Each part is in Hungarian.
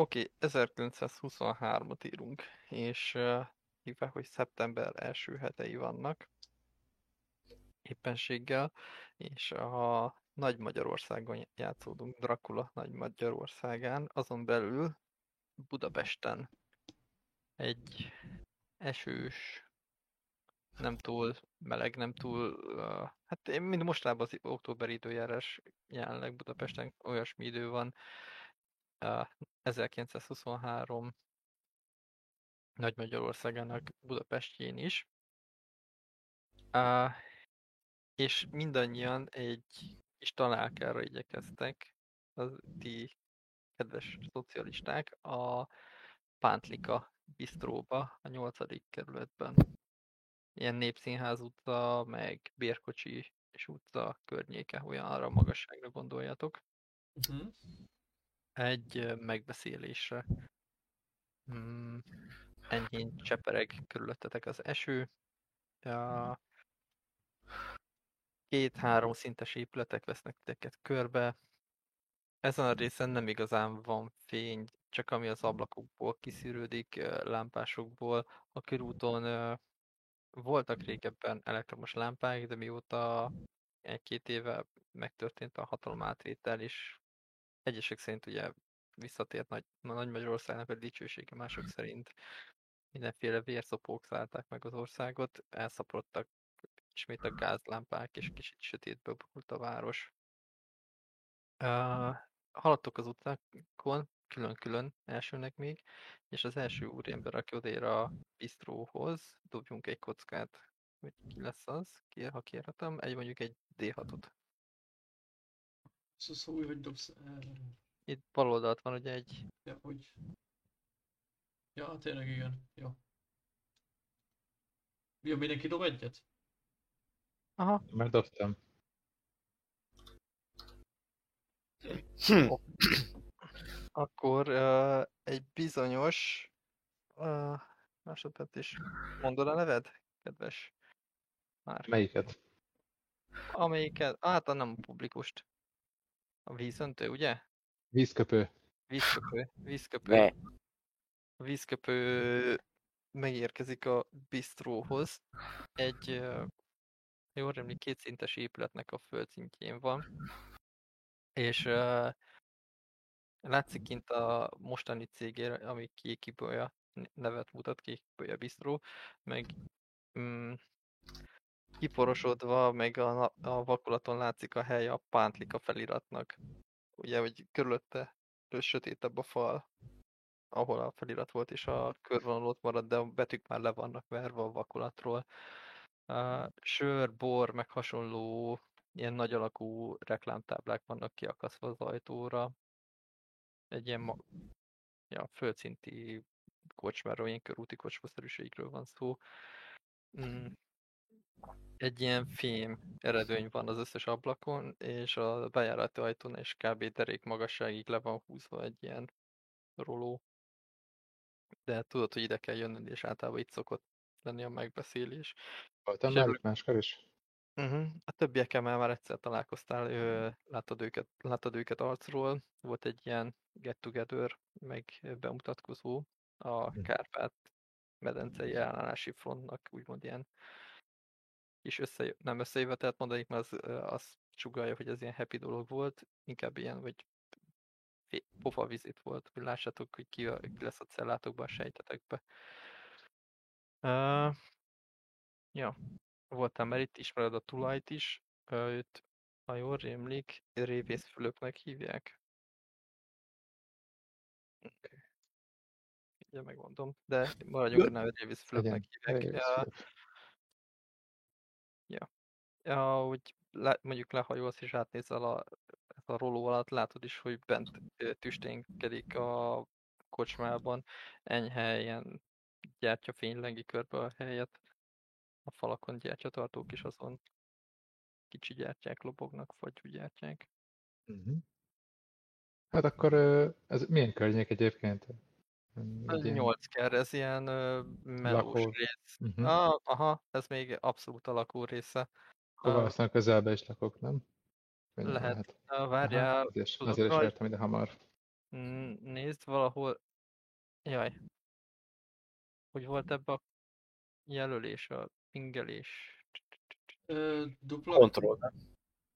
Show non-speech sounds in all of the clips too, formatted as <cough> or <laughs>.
Oké, 1923-at írunk, és uh, hogy szeptember első hetei vannak éppenséggel, és a Nagy Magyarországon játszódunk, Dracula Nagy Magyarországán, azon belül Budapesten egy esős, nem túl meleg, nem túl, uh, hát én mind mostában az októberi időjárás jelenleg Budapesten olyasmi idő van, 1923 Nagy Magyarországának Budapestjén is. És mindannyian egy kis találkára igyekeztek, az ti kedves szocialisták, a Pántlika bistróba, a 8. kerületben. Ilyen Népszínház utca, meg Bérkocsi és utca környéke, olyan arra magasságra gondoljatok. Uh-huh. Egy megbeszélésre. Mm, enyhén csepereg körülöttetek az eső. A két-három szintes épületek vesznek titeket körbe. Ezen a részen nem igazán van fény, csak ami az ablakokból kiszűrődik, lámpásokból. A körúton voltak régebben elektromos lámpák, de mióta egy-két éve megtörtént a hatalom átvétel, és egyesek szerint ugye visszatért Nagy, Nagy Magyarországnak a dicsősége, mások <laughs> szerint mindenféle vérszopók szállták meg az országot, elszaporodtak ismét a <laughs> gázlámpák, és kicsit sötétbe borult a város. Uh, haladtok az utcákon, külön-külön elsőnek még, és az első úriember, aki odér a bistróhoz, dobjunk egy kockát, hogy ki lesz az, ki, ha kérhetem, egy mondjuk egy D6-ot. Szóval szó, hogy dobsz Itt bal oldalt van ugye egy... Ja, hogy... Ja, tényleg igen. Jó. Ja, mindenki dob egyet? Aha. Már dobtam. Hm. Akkor uh, egy bizonyos uh, másodperc mondod a neved, kedves? Már. Melyiket? Amelyiket, hát a nem publikust. A vízöntő, ugye? Vízköpő. Vízköpő, vízköpő. Ne. A vízköpő megérkezik a bistróhoz. Egy jól remlik kétszintes épületnek a földszintjén van, és uh, látszik kint a mostani cégére, ami Kékibolya nevet mutat, Kékibolya Bistro, meg mm, kiporosodva, meg a, a vakulaton látszik a hely a Pántlika feliratnak. Ugye, hogy körülötte sötétebb a fal, ahol a felirat volt, és a körvonal ott marad, de a betűk már le vannak verve a vakulatról. Uh, sör, bor, meg hasonló ilyen nagy alakú reklámtáblák vannak kiakasztva az ajtóra. Egy ilyen ma ja, földszinti kocsmáról, ilyen körúti kocsmaszerűségről van szó. Mm. Egy ilyen fém eredőny van az összes ablakon, és a bejárati ajtón és kb. derék magasságig le van húzva egy ilyen roló. De tudod, hogy ide kell jönnöd, és általában itt szokott lenni a megbeszélés. Voltam már itt máskor is? Uh-huh. A többiekkel már egyszer találkoztál, ő, láttad, őket, láttad őket arcról, volt egy ilyen get-together, meg bemutatkozó a. Kárpát medencei ellenállási frontnak, úgymond ilyen kis össze, nem összejövetelt mondanék, mert az, az csugalja, hogy ez ilyen happy dolog volt, inkább ilyen, vagy pofa vizit volt, hogy lássátok, hogy ki, ki lesz a cellátokban, sejtetekbe. Uh, ja, voltam, mert itt ismered a tulajt is, őt, ha jól rémlik, Révész Fülöpnek hívják. Okay. Ugye megmondom, de maradjunk a neve Révész Fülöpnek hívják. Ja, ja. hogy le, mondjuk lehajolsz és átnézel a, a roló alatt, látod is, hogy bent tüsténkedik a kocsmában enyhe ilyen gyertyafény lengi körbe a helyet. A falakon gyertyatartók is azon kicsi gyertyák lobognak, fagyú gyertyák. Uh-huh. Hát akkor ez milyen környék egyébként? Ez ilyen... 8 ker, ez ilyen melós lakó. rész. Uh-huh. Ah, aha, ez még abszolút a lakó része. Akkor aztán közelbe is lakok, nem? Lehet. lehet. Várjál. Aha, azért, azért is értem ide hamar. Mm, Nézd valahol... Jaj. Hogy volt ebbe a jelölés, a pingelés? Ö, dupla? Kontroll, nem?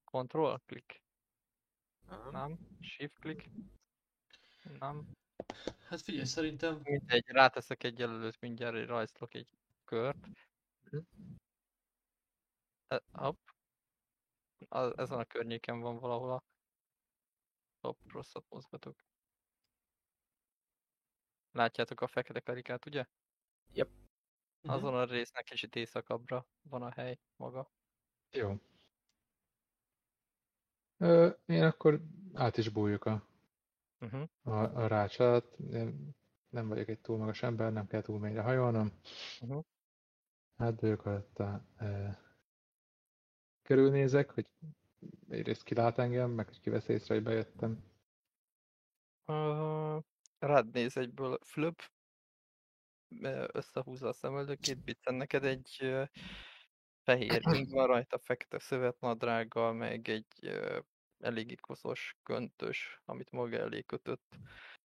Control click? Nem. Nem. Shift click? Nem. Hát figyelj, szerintem Mindegy, ráteszek egy jelölőt, mindjárt egy rajzolok egy kört. Mhm. E, hopp. A, ezen a környéken van valahol a... Hopp, rosszat mozgatok. Látjátok a fekete karikát, ugye? Mhm. Azon a résznek kicsit északabbra van a hely maga. Jó. Ö, én akkor át is bújjuk a, Uh-huh. a, a rácsát. Én nem vagyok egy túl magas ember, nem kell túl mélyre hajolnom. Uh-huh. Átbújok alatta. E, körülnézek, hogy egyrészt ki lát engem, meg hogy kivesz észre, hogy bejöttem. Uh, rád néz egyből Flöp, összehúzza a szemöldökét, Bicen neked egy ö, fehér <clears throat> ing van rajta, fekete szövetnadrággal, meg egy ö, eléggé koszos köntös, amit maga elé kötött,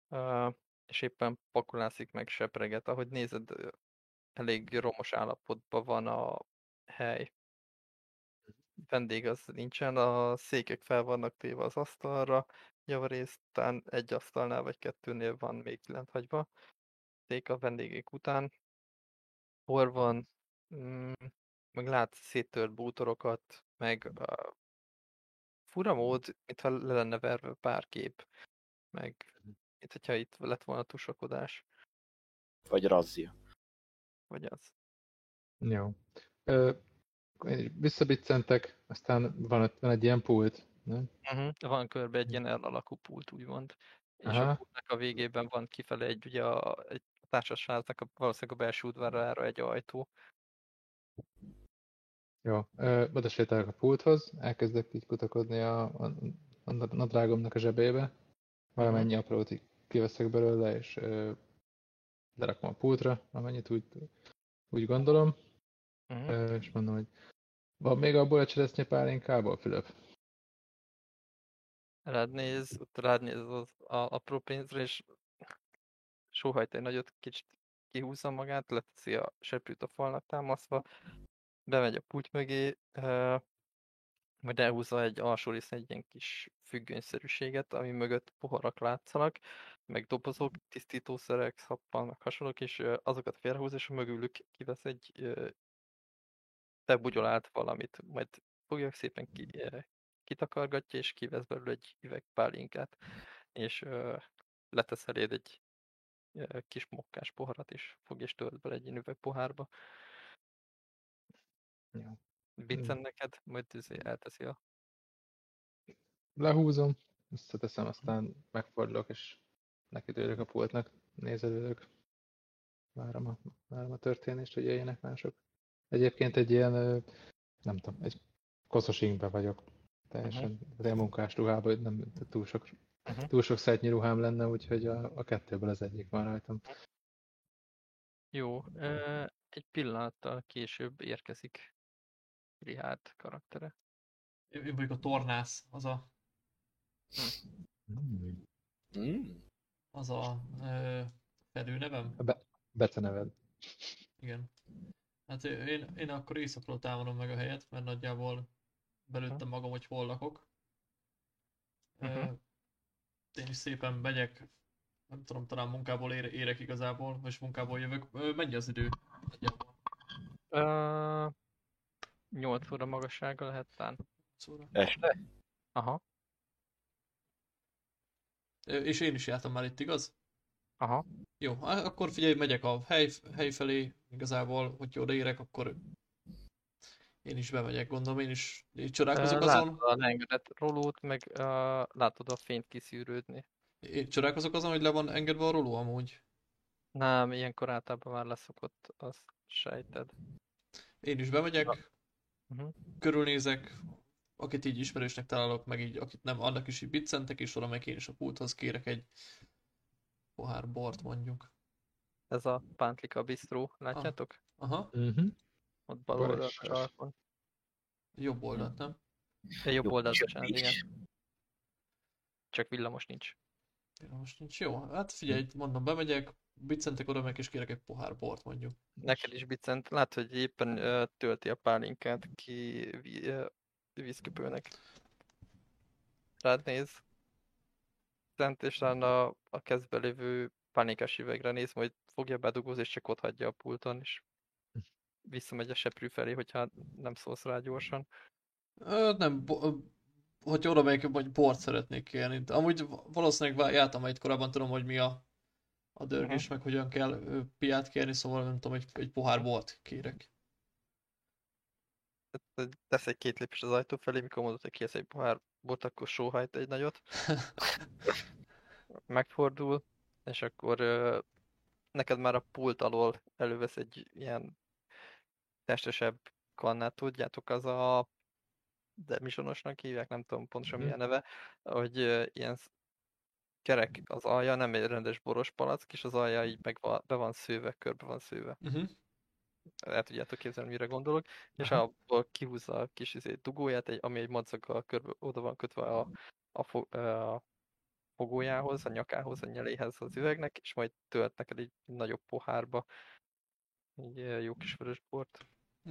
uh, és éppen pakolászik meg sepreget. Ahogy nézed, elég romos állapotban van a hely. Vendég az nincsen, a székek fel vannak téve az asztalra, javarészt talán egy asztalnál vagy kettőnél van még lent hagyva szék a vendégek után. Hol van, mm, meg látsz széttört bútorokat, meg uh, fura mód, mintha le lenne verve pár kép, meg mint hogyha itt lett volna tusakodás, Vagy razzia. vagy az. Jó. Ö, visszabiccentek, aztán van, van egy ilyen pult, nem? Uh-huh. Van körbe egy ilyen L alakú pult, úgymond. És Aha. a pultnak a végében van kifele egy, ugye a, egy társasháznak a, valószínűleg a belső udvarára egy ajtó. Jó. Ö, oda sétálok a pulthoz, elkezdek így kutakodni a, a, a nadrágomnak a zsebébe. Valamennyi aprót így kiveszek belőle, és ö, lerakom a pultra, amennyit úgy, úgy gondolom. Uh-huh. És mondom, hogy van még abból a cseresznye pálinkából, Fülöp? rád néz, rád néz az a, apró pénzre, és sóhajt egy nagyot, kicsit kihúzza magát, leteszi a seprűt a falnak támaszva, bemegy a pult mögé, uh, majd elhúzza egy alsó részen egy ilyen kis függönyszerűséget, ami mögött poharak látszanak, meg dobozok, tisztítószerek, szappan, meg hasonlók, és azokat félrehúz, és mögülük kivesz egy ö, bebugyolált valamit, majd fogja szépen ki, ö, kitakargatja, és kivesz belőle egy üveg pálinkát, és ö, letesz eléd egy ö, kis mokkás poharat, és fog és tölt bele egy ilyen üveg pohárba. Jó. Biccen neked, majd izé elteszi a... Lehúzom, összeteszem, aztán megfordulok, és nekidőlök a pultnak, nézelődök. Várom a, várom a történést, hogy jöjjenek mások. Egyébként egy ilyen, nem tudom, egy koszos ingbe vagyok. Teljesen, uh-huh. ilyen munkás ruhában, hogy nem túl sok, Uh-huh. túl sok szetnyi ruhám lenne, úgyhogy a, a kettőből az egyik van rajtam. Jó, egy pillanattal később érkezik Rihárd karaktere. Én vagyok a tornász, az a, Mm. az a ö, fedőnevem. Be, Bece neved. Igen. Hát én, én akkor éjszakról támadom meg a helyet, mert nagyjából belőttem magam, hogy hol lakok. Mhm. Én is szépen megyek, nem tudom, talán munkából ére, érek igazából, vagy munkából jövök. Mennyi az idő? Ö, 8 óra magassága lehet talán. Este? Aha, És én is jártam már itt, igaz? Aha. Jó, akkor figyelj, megyek a hely, hely felé, igazából, hogyha odaérek, akkor én is bemegyek, gondolom, én is így csodálkozok Ö, azon, Látod a leengedett rolót, meg uh, látod a fényt kiszűrődni. én csodálkozok azon, hogy le van engedve a roló amúgy. Nem, ilyenkor általában már leszokott, azt sejted. Én is bemegyek, Mhm. körülnézek, akit így ismerősnek találok, meg így, akit nem, annak is így biccentek, és oda meg én is a pulthoz kérek egy pohár bort mondjuk. Ez a Pántlika Bistró, látjátok? Aha, Uh-huh. Ott bal oldalt a sarkon. jobb oldalt, nem? De jobb Jó, oldalt, jobb bocsánat, igen. Csak villamos nincs. Most nincs jó. Hát figyelj, mondom, bemegyek, biccentek oda meg és kérek egy pohár bort mondjuk. Neked is Bicent, látod, hogy éppen ö, tölti a pálinkát ki vízköpőnek. Rád néz. És a, a kezbe lévő pálinkás üvegre néz, majd fogja bedugózni, és csak ott hagyja a pulton, és visszamegy a seprű felé, hogyha nem szólsz rá gyorsan. Ö, nem, hogyha oda megyek, hogy bort szeretnék kérni. Amúgy valószínűleg jártam egy korábban, tudom, hogy mi a, a dörgés, meg hogyan kell piát kérni, szóval nem tudom, egy, egy pohár bort kérek. Tesz egy két lépés az ajtó felé, mikor mondod, hogy kész egy pohár bot, akkor sóhajt egy nagyot. <laughs> megfordul, és akkor ö, neked már a pult alól elővesz egy ilyen testesebb kannát, tudjátok, az a demisonosnak hívják, nem tudom pontosan Mhm. milyen neve, hogy ö, ilyen kerek az alja, nem egy rendes boros palack, és az alja így meg van, be van szőve, körbe van szőve. Uh-huh. El tudjátok képzelni, mire gondolok, és Aha. abból kihúzza a kis izé, dugóját, egy, ami egy madzaggal körbe, oda van kötve a, a, fo, a fogójához, a nyakához, a nyeléhez az üvegnek, és majd tölt neked egy nagyobb pohárba egy jó kis vörös bort.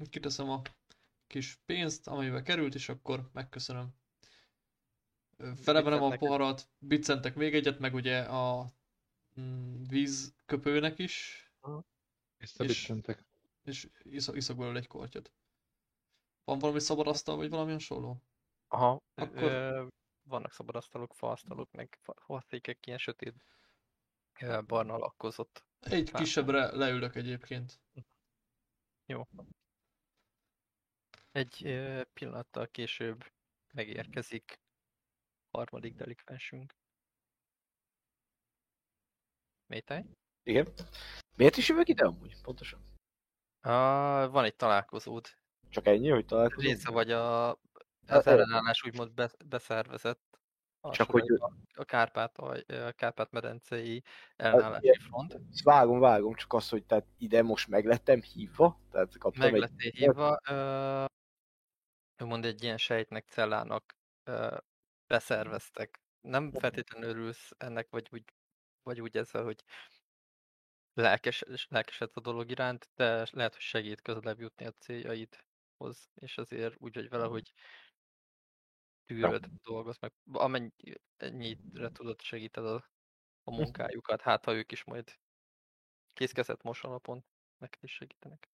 Kiteszem a kis pénzt, amelybe került, és akkor megköszönöm. Felemelem a poharat, biccentek még egyet, meg ugye a mm, vízköpőnek is, Visszabiccentek. És iszok, iszok belőle egy kortyot. Van valami szabad asztal, vagy valami hasonló? Aha, Akkor- ö, vannak szabadasztalok, faasztalok, meg fa- faszékek, ilyen sötét barna lakkozott. Egy Hát. kisebbre leülök egyébként. Egy ö, pillanattal később megérkezik harmadik delikvensünk. Métej? Igen. Miért is jövök ide amúgy? Pontosan. Ah, van egy találkozód. Csak ennyi, hogy találkozunk? Része vagy a, az Hát, ellenállás úgymond be, beszervezett. A Csak hogy- a Kárpát, a Kárpát-medencei ellenállási ilyen- front. Vágom, vágom, csak az, hogy tehát ide most meglettem hívva, tehát kaptam Meg egy... lettél hívva, ö, úgymond egy ilyen sejtnek, cellának ö, beszerveztek. Nem feltétlenül örülsz ennek, vagy úgy, vagy úgy ezzel, hogy lelkes, lelkesed a dolog iránt, de lehet, hogy segít közelebb jutni a céljaidhoz, és azért úgy vagy vele, hogy tűröd dolgoz, meg amennyire tudod segíted a, a munkájukat, hát ha ők is majd készkezett mos alapon neked is segítenek.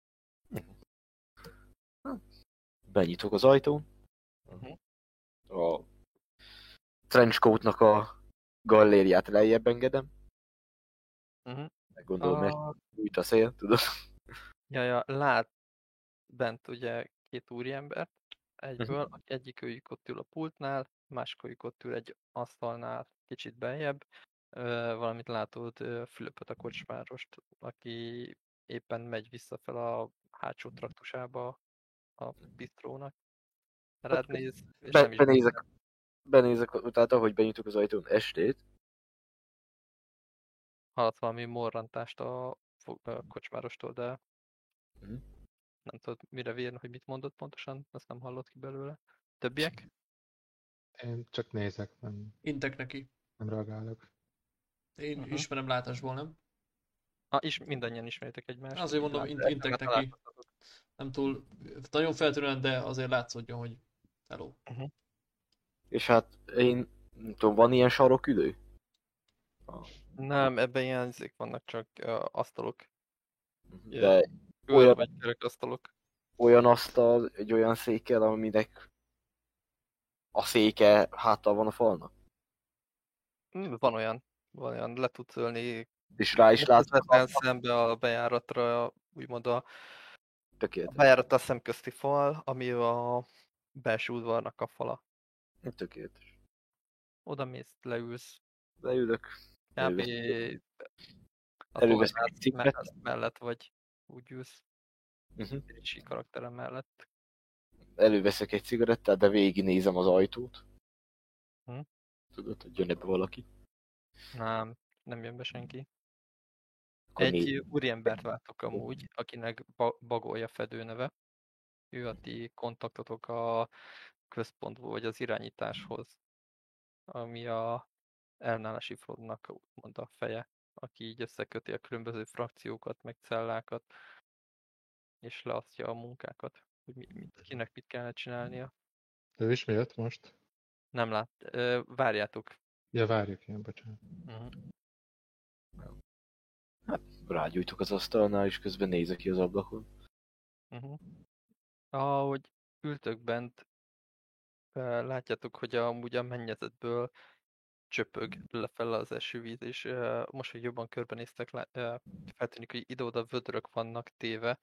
Benyitok az ajtón. Mhm. A trenchcoatnak a gallériát lejjebb engedem. Mhm. Meg gondolom, A, újt a szél, tudod? ja, ja, lát bent ugye két úriembert egyből, uh egyikőjük ott ül a pultnál, másikőjük ott ül egy asztalnál kicsit beljebb, valamit látod Fülöpöt a kocsmárost, aki éppen megy visszafel a hátsó traktusába a bistrónak. Rád néz, és Be, nem is benézek, benézek, tehát ahogy benyitok az ajtón estét, hallott valami morrantást a, a kocsmárostól, de Mhm. nem tudod mire vérni, hogy mit mondott pontosan, azt nem hallott ki belőle. Többiek? Én csak nézek, nem, Intek neki. nem reagálok. Én Mhm. ismerem látásból, nem? Ah, is mindannyian ismeritek egymást. Azért mondom, Lát- int- intek neki. Nem túl, nagyon feltűnően, de azért látszódjon, hogy hello. és hát én nem tudom, van ilyen sarokülő? Nem, ebben ilyen izék vannak csak uh, asztalok. De Olyan vagy körök asztalok. olyan asztal, egy olyan székkel, aminek a széke háttal van a falnak. Hm, Van olyan, van olyan, le tudsz ölni És rá is látsz közvetlen szembe a bejáratra, úgymond a, a tökéletes. bejárat a szemközti fal, ami a belső udvarnak a fala. Tökéletes. Oda mész, leülsz, Leülök, kb. A mellett, mellett vagy, úgy ülsz, uh-huh. Ricsi karakterem mellett. előveszek egy cigarettát, de végignézem az ajtót. Hm. Tudod, hogy jön ebbe valaki. Nem, nem jön be senki. Akkor Egy négy. úriembert látok amúgy, akinek ba- Bagolja Fedő neve. Ő a ti kontaktotok a központból, vagy az irányításhoz, ami a ellenállási frontnak úgymond a feje, aki így összeköti a különböző frakciókat, meg cellákat, és leosztja a munkákat, hogy mi, mit, kinek mit kellene csinálnia. Ő is mi jött most? Nem lát, ö, várjátok. Ja, várjuk ilyen, bocsánat. Uh-huh. Rágyújtok az asztalnál, és közben nézek ki az ablakon. Uh-huh. Ahogy ültök bent, látjátok, hogy amúgy a mennyezetből csöpög lefele az esővíz, és most, hogy jobban körbenéztek, ö, feltűnik, hogy ide-oda vödrök vannak téve,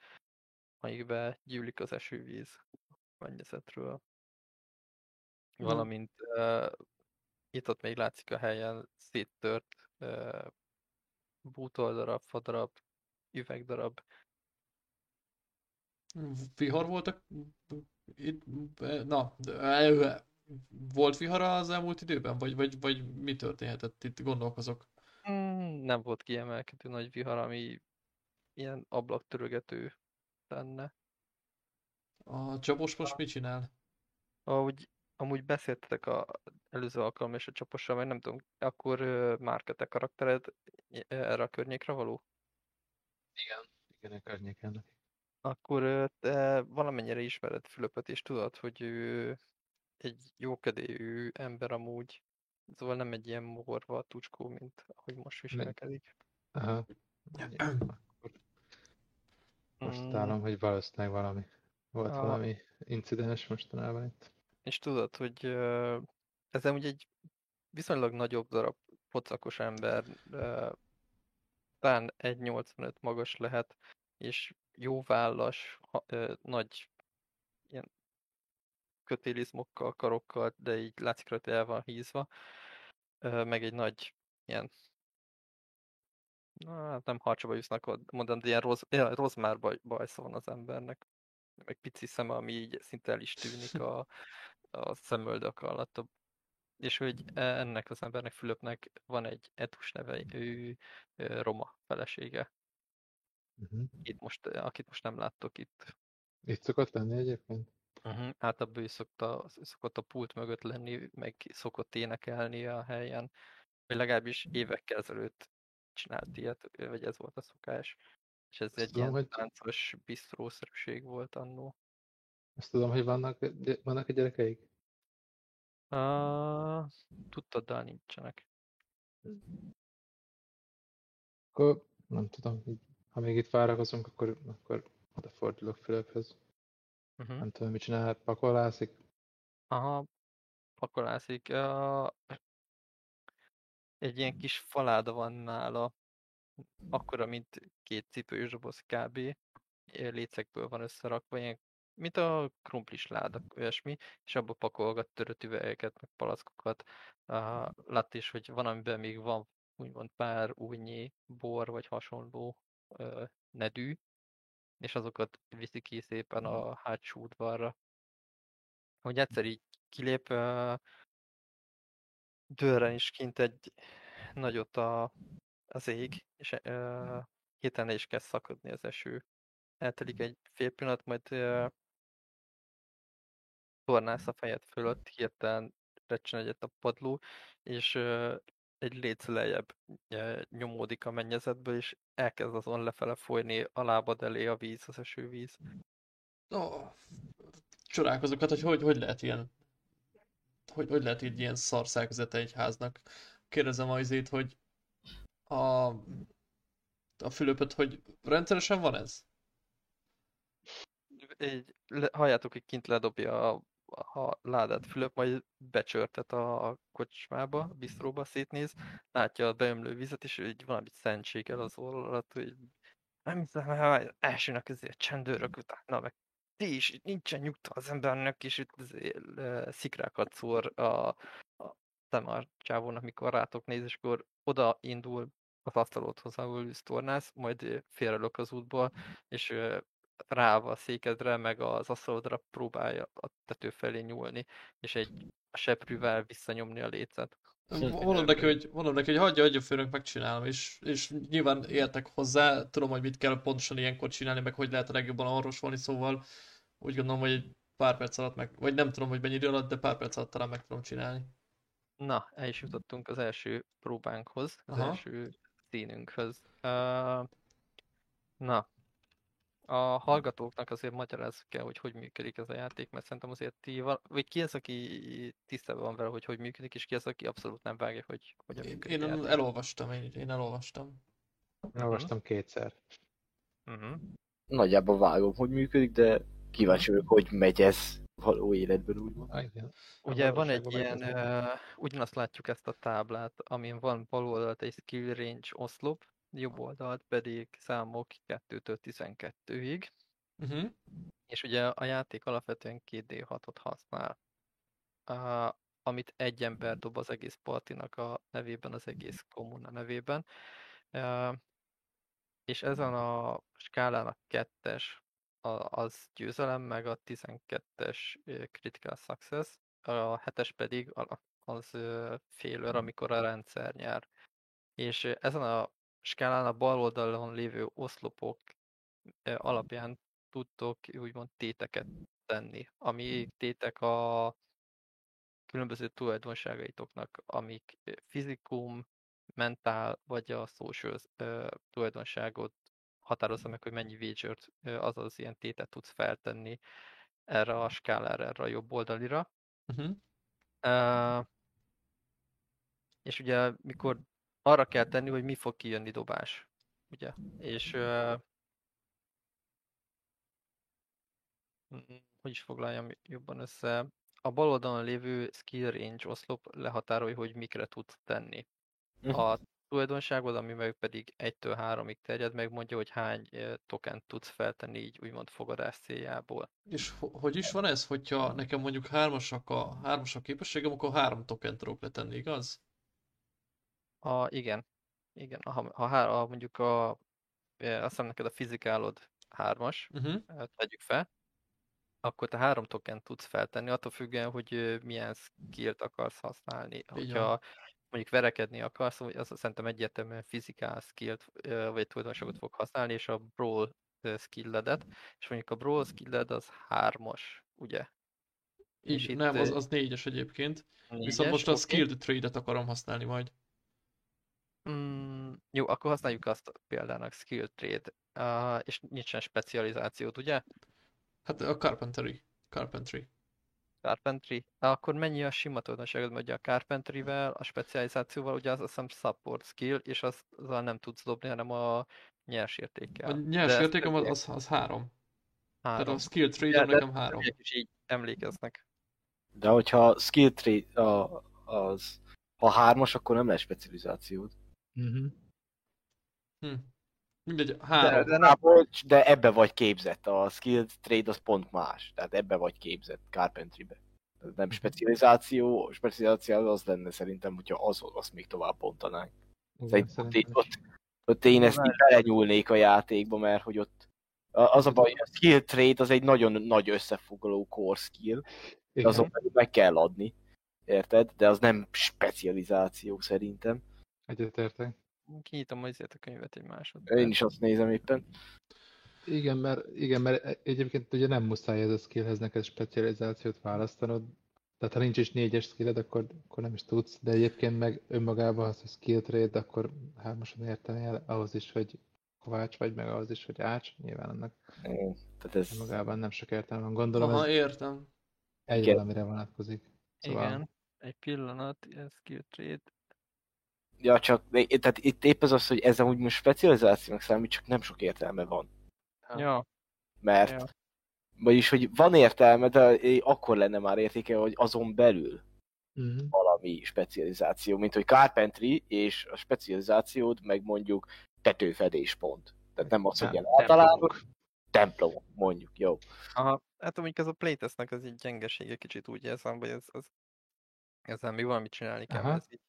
amikbe gyűlik az esővíz a mennyezetről. Mhm. Valamint uh, itt ott még látszik a helyen széttört uh, bútoldarab, fadarab, üvegdarab. Vihar voltak itt, na, volt vihara az elmúlt időben, vagy, vagy, vagy mi történhetett itt, gondolkozok. Mm, nem volt kiemelkedő nagy vihar, ami ilyen ablaktörögető lenne. A Csapos most mit csinál? Ahogy amúgy beszéltetek a előző alkalom és a csapossal, vagy nem tudom, akkor Márka, te karaktered erre a környékre való? Igen. Igen, a környéken. Akkor te valamennyire ismered Fülöpöt, és tudod, hogy ő egy jókedélyű ember amúgy. Szóval nem egy ilyen morva tucskó, mint ahogy most viselkedik. Aha. Akkor most Mm, állom, hogy valószínűleg valami. Volt Ah. valami incidens mostanában itt. És tudod, hogy ez amúgy egy viszonylag nagyobb darab pocakos ember, talán 1,85 magas lehet, és jó vállas, nagy kötélizmokkal, karokkal, de így látszik rajta el van hízva, meg egy nagy ilyen Na, hát nem harcsabajusznak mondom, de ilyen roz, ilyen rozmár baj, bajsza van az embernek. Meg pici szeme, ami így szinte el is tűnik a, a szemöldök alatt. És hogy e- ennek az embernek, Fülöpnek van egy Etus neve, ő roma felesége, Uh-huh. itt most, akit most nem láttok itt. Itt szokott lenni egyébként? Uh-huh. Általában ő szokta, szokott a pult mögött lenni, meg szokott énekelni a helyen, vagy legalábbis évekkel ezelőtt csinált ilyet, vagy ez volt a szokás. És ez Azt egy tudom, ilyen hogy- táncos bisztrószerűség volt annó. Azt tudom, hogy vannak, vannak a gyerekeik? Uh, tudtad, de nincsenek. Akkor nem tudom, ha még itt várakozunk, akkor, akkor odafordulok Fülöphöz. Uh-huh. Nem tudom, mit csinál, pakolászik. Aha, pakolászik. Uh, egy ilyen kis faláda van nála, akkora, mint két cipős doboz kb. Lécekből van összerakva, ilyen, mint a krumplis láda, olyasmi, és abba pakolgat törött üvegeket, meg palackokat. Uh, lát is, hogy van, amiben még van úgymond pár újnyi bor, vagy hasonló uh, nedű, és azokat viszi ki szépen a hátsó udvarra. Hogy egyszer így kilép, dőren is kint egy nagyot a, az ég, és hirtelen le is kezd szakadni az eső. Eltelik egy fél pillanat, majd tornász a fejed fölött, hirtelen recsen egyet a padló, és egy léc lejjebb nyomódik a mennyezetből, és elkezd azon lefele folyni a lábad elé a víz, az esővíz. Oh, csodálkozok, hát, hogy, hogy hogy lehet ilyen, hogy, hogy lehet így ilyen szar egy háznak. Kérdezem azért, hogy a, a Fülöpöt, hogy rendszeresen van ez? Egy, le, halljátok, hogy kint ledobja a, a ládát Fülöp, majd becsörtet a kocsmába, a bistróba, szétnéz, látja a beömlő vizet, és így valamit szentséggel az orr alatt, hogy nem hiszem, elsőnek ezért csendőrök utána, meg ti is, itt nincsen nyugta az embernek, és itt szikrákat szór a, a szem a csávónak, mikor rátok néz, és akkor oda indul az asztalodhoz, ahol ülsz tornász, majd félrelök az útból, és ráva a székedre, meg az asztalodra próbálja a tető felé nyúlni, és egy a seprűvel visszanyomni a lécet. Mondom neki, hogy, mondom neki, hogy hagyja, hagyja főnök, megcsinálom, és, és nyilván értek hozzá, tudom, hogy mit kell pontosan ilyenkor csinálni, meg hogy lehet a legjobban orvosolni, szóval úgy gondolom, hogy egy pár perc alatt meg, vagy nem tudom, hogy mennyi idő alatt, de pár perc alatt talán meg tudom csinálni. Na, el is jutottunk az első próbánkhoz, az Aha. első színünkhöz. Uh, na, a hallgatóknak azért magyarázzuk el, hogy hogy működik ez a játék, mert szerintem azért ti, val- vagy ki az, aki tisztában van vele, hogy hogy működik, és ki az, aki abszolút nem vágja, hogy hogyan Én, működik én játék. elolvastam, én, én elolvastam. Olvastam kétszer. Uh-huh. Nagyjából vágom, hogy működik, de kíváncsi vagyok, hogy megy ez való életben úgymond. Ah, igen. A Ugye van egy ilyen, uh, ugyanazt látjuk ezt a táblát, amin van bal oldalt egy skill range oszlop, jobb oldalt pedig számok 2-től 12-ig, Uh-huh. és ugye a játék alapvetően 2D6-ot használ, uh, amit egy ember dob az egész partinak a nevében, az egész kommuna nevében, uh, és ezen a skálán a kettes az győzelem, meg a 12-es ö, critical success, a hetes pedig az failure, amikor a rendszer nyer. És ezen a skálán a bal oldalon lévő oszlopok alapján tudtok úgymond téteket tenni, ami tétek a különböző tulajdonságaitoknak, amik fizikum, mentál vagy a social tulajdonságot határozza meg, hogy mennyi wager azaz ilyen tétet tudsz feltenni erre a skálára, erre a jobb oldalira. Uh-huh. Uh, és ugye mikor arra kell tenni, hogy mi fog kijönni dobás, ugye? És uh, hogy is foglaljam jobban össze? A bal oldalon lévő skill range oszlop lehatárolja, hogy mikre tudsz tenni. A tulajdonságod, ami meg pedig 1-től 3-ig terjed, megmondja, hogy hány tokent tudsz feltenni így úgymond fogadás céljából. És ho- hogy is van ez, hogyha nekem mondjuk hármasak a, hármasak képességem, akkor három token tudok letenni, igaz? A, igen, igen, ha, ha, há- ha mondjuk a, eh, azt hiszem neked a fizikálod hármas, Uh-huh. eh, tegyük fel, akkor te három token tudsz feltenni, attól függően, hogy milyen skillt akarsz használni. Hogyha mondjuk verekedni akarsz, vagy az szerintem egyértelműen fizikál skillt, ö, vagy tulajdonságot fog használni, és a brawl skilledet, és mondjuk a brawl skilled az hármas, ugye? És Így, itt, nem, az, az négyes egyébként. Négyes, Viszont most a oké. skilled trade-et akarom használni majd. Mm, jó, akkor használjuk azt példának, skill trade, uh, és nincsen specializációt, ugye? Hát a carpentry. Carpentry. Carpentry. Akkor mennyi a sima tulajdonságod, mert ugye a Carpentry-vel, a specializációval ugye az azt hiszem support skill, és az, azzal nem tudsz dobni, hanem a nyers értékkel. A De nyers értékem az, az, az három. Tehát három. a skill trade de nekem három. is így emlékeznek. De hogyha skill trade a, az, ha hármas, akkor nem lesz specializációd. Uh-huh. Hm. Mindegy, három. de nem. Igazából, de ebbe vagy képzett, a skill trade az pont más, tehát ebbe vagy képzett carpentrybe. Ez nem specializáció, a specializáció az lenne szerintem, hogyha az, azt még tovább bontanánk. Igen, Szerintem ott, szerintem ott, ott én ezt így belenyúlnék a játékba, mert hogy ott az a baj, a skill trade az egy nagyon nagy összefoglaló core skill, de Igen. azon meg kell adni. Érted? De az nem specializáció szerintem. Egyetértek. Kinyitom azért a könyvet egy másod. Én is azt nézem éppen. Igen, mert, igen, mert egyébként ugye nem muszáj ez a skillhez neked specializációt választanod. Tehát ha nincs is négyes skilled, akkor, akkor nem is tudsz, de egyébként meg önmagában, ha az skill trade, akkor hármason érteni el ahhoz is, hogy kovács vagy, meg ahhoz is, hogy ács. Nyilván annak Ö, Tehát ez, önmagában nem sok értelme van. Gondolom Aha, értem. egy valamire vonatkozik. Szóval Igen, egy pillanat, ez skill trade. Ja, csak, tehát itt épp az az, hogy ez amúgy most specializációnak számít, csak nem sok értelme van. Ja, Mert, Ja. vagyis, hogy van értelme, de akkor lenne már értéke, hogy azon belül uh-huh. valami specializáció, mint hogy carpentry, és a specializációd meg mondjuk tetőfedéspont. Tehát nem az, hogy ilyen általános, templom, mondjuk, jó. aha, hát mondjuk ez a playtestnek az egy gyengesége kicsit úgy érzem, hogy ez, ez ezzel még valamit csinálni kell, Aha. ez így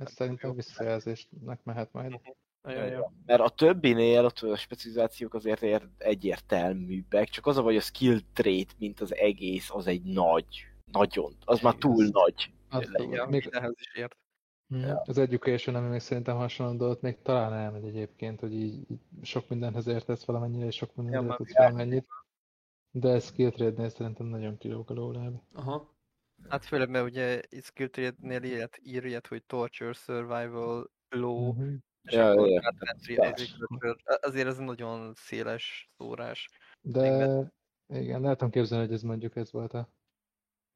Ez szerintem visszajelzésnek mehet majd. nagyon jó. Mert a többinél ott a specializációk azért ér- egyértelműbbek, csak az a vagy a skill trait, mint az egész, az egy nagy, nagyon, az már túl Ez- nagy. Az, még, mindenhez is ért. Mhm. Az education, ami még szerintem hasonló dolgot, még talán elmegy egyébként, hogy így, így sok mindenhez értesz valamennyire, és sok mindenhez tudsz valamennyit. De skill trade-nél szerintem nagyon kilóg a lóláb. Aha. Hát főleg, mert ugye skill trade-nél ilyet ír ilyet, hogy torture, survival, low, Mhm. és Ja, akkor ja. Azért ez nagyon széles szórás. De igen, el tudom képzelni, hogy ez mondjuk ez volt a,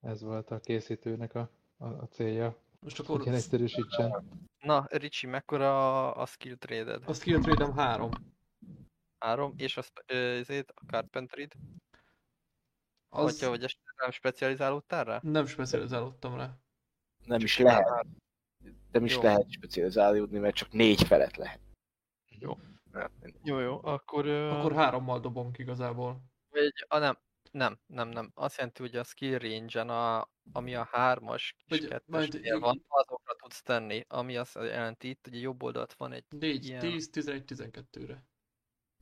ez volt a készítőnek a, a, a célja, Most hogy akkor ilyen egyszerűsítsen. Na, Ricsi, mekkora a skill trade-ed? a skill trade három. Három, és az, ezért a carpentry Az Hogyha, hogy esetleg nem specializálódtál rá? nem specializálódtam rá. Nem is lehet, már- nem is Jó. lehet specializálódni, mert csak négy felett lehet. Jó. Nem, Jó, jó, akkor... Ö... Akkor hárommal dobom ki igazából. Vagy, a, nem, nem, nem, nem. Azt jelenti, hogy a skill range-en, a, ami a hármas kis Vagy- kettesnél van, azokra tudsz tenni. Ami azt jelenti itt, hogy jobb oldalt van egy 4, Ilyen. 10, 11, 12-re.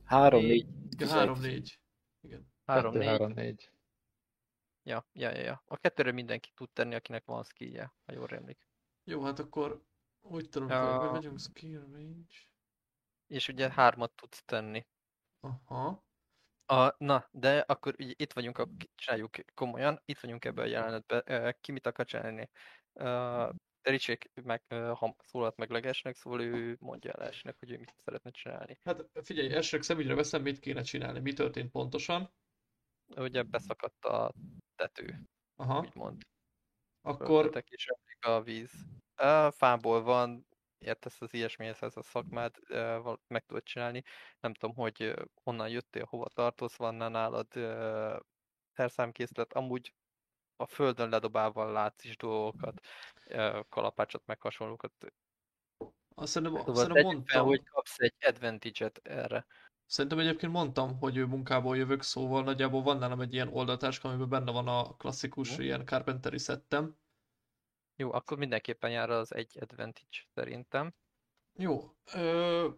Három, Négy. négy, Ja, 3, 4. Igen. három, Kettő, négy. három, négy. Ja, ja, ja, ja. A kettőre mindenki tud tenni, akinek van skillje, ha jól rémlik. Jó, hát akkor úgy tudom, Ja. hogy megyünk skill range. És ugye hármat tudsz tenni. Aha. A, na, de akkor ugye itt vagyunk, a, csináljuk komolyan, itt vagyunk ebben a jelenetben. Ki mit akar csinálni? Uh, Ricsék meg, ha szólalt meg legesnek, szóval ő mondja el esnek, hogy ő mit szeretne csinálni. Hát figyelj, elsők szemügyre veszem, mit kéne csinálni, mi történt pontosan. Ugye beszakadt a tető, Aha. úgymond. Akkor Föltetek és a víz. Uh, fából van, értesz az ilyesmihez ez a szakmád, val- meg tudod csinálni. Nem tudom, hogy honnan jöttél, hova tartozz, van nálad szerszámkészlet. Amúgy a földön ledobálva látsz is dolgokat, kalapácsot, meg hasonlókat. azt szerintem, Szóval szerintem tegyük fel, mondtam, hogy kapsz egy advantage-et erre. Szerintem egyébként mondtam, hogy ő munkából jövök, szóval nagyjából van nálam egy ilyen oldaltáska, amiben benne van a klasszikus ilyen carpenteri szettem. Jó, akkor mindenképpen jár az egy advantage szerintem. Jó, ö,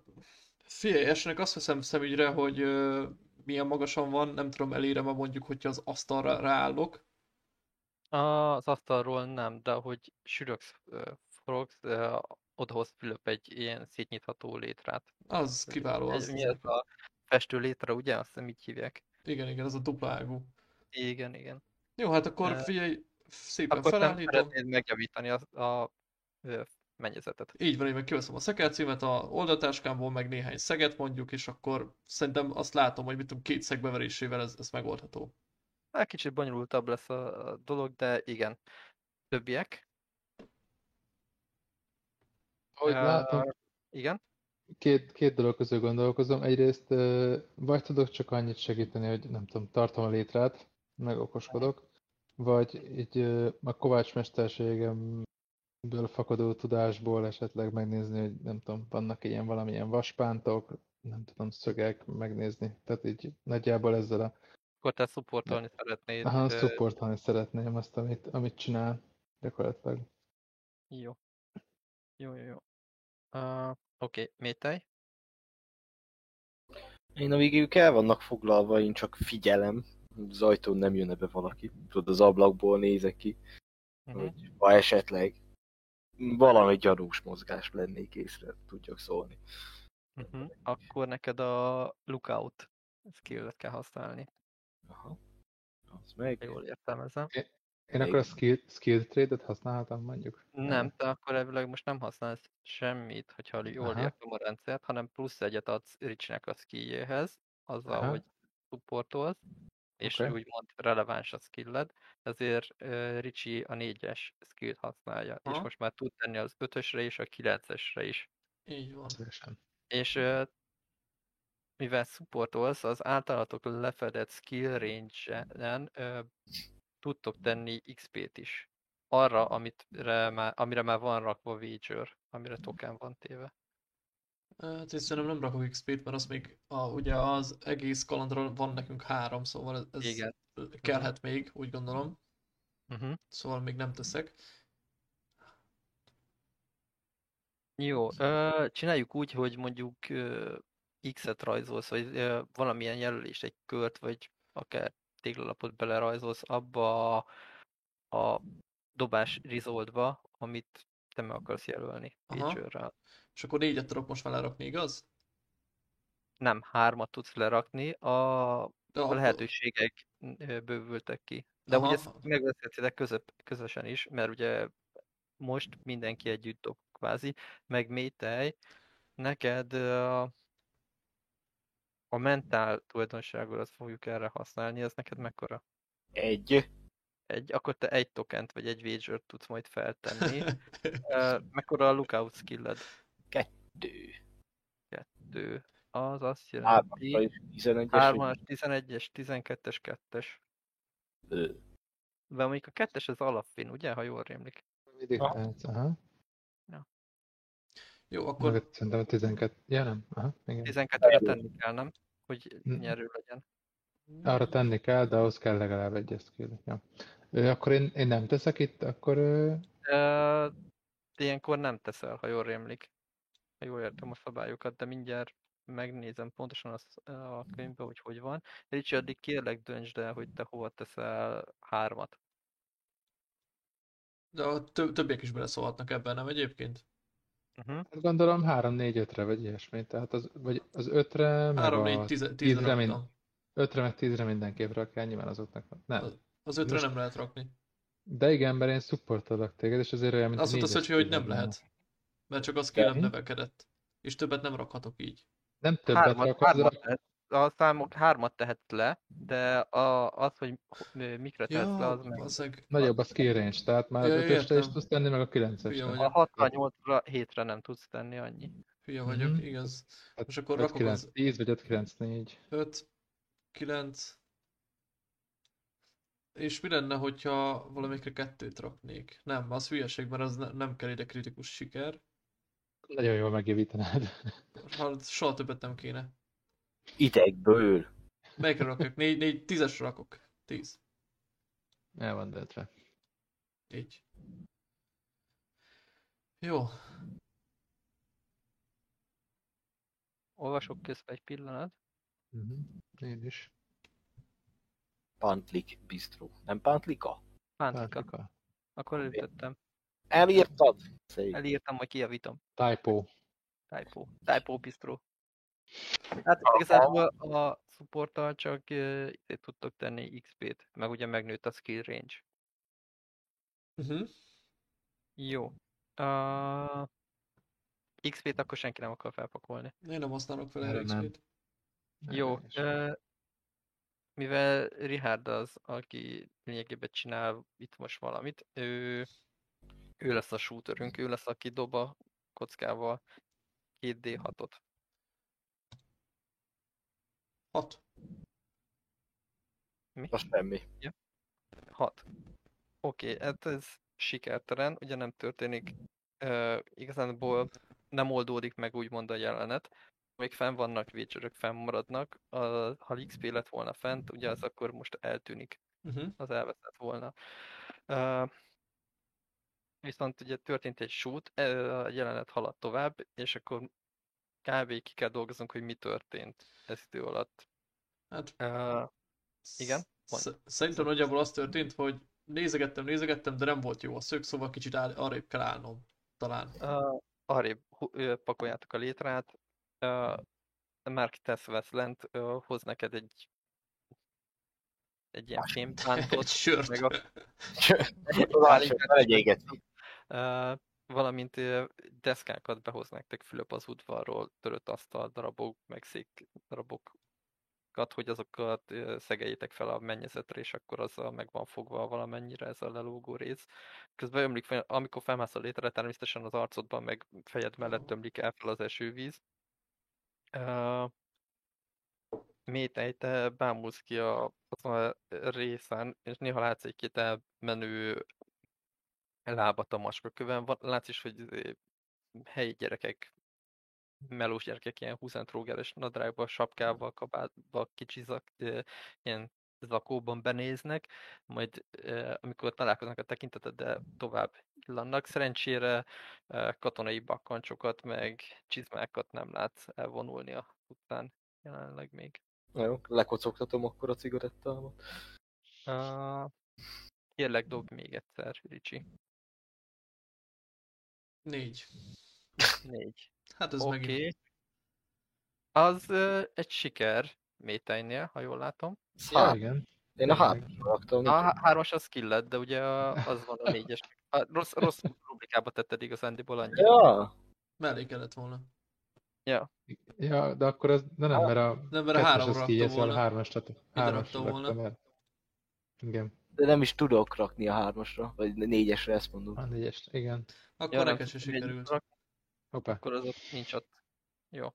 figyelj, esnek azt veszem szemügyre, hogy ö, milyen magasan van, nem tudom, elérem-e mondjuk, hogyha az asztalra ráállok. Az asztalról nem, de hogy süröksz, forogsz, odahoz Fülöp egy ilyen szétnyitható létrát. Az kiváló, az, mi ez a festő létre, ugye? Azt hiszem így hívják. igen, igen, az a dupla ágú. Igen, igen. Jó, hát akkor Ö, figyelj, szépen Akkor felállítom. szeretnéd megjavítani a, a, mennyezetet. Így van, én meg kiveszem a szekercímet a oldaltáskámból, meg néhány szeget mondjuk, és akkor szerintem azt látom, hogy mit tudom, két szegbeverésével ez, ez megoldható. Hát kicsit bonyolultabb lesz a dolog, de igen. Többiek? Ahogy látom, Igen? két, két dolog közül gondolkozom. Egyrészt vagy tudok csak annyit segíteni, hogy nem tudom, tartom a létrát, meg okoskodok, vagy így a kovács mesterségemből fakadó tudásból esetleg megnézni, hogy nem tudom, vannak ilyen valamilyen vaspántok, nem tudom, szögek megnézni. Tehát így nagyjából ezzel a Akkor te szupportolni szeretnéd. Aha, szupportolni szeretném azt, amit, amit csinál gyakorlatilag. Jó. Jó, jó, jó. Uh, Oké, okay. métej? Én a végéjük el vannak foglalva, én csak figyelem. Az ajtón nem jönne be valaki. Tudod, az ablakból nézek ki, Uh-huh. hogy ha esetleg valami gyanús mozgás lennék észre, tudjak szólni. Uh-huh. Akkor neked a lookout skillet kell használni, Aha. Az meg. jól értelmezem. Én akkor a skill, skill trade-et használhatom mondjuk? Nem, te akkor elvileg most nem használsz semmit, hogyha jól értem a rendszert, hanem plusz egyet adsz Richnek a skilljéhez, azzal, Aha. hogy supportolsz, és Oké. úgymond releváns a skilled, ezért uh, Ricsi a négyes skillt használja, és Aha. most már tud tenni az ötösre és a kilencesre is. Így van. Szívesen. És ö, mivel supportolsz, az általatok lefedett skill range-en ö, tudtok tenni XP-t is. Arra, amit, már, amire már van rakva wager, amire token van téve. Hát én szerintem nem rakok XP-t, mert az még, a, ugye az egész kalandról van nekünk három, szóval ez, ez Igen. kellhet még, úgy gondolom. Uh-huh. Szóval még nem teszek. Jó, csináljuk úgy, hogy mondjuk X-et rajzolsz, vagy valamilyen jelölést, egy kört, vagy akár téglalapot belerajzolsz abba a, a dobás resolve amit te meg akarsz jelölni wagerrel. És akkor négyet tudok most már lerakni, igaz? Nem, hármat tudsz lerakni, a, a lehetőségek ö, bővültek ki. De Aha. ugye ezt megbeszéltétek közöp, közösen is, mert ugye most mindenki együtt dob kvázi, meg Métej, neked ö, a mentál tulajdonságodat fogjuk erre használni, ez neked mekkora? Egy. Egy, akkor te egy tokent vagy egy wager tudsz majd feltenni. <laughs> Mekkora a lookout skilled? Kettő. Kettő. Az azt jelenti... is 11-es. 3-as, 11-es, 12-es, 2-es. Ö, De mondjuk a kettes az alapfin, ugye, ha jól rémlik. Mindig Aha. aha. Jó, akkor Akkor szerintem a 12. Ja, nem. Aha, igen. 12-re tenni kell, nem? Hogy Mm. nyerő legyen. Arra tenni kell, de ahhoz kell legalább egy skill. Ja. Akkor én, én nem teszek itt, akkor Ö, ilyenkor nem teszel, ha jól rémlik. Ha jól értem a szabályokat, de mindjárt megnézem pontosan azt a könyvbe, hogy hogy van. Ricsi, addig kérlek döntsd el, hogy te hova teszel hármat. de a tö- többiek is beleszólhatnak ebben, nem egyébként? Uh-huh. hát gondolom 3-4-5-re vagy ilyesmi. Tehát az, vagy az 5-re, meg 3, a 4, 10, 10 10-re, mind, raktam. 5-re meg 10-re mindenképp rakjál, nyilván azoknak. Nem. Az- Az 5 Most- nem lehet rakni. De igen, mert én supportolok téged, és azért olyan, mint Azt mondta Szöcsi, hogy nem lehet. Mert csak a skillem Mi? növekedett. És többet nem rakhatok így. Nem többet Hármat, rak, az hármat rak, tehet, a számok hármat tehet le, de a, az, hogy ho- mikre tehetsz le, az meg. bazzeg. nagyobb a skill range, tehát már Ja, az 5-ösre is tudsz tenni, meg a Hülye 9-esre. vagyok. A 68-ra, 7-re nem tudsz tenni annyi. Hülye vagyok, Mhm. igaz. Tehát Most akkor 5, rakok 9, az 10 vagy 5, 9, 4. 5, 9. És mi lenne, hogyha valamikre kettőt raknék? Nem, az hülyeség, mert az ne, nem kell ide kritikus siker. Nagyon jól megjavítanád. Ha soha többet nem kéne. Idegből. Melyikre rakok? 4, 4, 10-esre rakok. 10. El van döntve. Így. Jó. Olvasok közben egy pillanat. Uh-huh. Én is. Pantlik bistro. Nem Pantlika? Pántika. Pántika. Akkor elütöttem. Elírtad? Szép. Elírtam, hogy kijavítom. Typo. Typo. Typo bistro. Hát igazából a supporttal csak uh, tudtok tenni XP-t, meg ugye megnőtt a skill range. Uh-huh. Jó. Uh, XP-t akkor senki nem akar felpakolni. Én nem használok fel Erre. XP-t. Jó. Uh, mivel Richard az, aki lényegében csinál itt most valamit, ő, ő lesz a shooterünk, ő lesz, aki dob a kockával 2D6-ot. 6. Mi? Az semmi. 6. Oké, okay, hát ez sikertelen, ugye nem történik, uh, igazából nem oldódik meg úgymond a jelenet. Még fenn vannak wagerök, fennmaradnak, a, ha XP lett volna fent, ugye az akkor most eltűnik, Uh-huh. az elveszett volna. Uh, viszont ugye történt egy shoot, a jelenet haladt tovább, és akkor kb. ki kell dolgoznunk, hogy mi történt ez idő alatt. Hát Uh, Igen? Sz- Szerintem nagyjából az történt, hogy nézegettem, nézegettem, de nem volt jó a szög, szóval kicsit áll, arrébb kell állnom. Talán. Uh, arrébb pakoljátok a létrát. Uh, Mark tesz vesz lent, uh, hoz neked egy egy ilyen <laughs> Egy fémpántot, sört. meg a, Pálinkát elegyégetni. uh, valamint deszkákat behoz nektek Fülöp az udvarról, törött asztal darabok, meg szék darabokat, hogy azokat szegeljétek fel a mennyezetre, és akkor azzal meg van fogva valamennyire ez a lelógó rész. Közben ömlik fel, amikor felmász a létre, természetesen az arcodban, meg fejed mellett ömlik el fel az esővíz. Uh, Métej, te bámulsz ki a, azon a részen, és néha látsz egy-két elmenő lábat a macskaköven. Van- Látsz is, hogy izé helyi gyerekek, melós gyerekek ilyen húzentrógeres nadrágban, sapkával, kabátban, kicsi zak, ö, ilyen zakóban benéznek, majd amikor találkoznak a tekinteteddel tovább illannak. Szerencsére katonai bakkancsokat meg csizmákat nem látsz elvonulni a után jelenleg még. Jó, lekocogtatom akkor a cigarettámat. Uh, kérlek, dobj még egyszer, Ricsi. Négy. Négy. Hát ez Oké. megint. Az uh, egy siker Métejnél, ha jól látom. Ja, igen. Én a hármasra raktam. A há- hármas az skill lett, de ugye a- <laughs> az van a négyes. A rossz, rossz rubrikába tetted igazándiból annyi. Ja, Mellé kellett volna. Ja. Ja, de akkor az, de nem, mert a Nem, mert a háromra az raktam a volna. hármas, tehát raktam volna. mert... Igen, de nem is tudok rakni a hármasra, vagy négyesre ezt mondom. a négyes, igen. Akkor Ja, nem neked se sikerült. Hoppá, Akkor az ott nincs ott. Jó.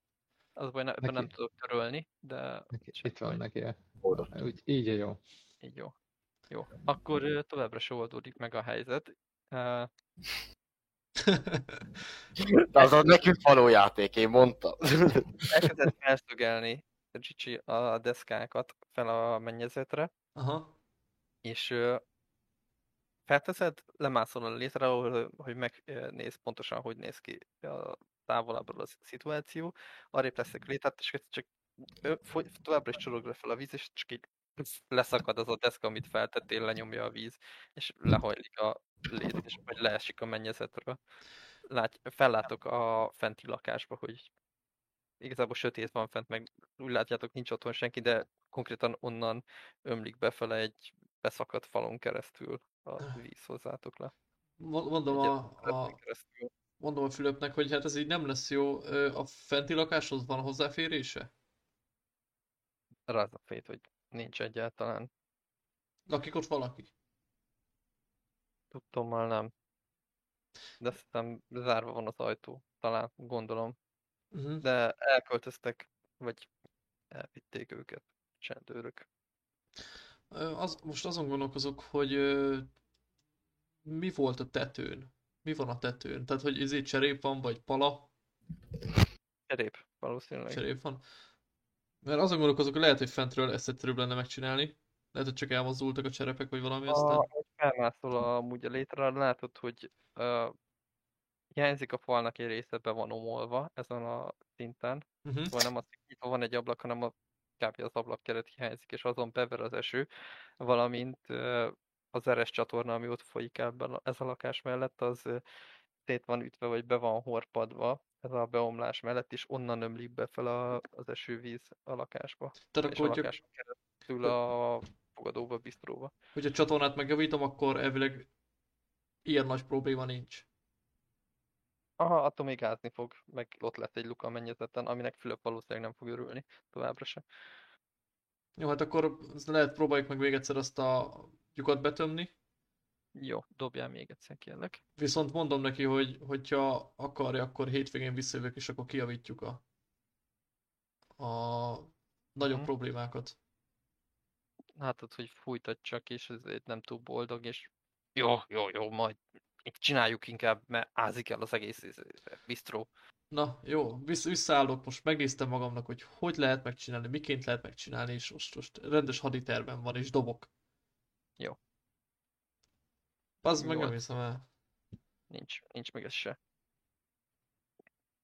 Az baj, ne, ebben nem tudok törölni, de neki, itt van neki. Úgy, így jó. így jó. Jó. Akkor továbbra se oldódik meg a helyzet. Uh, <laughs> De az a nekünk való játék, én mondtam. <laughs> elkezdett felszögelni Gicsi a deszkákat fel a mennyezetre, Aha. és felteszed, lemászol a létre, ahol, hogy megnéz pontosan, hogy néz ki a távolabbról a szituáció, arrébb teszek létát, és csak továbbra is csorog fel a víz, és csak így leszakad az a deszka, amit feltettél, lenyomja a víz, és lehajlik a lét, és vagy leesik a mennyezetről. Lát, fellátok a fenti lakásba, hogy igazából sötét van fent, meg úgy látjátok, nincs otthon senki, de konkrétan onnan ömlik befele egy beszakadt falon keresztül a víz hozzátok le. Mo- Mondom a, a, mondom a Fülöpnek, hogy hát ez így nem lesz jó. A fenti lakáshoz van hozzáférése? Ráz a fét, hogy nincs egyáltalán. Lakik ott valaki? Tudtommal nem. De hiszem zárva van az ajtó, talán, gondolom. Uh-huh. De elköltöztek, vagy elvitték őket csendőrök. Az, most azon gondolkozok, hogy mi volt a tetőn? Mi van a tetőn? Tehát, hogy ezért cserép van, vagy pala Cserép, valószínűleg. cserép van? Mert azon gondolkozok, hogy lehet, hogy fentről ezt egyszerűbb lenne megcsinálni. Lehet, hogy csak elmozdultak a cserepek, vagy valami A, aztán. felmászol amúgy a létre, látod, hogy uh, hiányzik a falnak egy része, be van omolva ezen a szinten. Uh-huh. Szóval nem az, hogy nyitva van egy ablak, hanem a kb. az ablakkeret hiányzik, és azon bever az eső, valamint az eres csatorna, ami ott folyik ebben ez a lakás mellett, az szét van ütve, vagy be van horpadva ez a beomlás mellett, és onnan ömlik be fel a, az esővíz a lakásba. Tehát és akkor, a lakáson keresztül a fogadóba, bistróba. hogyha a csatornát megjavítom, akkor elvileg ilyen nagy probléma nincs. Aha, attól még ázni fog, meg ott lesz egy luka a mennyezeten, aminek Fülöp valószínűleg nem fog örülni továbbra se. Jó, hát akkor lehet próbáljuk meg még egyszer azt a lyukat betömni. Jó, dobjál még egyszer kérlek. Viszont mondom neki, hogy hogyha akarja, akkor hétvégén visszajövök, és akkor kijavítjuk a, a nagyobb Mhm. problémákat. Látod, hogy fújtad csak, és ezért nem túl boldog, és jó, jó, jó, majd itt csináljuk inkább, mert ázik el az egész bistró. Na, jó, vissz, visszaállok, most megnéztem magamnak, hogy hogy lehet megcsinálni, miként lehet megcsinálni, és most, most rendes haditervem van, és dobok. Jó. Az meg nem hiszem el. Nincs, nincs meg ez se.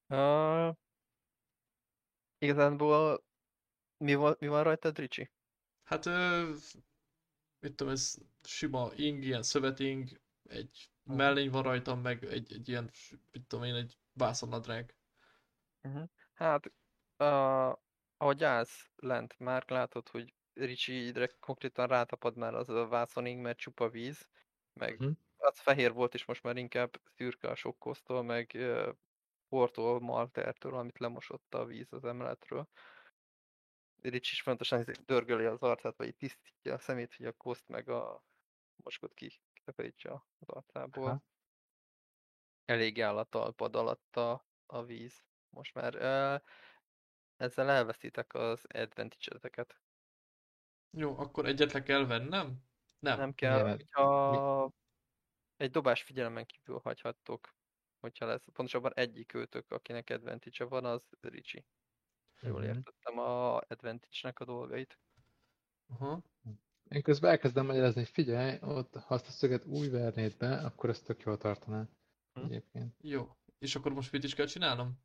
Uh, igazából mi van, mi van rajtad, Ricsi? Hát, ö, mit tudom, ez sima ing, ilyen szöveting, egy Mhm. mellény van rajtam, meg egy, egy ilyen, mit tudom én, egy vászonnadrág. Uh-huh. Hát, uh, ahogy állsz lent, már látod, hogy Ricsi idre konkrétan rátapad már az a vászonig, mert csupa víz, meg Mhm. az fehér volt, és most már inkább szürke a sokkosztól, meg uh, portól, maltertől, amit lemosott a víz az emeletről. Ricsi is fontosan dörgöli az arcát, vagy tisztítja a szemét, hogy a koszt meg a moskot ki kitakarítsa az arcából. Aha. Elég áll a talpad alatt a, a víz. Most már uh, ezzel elveszítek az advantage-eteket. Jó, akkor egyet le kell vennem? Nem. Nem kell, Milyen- hogyha egy dobás figyelemen kívül hagyhattok, hogyha lesz. Pontosabban egyik őtök, akinek advantage van, az Ricsi. Jól értettem a advantage-nek a dolgait. Aha. Én közben elkezdem magyarázni, hogy figyelj, ott, ha azt a szöget úgy vernéd be, akkor ezt tök jól tartaná. Hm. Egyébként. Jó. És akkor most mit is kell csinálnom?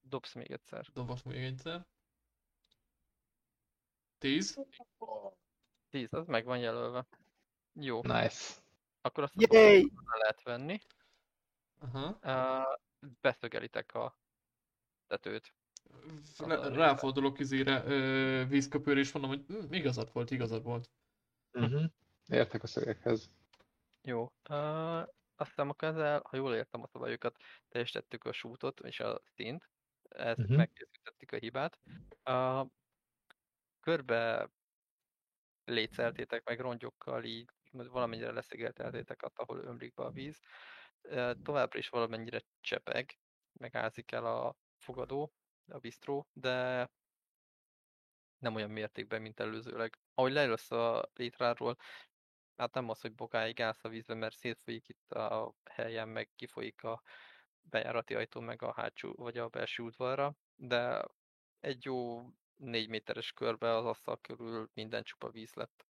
Dobsz még egyszer. Dobok még egyszer. Tíz. 10, az meg van jelölve. Jó, Nice. akkor azt a Yay! lehet venni. Aha. Uh, beszögelitek a tetőt. Le- ráfordulok izére vízköpőre, és mondom, hogy hm, igazad volt, igazad volt. Uh-huh. Értek a szögekhez. Jó. Uh, azt hiszem a közel, ha jól értem a szabályokat, teljesítettük a sútot és a szint. Ezt uh-huh. megkészítettük a hibát. Uh, körbe létszeltétek meg rongyokkal, így valamennyire leszigeteltétek azt, ahol ömlik be a víz. Uh, továbbra is valamennyire csepeg, megázik el a fogadó, a bistró, de nem olyan mértékben, mint előzőleg. Ahogy leülsz a létráról, hát nem az, hogy bokáig állsz a vízben, mert szétfolyik itt a helyen, meg kifolyik a bejárati ajtó, meg a hátsó, vagy a belső udvarra, de egy jó négy méteres körbe az asztal körül minden csupa víz lett.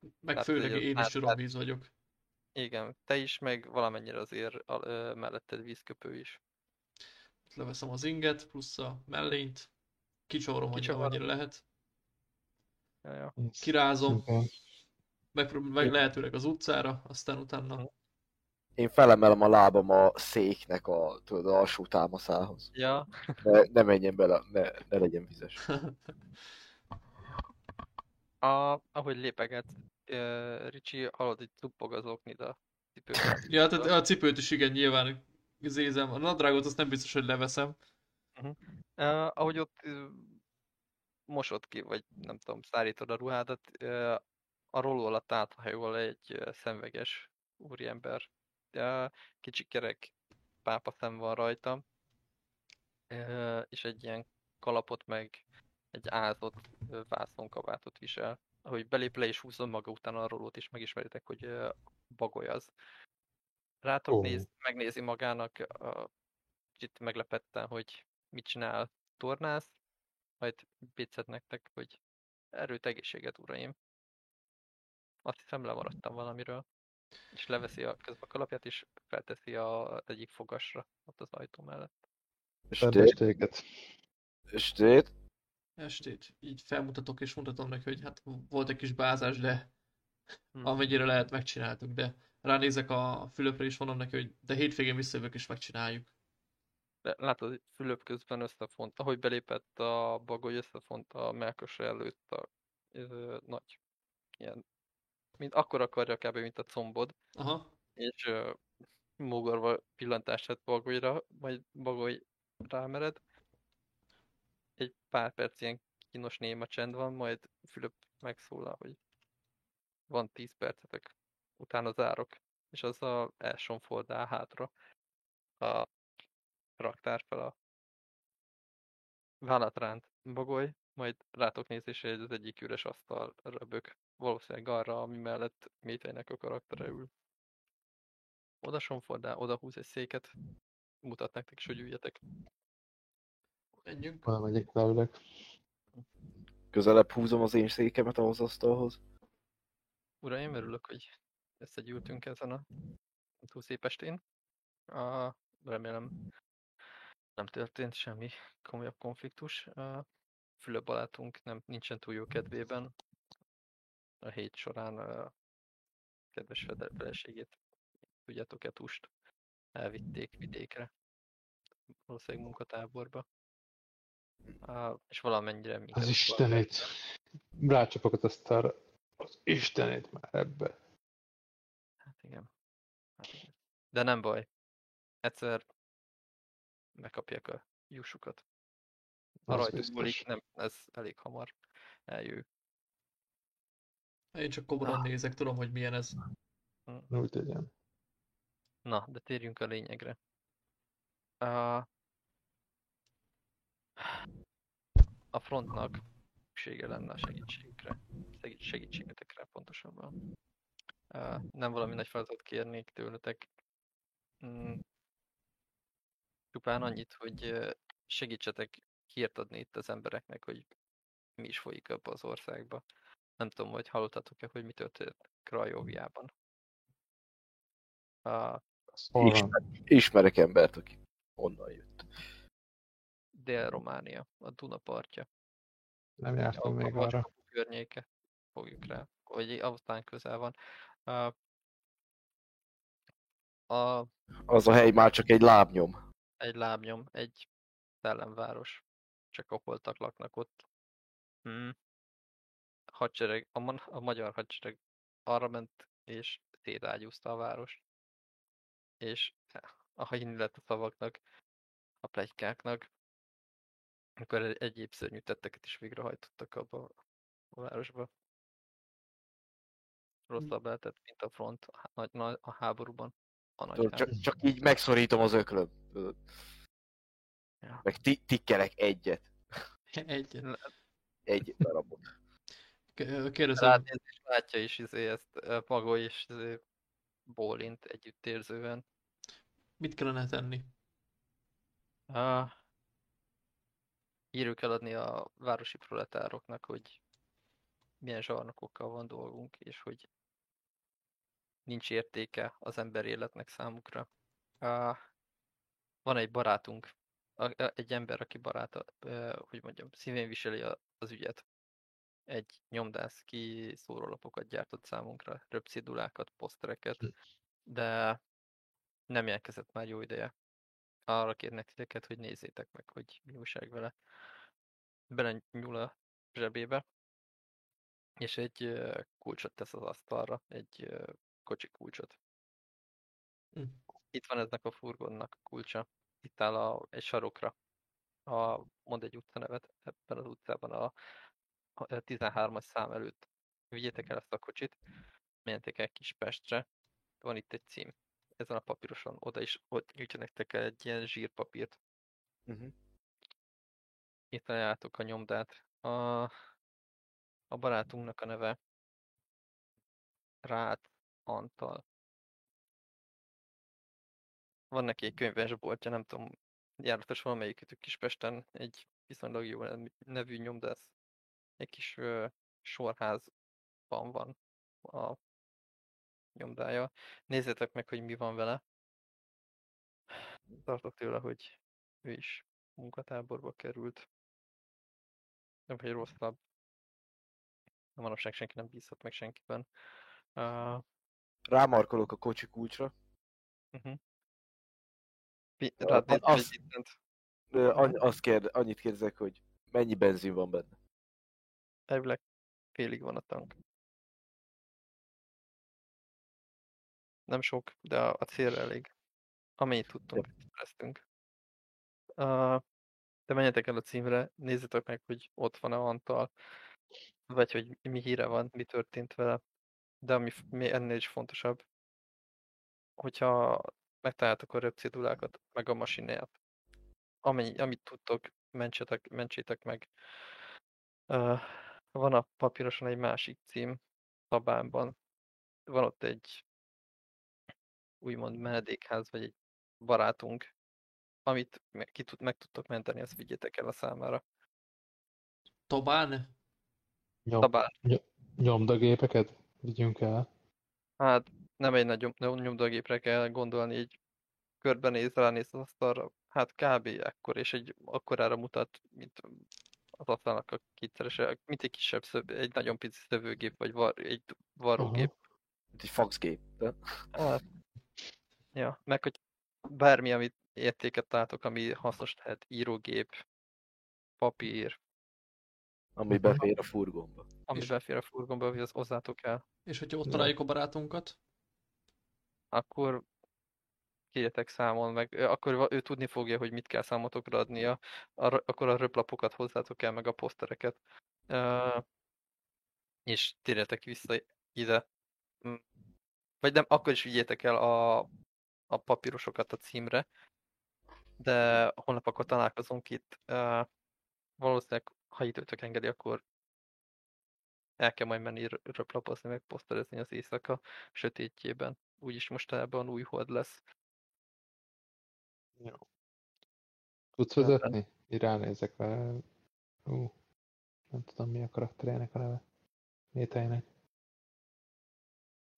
Meg Tehát, főleg én is át- csuromvíz vagyok. Igen, te is, meg valamennyire azért melletted vízköpő is. Leveszem az inget, plusz a mellényt. Kicsavarom, hogy Kicsavarom. amennyire lehet. Ja, ja. Kirázom, megpróbálom meg lehetőleg az utcára, aztán utána Én felemelem a lábam a széknek a, tudod, alsó támaszához. ja, Ne, ne menjen bele, ne, ne legyen vizes. a, ahogy lépeget, uh, Ricsi, hallod, hogy cuppog az oknid a cipőben. Ja, tehát a cipőt is igen, nyilván zézem. A nadrágot azt nem biztos, hogy leveszem. Uh, ahogy ott uh, mosod ki, vagy nem tudom, szárítod a ruhádat, uh, a rolló alatt áthajol egy uh, szemveges úriember. Uh, kicsi kerek pápa szem van rajta, uh, és egy ilyen kalapot meg egy ázott uh, vászonkabátot visel. Ahogy belép le és húzza maga után a rollót, és megismeritek, hogy uh, bagoly az. Rátok Ó. néz, megnézi magának, uh, kicsit meglepetten, hogy mit csinál, tornász, majd bécet nektek, hogy erőt, egészséget, uraim. Azt hiszem lemaradtam valamiről. És leveszi a közbe kalapját, és felteszi a, az egyik fogasra, ott az ajtó mellett. Stét, stét, Estét. Így felmutatok és mutatom neki, hogy hát volt egy kis bázás, de Hm. amennyire lehet megcsináltuk, de ránézek a Fülöpre és mondom neki, hogy de hétvégén visszajövök és megcsináljuk. De látod, hogy Fülöp közben összefont, ahogy belépett a bagoly, összefont a melkosra előtt a ö, nagy, ilyen, mint akkor akarja kb. mint a combod, Aha. és ö, mogorva pillantást tett bagolyra, majd bagoly rámered. Egy pár perc ilyen kínos néma csend van, majd Fülöp megszólal, hogy van 10 percetek, utána zárok, és azzal elsonfordál hátra a raktár fel a vállatránt bagoly, majd rátok nézésre egy az egyik üres asztal röbök, valószínűleg arra, ami mellett Métejnek a karaktere ül. Oda sonfordál, oda húz egy széket, mutat nektek is, hogy üljetek. Menjünk. Valamelyik leülök. közelebb húzom az én székemet ahhoz asztalhoz. Uraim, örülök, hogy összegyűltünk ezen a túl szép estén. A, remélem nem történt semmi komolyabb konfliktus. Fülöp barátunk nem, nincsen túl jó kedvében. A hét során a kedves feleségét, tudjátok-e tust, elvitték vidékre. Valószínűleg munkatáborba. Uh, és valamennyire minket Az is Istenét. Rácsapok az asztalra. Az Istenét már ebbe. Hát igen. Hát igen. De nem baj. Egyszer megkapják a jussukat. A rajtuk múlik, nem, ez elég hamar eljő. Én csak komolyan Ah. nézek, tudom, hogy milyen ez. Úgy legyen. Na, de térjünk a lényegre. A, a frontnak szüksége lenne a segítségükre. Segít, segítségetekre pontosabban. Uh, nem valami nagy feladatot kérnék tőletek. Mm. Csupán annyit, hogy segítsetek hírt adni itt az embereknek, hogy mi is folyik abba az országba. Nem tudom, hogy hallottatok-e, hogy mi történt Krajóviában. A? Ismer, ismerek embert, aki onnan jött. Dél-Románia, a Duna partja. Nem jártam a, még a arra. Környéke. Fogjuk rá. Vagy aztán közel van. A, a, Az a hely már csak egy lábnyom. Egy lábnyom, egy szellemváros. Csak a holtak laknak ott. Hmm. hadsereg, a, man- a magyar hadsereg arra ment és szétágyúzta a várost. És ha hinni lett a szavaknak, a plegykáknak, akkor egy- egyéb szörnyű tetteket is végrehajtottak abba a városba. Rosszabb lehetett, mint a front a, a háborúban. A nagy csak, csak így megszorítom az öklöm. Ja. Meg ti- tikkelek egyet. Egyet. Egy darabot. Kérdezem, Ránéz és látja is izé ezt Pagoly és izé bólint együttérzően. mit kellene tenni? Ah, írjuk eladni a városi proletároknak, hogy milyen zsarnokokkal van dolgunk, és hogy nincs értéke az ember életnek számukra. Van egy barátunk, egy ember, aki baráta, hogy mondjam, szívén viseli a- az ügyet. Egy nyomdász ki szórólapokat gyártott számunkra, röpszidulákat, posztereket, de nem jelentkezett már jó ideje. Arra kérnek titeket, hogy nézzétek meg, hogy mi újság vele. Bele nyúl a zsebébe, és egy kulcsot tesz az asztalra, egy kocsi kulcsot. Hm. Itt van eznek a furgonnak a kulcsa. Itt áll a, egy sarokra. A, mond egy utcanevet ebben az utcában a, a 13-as szám előtt. Vigyétek el ezt a kocsit, menjetek el Kispestre. Van itt egy cím. Ezen a papíroson oda is, ott nyújtja nektek el egy ilyen zsírpapírt. Uh-huh. Itt ajánlátok a nyomdát. A, a barátunknak a neve Rád Antal. Van neki egy könyvesboltja, nem tudom, járatos valamelyikőtük Kispesten egy viszonylag jó nevű nyomdász. Egy kis ö, sorházban van a nyomdája. Nézzétek meg, hogy mi van vele. Tartok tőle, hogy ő is munkatáborba került. Nem vagy rosszabb. Manapság senki nem bízhat meg senkiben. Uh, Rámarkolok a kocsi kulcsra. uh-huh. Rád annyi- Azt annyit kérdezek, hogy mennyi benzin van benne. Elvileg félig van a tank. Nem sok, de a, a célra elég. Amennyit tudtunk, szereztünk. Uh, de menjetek el a címre, nézzétek meg, hogy ott van-e Antal, vagy hogy mi híre van, mi történt vele. De ami f- mi ennél is fontosabb, hogyha megtaláltak a röpcidulákat, meg a masinát, amennyi, amit tudtok, mentsetek, mentsétek meg. Uh, van a papíroson egy másik cím, Szabánban. Van ott egy úgymond menedékház, vagy egy barátunk, amit meg, ki tud, meg tudtok menteni, azt vigyétek el a számára. Tobán? Nyom, Szabán. nyomdagépeket vigyünk el. Hát nem egy nagy nyom- nyomdagépre kell gondolni, egy körbenéz, ránéz az asztalra, hát kb. ekkor, és egy akkorára mutat, mint az asztalnak a kétszerese, mint egy kisebb, szöv, egy nagyon pici szövőgép, vagy var, egy varrógép. Mint egy faxgép. De... Hát, ja, meg hogy bármi, amit értéket látok, ami hasznos lehet, írógép, papír, Ami befér a furgonba. Ami És- befér a furgonba, hogy az hozzátok el, És hogyha ott találjuk a barátunkat? akkor kérjetek számon, meg akkor va- ő tudni fogja, hogy mit kell számotokra adnia, arra, akkor a röplapokat hozzátok el, meg a posztereket. Uh, és térjetek vissza ide. Mm. Vagy nem, akkor is vigyétek el a, a papírosokat a címre, de holnap akkor találkozunk itt. Uh, valószínűleg, ha időtök engedi, akkor el kell majd menni rö- röplapozni, meg poszterezni az éjszaka sötétjében. Úgyis mostanában új hold lesz. Tudsz vezetni? Így ránézek vele. Ú, nem tudom mi a karakterének a neve. Méteinek.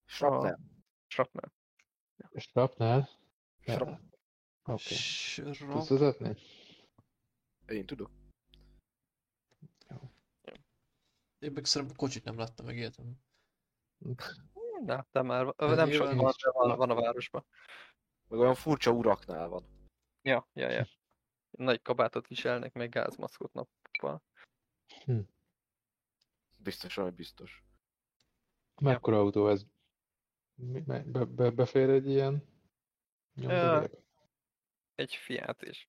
Shrapnel. Shrapnel. Strapnál? Shrap... Oké. Srap. Tudsz vezetni? Én tudok. Én meg szerintem kocsit nem láttam meg életem. Na, te már, Hát nem sok van, de van, van a városban. Meg olyan furcsa uraknál van. Ja, ja, ja. Nagy kabátot viselnek, meg gázmaszkot nappal. De biztosan, hogy biztos. Mekkora autó ez? Be, be, befér egy ilyen nyomdogép? Egy Fiat és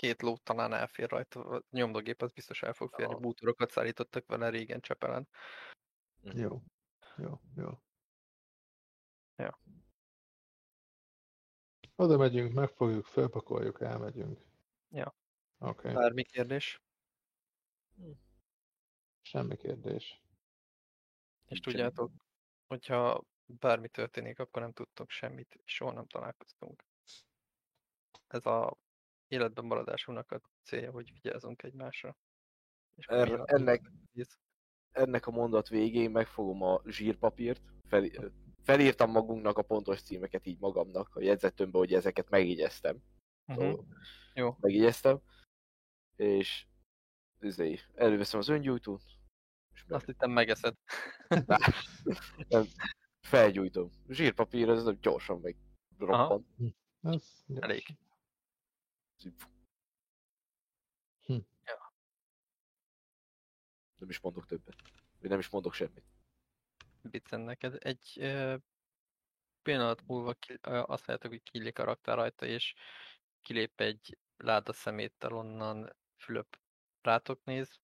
két ló talán elfér rajta, a nyomdogép az biztos el fog férni, bútorokat szállítottak vele régen Csepelen. Jó. Jó, jó. Ja. Oda megyünk, megfogjuk, felpakoljuk, elmegyünk. Ja. Oké, okay. Bármi kérdés? semmi kérdés. És tudjátok, hogyha bármi történik, akkor nem tudtok semmit, és soha nem találkoztunk. Ez a életben maradásunknak a célja, hogy vigyázzunk egymásra. És Erre- mire- ennek- Ennek a mondat végén megfogom a zsírpapírt, fel, felírtam magunknak a pontos címeket így magamnak a jegyzetőmbe, hogy ezeket megjegyeztem. Mhm. Szóval Jó. Megjegyeztem. És izé, előveszem az öngyújtót, és meg, Azt hittem megeszed. <laughs> nem, felgyújtom. Zsírpapír, ez nem gyorsan meg roppant. Ez gyors. Elég. Nem is mondok többet. Vagy nem is mondok semmit. Viccen neked. Egy ö, pillanat múlva ki, ö, azt látjátok, hogy kiillik a raktár rajta, és kilép egy láda szeméttel onnan Fülöp rátok néz,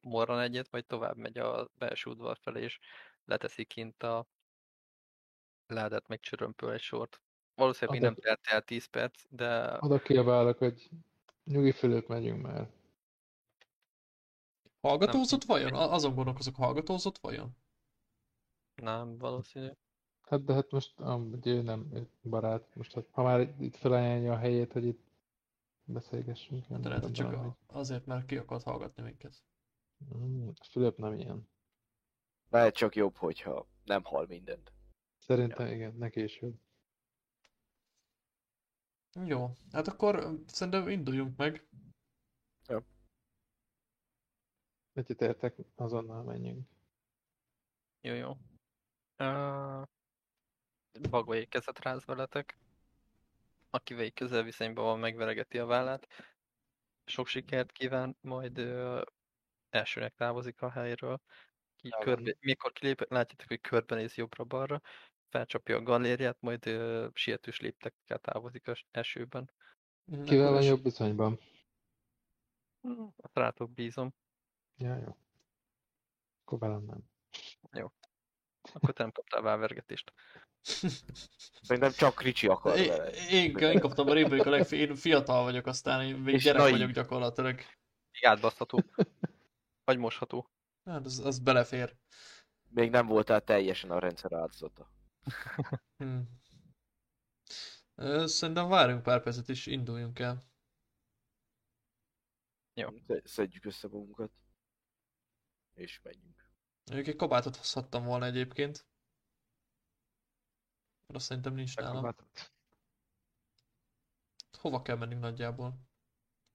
morran egyet, majd tovább megy a belső udvar felé, és leteszi kint a ládát, meg csörömpöl egy sort. Valószínűleg még nem telt el 10 perc, de Oda kiabálok, hogy nyugi fölött megyünk már. Hallgatózott vajon? A- Azon gondolkozok, hallgatózott vajon? nem valószínű. Hát de hát most ő nem ő barát. Most hát, ha már itt felajánlja a helyét, hogy itt beszélgessünk. Hát én de lehet, hogy csak a- azért, mert ki akart hallgatni minket. Mm, Fülöp nem ilyen. Lehet csak jobb, hogyha nem hal mindent. Szerintem igen, neki is jobb. Jó, hát akkor szerintem induljunk meg. Egyetértek, azonnal menjünk. Jó, jó. Uh, Bagolyé kezet ráz veletek. Akivel így közel viszonyban van, megveregeti a vállát. Sok sikert kíván, majd uh, elsőnek távozik a helyről. Így körbe, mikor kilép, látjátok, hogy körbenéz jobbra-balra, felcsapja a galériát, majd uh, sietős léptekkel távozik az esőben. Mm, Kivel van jobb viszonyban? Azt rátok bízom. Ja, jó. Akkor velem nem. Akkor te nem kaptál válvergetést. Szerintem csak Ricsi akar Én, vele. én, én kaptam a rémlik a legfi, én fiatal vagyok, aztán én még És gyerek naív. vagyok gyakorlatilag. Még átbaszható. Vagy mosható. Hát az, az belefér. Még nem voltál teljesen a rendszer áldozata. Hm. Ö, Szerintem várjunk pár percet és induljunk el. Sze- Szedjük össze magunkat. És menjünk. Mondjuk egy kabátot hozhattam volna egyébként. Azt szerintem nincs nálam. Kabátot. Hova kell mennünk nagyjából?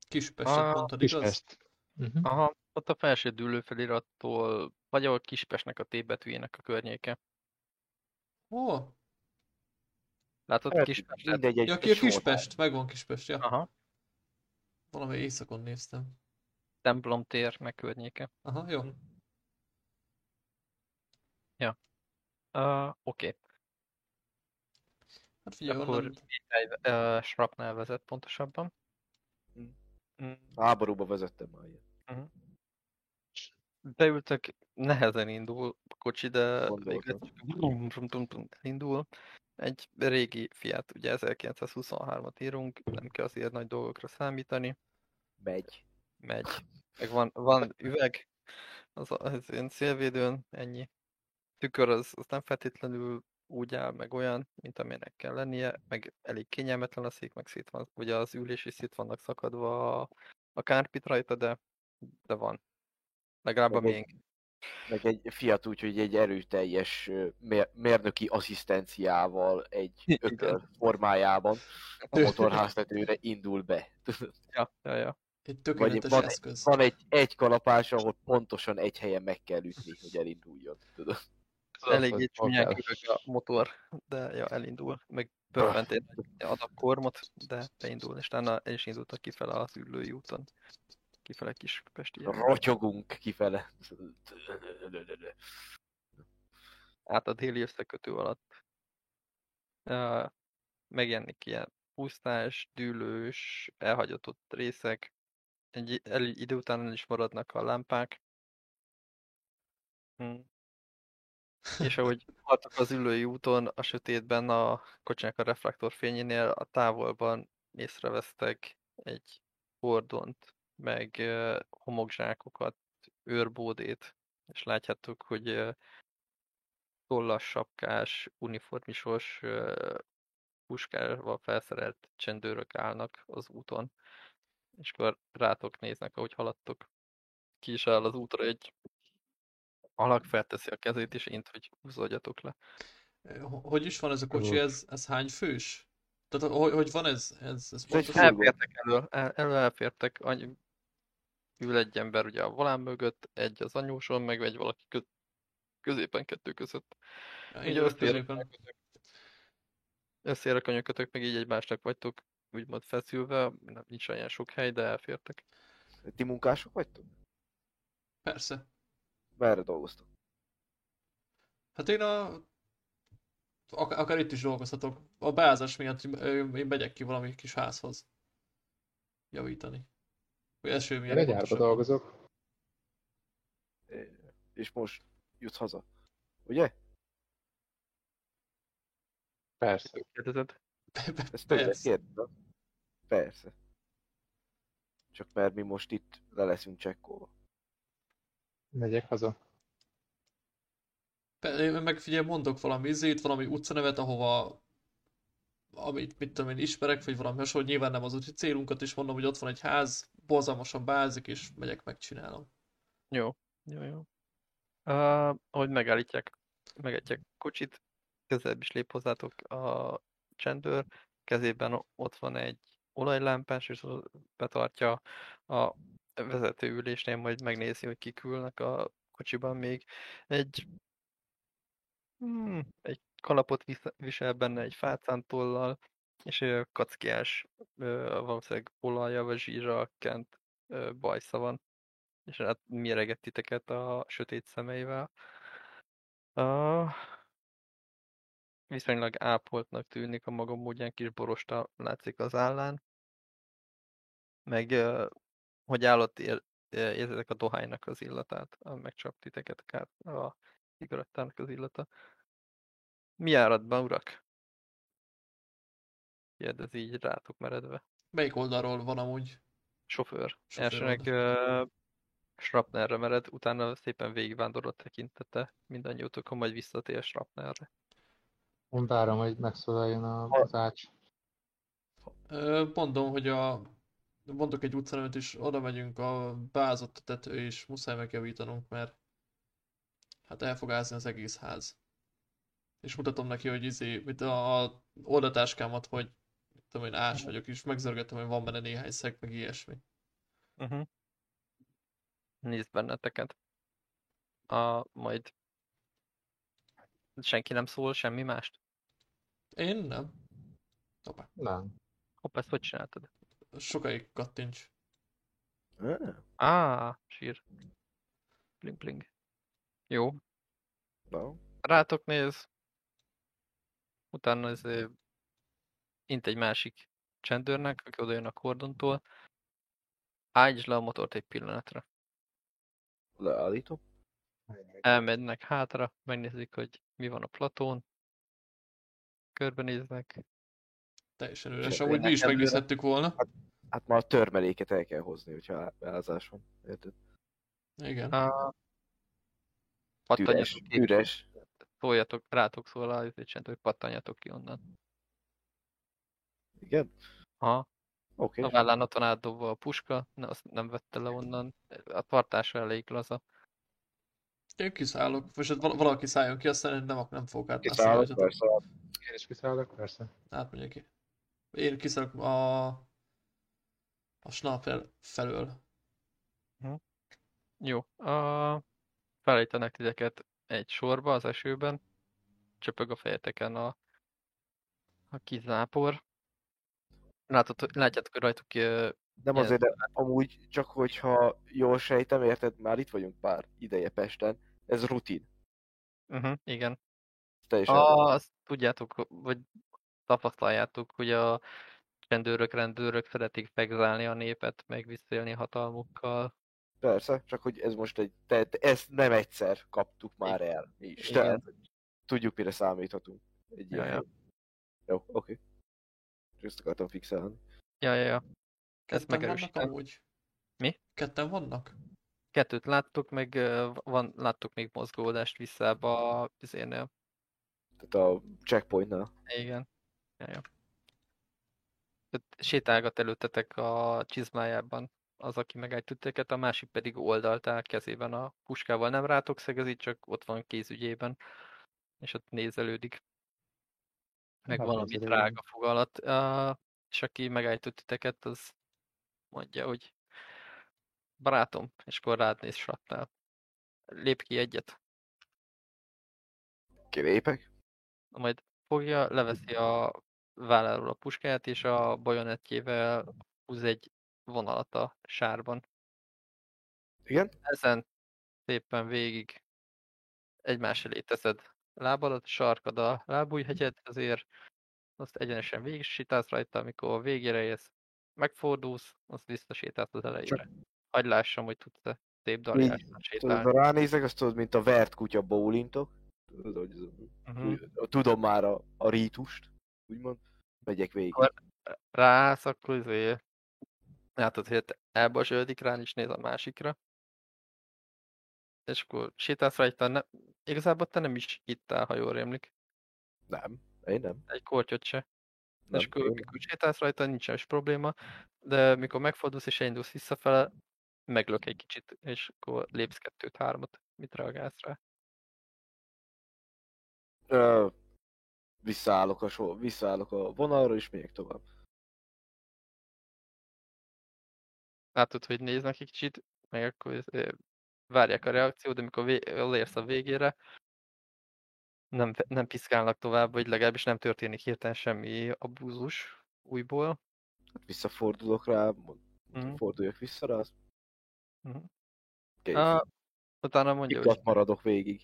Kispestet Ah, mondtad, igaz? Kispest. Uh-huh. Aha, ott a felső dűlő felirattól, vagy ahol Kispesnek a T betűjének a környéke. Ó, Látod Hát, Kispestet? Mindegy, egy, ja, ki a. Kispest, megvan Kispest, ja. Aha, Valami éjszakon néztem. templom tér, meg környéke. Aha, jó. Uh, Oké, okay. Hát figyelj, Akkor- onnan... uh, Shrapnel vezet pontosabban. Hm. Háborúba vezettem már ilyet. Beültek, nehezen indul a kocsi, de elindul. Egy régi Fiat, ugye 1923-at írunk, nem kell azért nagy dolgokra számítani. Megy. megy. Meg van, van üveg az, az én szélvédőn, ennyi. Tükör az, az nem feltétlenül úgy áll, meg olyan, mint amilyenek kell lennie, meg elég kényelmetlen a szék, meg szét van, ugye az ülés is szét vannak szakadva a, a kárpit rajta, de, de van. Legalább a Meg egy- miénk. Meg egy fiat úgy, hogy egy erőteljes mérnöki asszisztenciával egy <laughs> ökör formájában a motorháztetőre indul be. <laughs> Ja, ja, ja. Egy tökéletes van, eszköz. van egy, egy kalapás, ahol pontosan egy helyen meg kell ütni, hogy elinduljon. Tudod? Eléggé csúnyán a motor, de ja, elindul. Meg pörfentén ad a kormot, de beindul, és utána el is indultak kifele az ülői úton. Kifele kis pesti Rotyogunk kifele. át a déli összekötő alatt. Uh, megjelenik ilyen pusztás, dűlős, elhagyatott részek. Egy el, idő után is maradnak a lámpák. Hm. És ahogy <laughs> haladtak az ülői úton, a sötétben a kocsinak a reflektorfényénél a távolban észrevesztek egy hordont, meg homokzsákokat, őrbódét, és látjátok, hogy tollas sapkás, uniformisos, puskával felszerelt csendőrök állnak az úton, és akkor rátok néznek, ahogy haladtok. Ki is áll az útra egy alak, felteszi a kezét, és int, hogy húzódjatok le. Hogy is van ez a kocsi, ez, ez hány fős? Tehát hogy, hogy van ez? ez, ez pontosan? elfértek elő, el, elő elfértek, annyi, ül egy ember ugye a volán mögött, egy az anyóson, meg egy valaki köz, középen kettő között. Ja, így összér, összér a könyökötök, meg így egymásnak vagytok úgymond feszülve, nem, nincs olyan sok hely, de elfértek. Ti munkások vagytok? Persze. Merre dolgoztok? Hát én a... Ak- akár itt is dolgozhatok. A beázás miatt én megyek ki valami kis házhoz. Javítani. Vagy eső miatt. Én egy árba dolgozok. És most jutsz haza. Ugye? Persze. Kérdezed? Ezt Persze. kérdezem. Persze. Csak mert mi most itt le leszünk csekkolva. Megyek haza. Meg figyelj, mondok valami izét, valami utcanevet, ahova amit, mit tudom én, ismerek, vagy valami hasonló, nyilván nem az úti célunkat is mondom, hogy ott van egy ház, borzalmasan bázik, és megyek, megcsinálom. Jó, jó, jó. Uh, ahogy megállítják, a kocsit, közelebb is lép hozzátok a csendőr, kezében ott van egy olajlámpás, és betartja a vezetőülésnél, majd megnézi, hogy kik ülnek a kocsiban még. Egy, hmm, egy kalapot visel benne egy fácántollal, és kackiás, valószínűleg olajja vagy zsírral kent bajsza van és hát méreget titeket a sötét szemeivel. Uh, viszonylag ápoltnak tűnik a maga módján, kis borosta látszik az állán. Meg, hogy állott ér, érzitek a dohánynak az illatát, a megcsap titeket a, a cigarettának az illata. Mi áradban, urak? Kérdezi így rátok meredve. Melyik oldalról van amúgy? Sofőr. Sofőr Elsőnek uh, Shrapnerre mered, utána szépen végigvándorlott tekintete mindannyiótokon, majd visszatér Shrapnerre. Én várom, hogy megszólaljon a- az ács. Ö, Mondom, hogy a... Mondok egy utcanevet is, oda megyünk a beázott a tető, és muszáj megjavítanunk, mert hát el fog ázni az egész ház. És mutatom neki, hogy izé, mit a, a oldatáskámat, hogy tudom én, ás vagyok, és megzörgetem, hogy van benne néhány szeg, meg ilyesmi. Uh-huh. Nézd benneteket. A, majd senki nem szól semmi mást? Én nem. Hoppá. Nem. Hopp, ezt hogy csináltad? Sokáig kattints. Ah, Á, sír. Pling pling. Jó. no. Rátok néz. Utána ez ö, int egy másik csendőrnek, aki oda jön a kordontól. Állítsd le a motort egy pillanatra. Leállítom. Elmennek hátra, megnézik, hogy mi van a platón. Körbenéznek. Teljesen üres. És Amúgy mi is megnézhettük volna. Hát már a törmeléket el kell hozni, hogyha beázás van. Érted? Igen. A... Üres. Pattanjatok ki, Üres. szóljatok, rátok szól a hogy pattanjatok ki onnan. Igen? Aha, Oké. a vállán ott van átdobva a puska, ne, azt nem vette le onnan. A tartása elég laza. Én kiszállok, vagy hát val- valaki szálljon ki, aztán nem, nem fogok át. Kiszállok, persze. Én is kiszállok, persze. Átmegyek ki. Én kiszállok a... a snapper felől. Jó, a... felállítanak titeket egy sorba az esőben. Csöpög a fejeteken a, a kis zápor. Látod, látjátok, hogy rajtuk Nem azért, de amúgy csak hogyha jól sejtem, érted, már itt vagyunk pár ideje Pesten, ez rutin. Uh-huh, igen. Teljesen. Azt tudjátok, vagy tapasztaljátok, hogy a rendőrök, rendőrök szeretik megzálni a népet, meg visszaélni hatalmukkal. Persze, csak hogy ez most egy, te, ezt nem egyszer kaptuk már el. Mi is. Tehát tudjuk, mire számíthatunk. Egy ilyen. Jó, oké. Csak Ezt akartam fixálni. Ja, ja, ja. Vannak megerősítem. amúgy? Mi? Ketten vannak? Kettőt láttuk, meg van, láttuk még mozgódást visszába a izénél. Tehát a checkpointnál. Igen. Ja, ja. Sétálgat előttetek a csizmájában az, aki megállt tütteket, a másik pedig oldalt áll kezében a puskával. Nem rátok szegezi, csak ott van kézügyében, és ott nézelődik. Meg Hát, valami drága fogalat. És aki megállított titeket, az mondja, hogy barátom, és akkor rád néz sattál. Lép ki egyet. Kilépek? majd fogja, leveszi a válláról a puskáját, és a bajonettjével húz egy vonalat a sárban. Igen? Ezen szépen végig egymás elé teszed lábadat, sarkad a lábújhegyet, azért azt egyenesen végig sétálsz rajta, amikor a végére érsz, megfordulsz, azt visszasétálsz az elejére. Hagy lássam, hogy tudsz-e szép Tudod, sétálni. ha ránézek, azt tudod, mint a vert kutya. Tudod, hogy ez- Mhm. Tudom már a, a rítust, úgymond. Megyek végig. Akkor- Rász, akkor azért látod, hogy elbazsöldik rá, és néz a másikra. És akkor sétálsz rajta, ne, igazából te nem is hittál, ha jól rémlik. Nem, én nem. Egy kortyot se. nem és akkor, mikor sétálsz rajta, nincsen is probléma, de mikor megfordulsz és elindulsz visszafele, meglök egy kicsit, és akkor lépsz kettőt, hármat, mit reagálsz rá. Ö, visszaállok a, so, visszaállok a vonalra, és megyek tovább. Látod, hogy néznek egy kicsit, meg akkor várják a reakciót, de mikor vé- elérsz a végére, nem, nem piszkálnak tovább, vagy legalábbis nem történik hirtelen semmi abúzus újból. Hát visszafordulok rá, mond- Mhm. forduljak vissza rá, azt Mhm. kész. Ah, utána mondja, hogy maradok végig.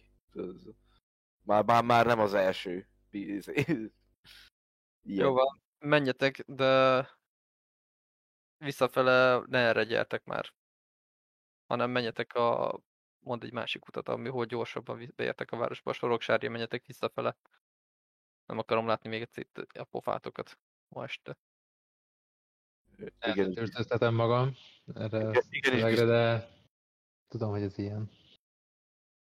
Már, már, már nem az első. <laughs> Jó van, menjetek, de visszafele ne erre gyertek már. Hanem menjetek a, mond egy másik utat, ami hol gyorsabban beértek a városba, a soroksárja menjetek visszafele. Nem akarom látni még egyszer itt a pofátokat ma este. Igen, Eltörtöztetem magam erre Igen, igen, szövegre, de tudom, hogy ez ilyen.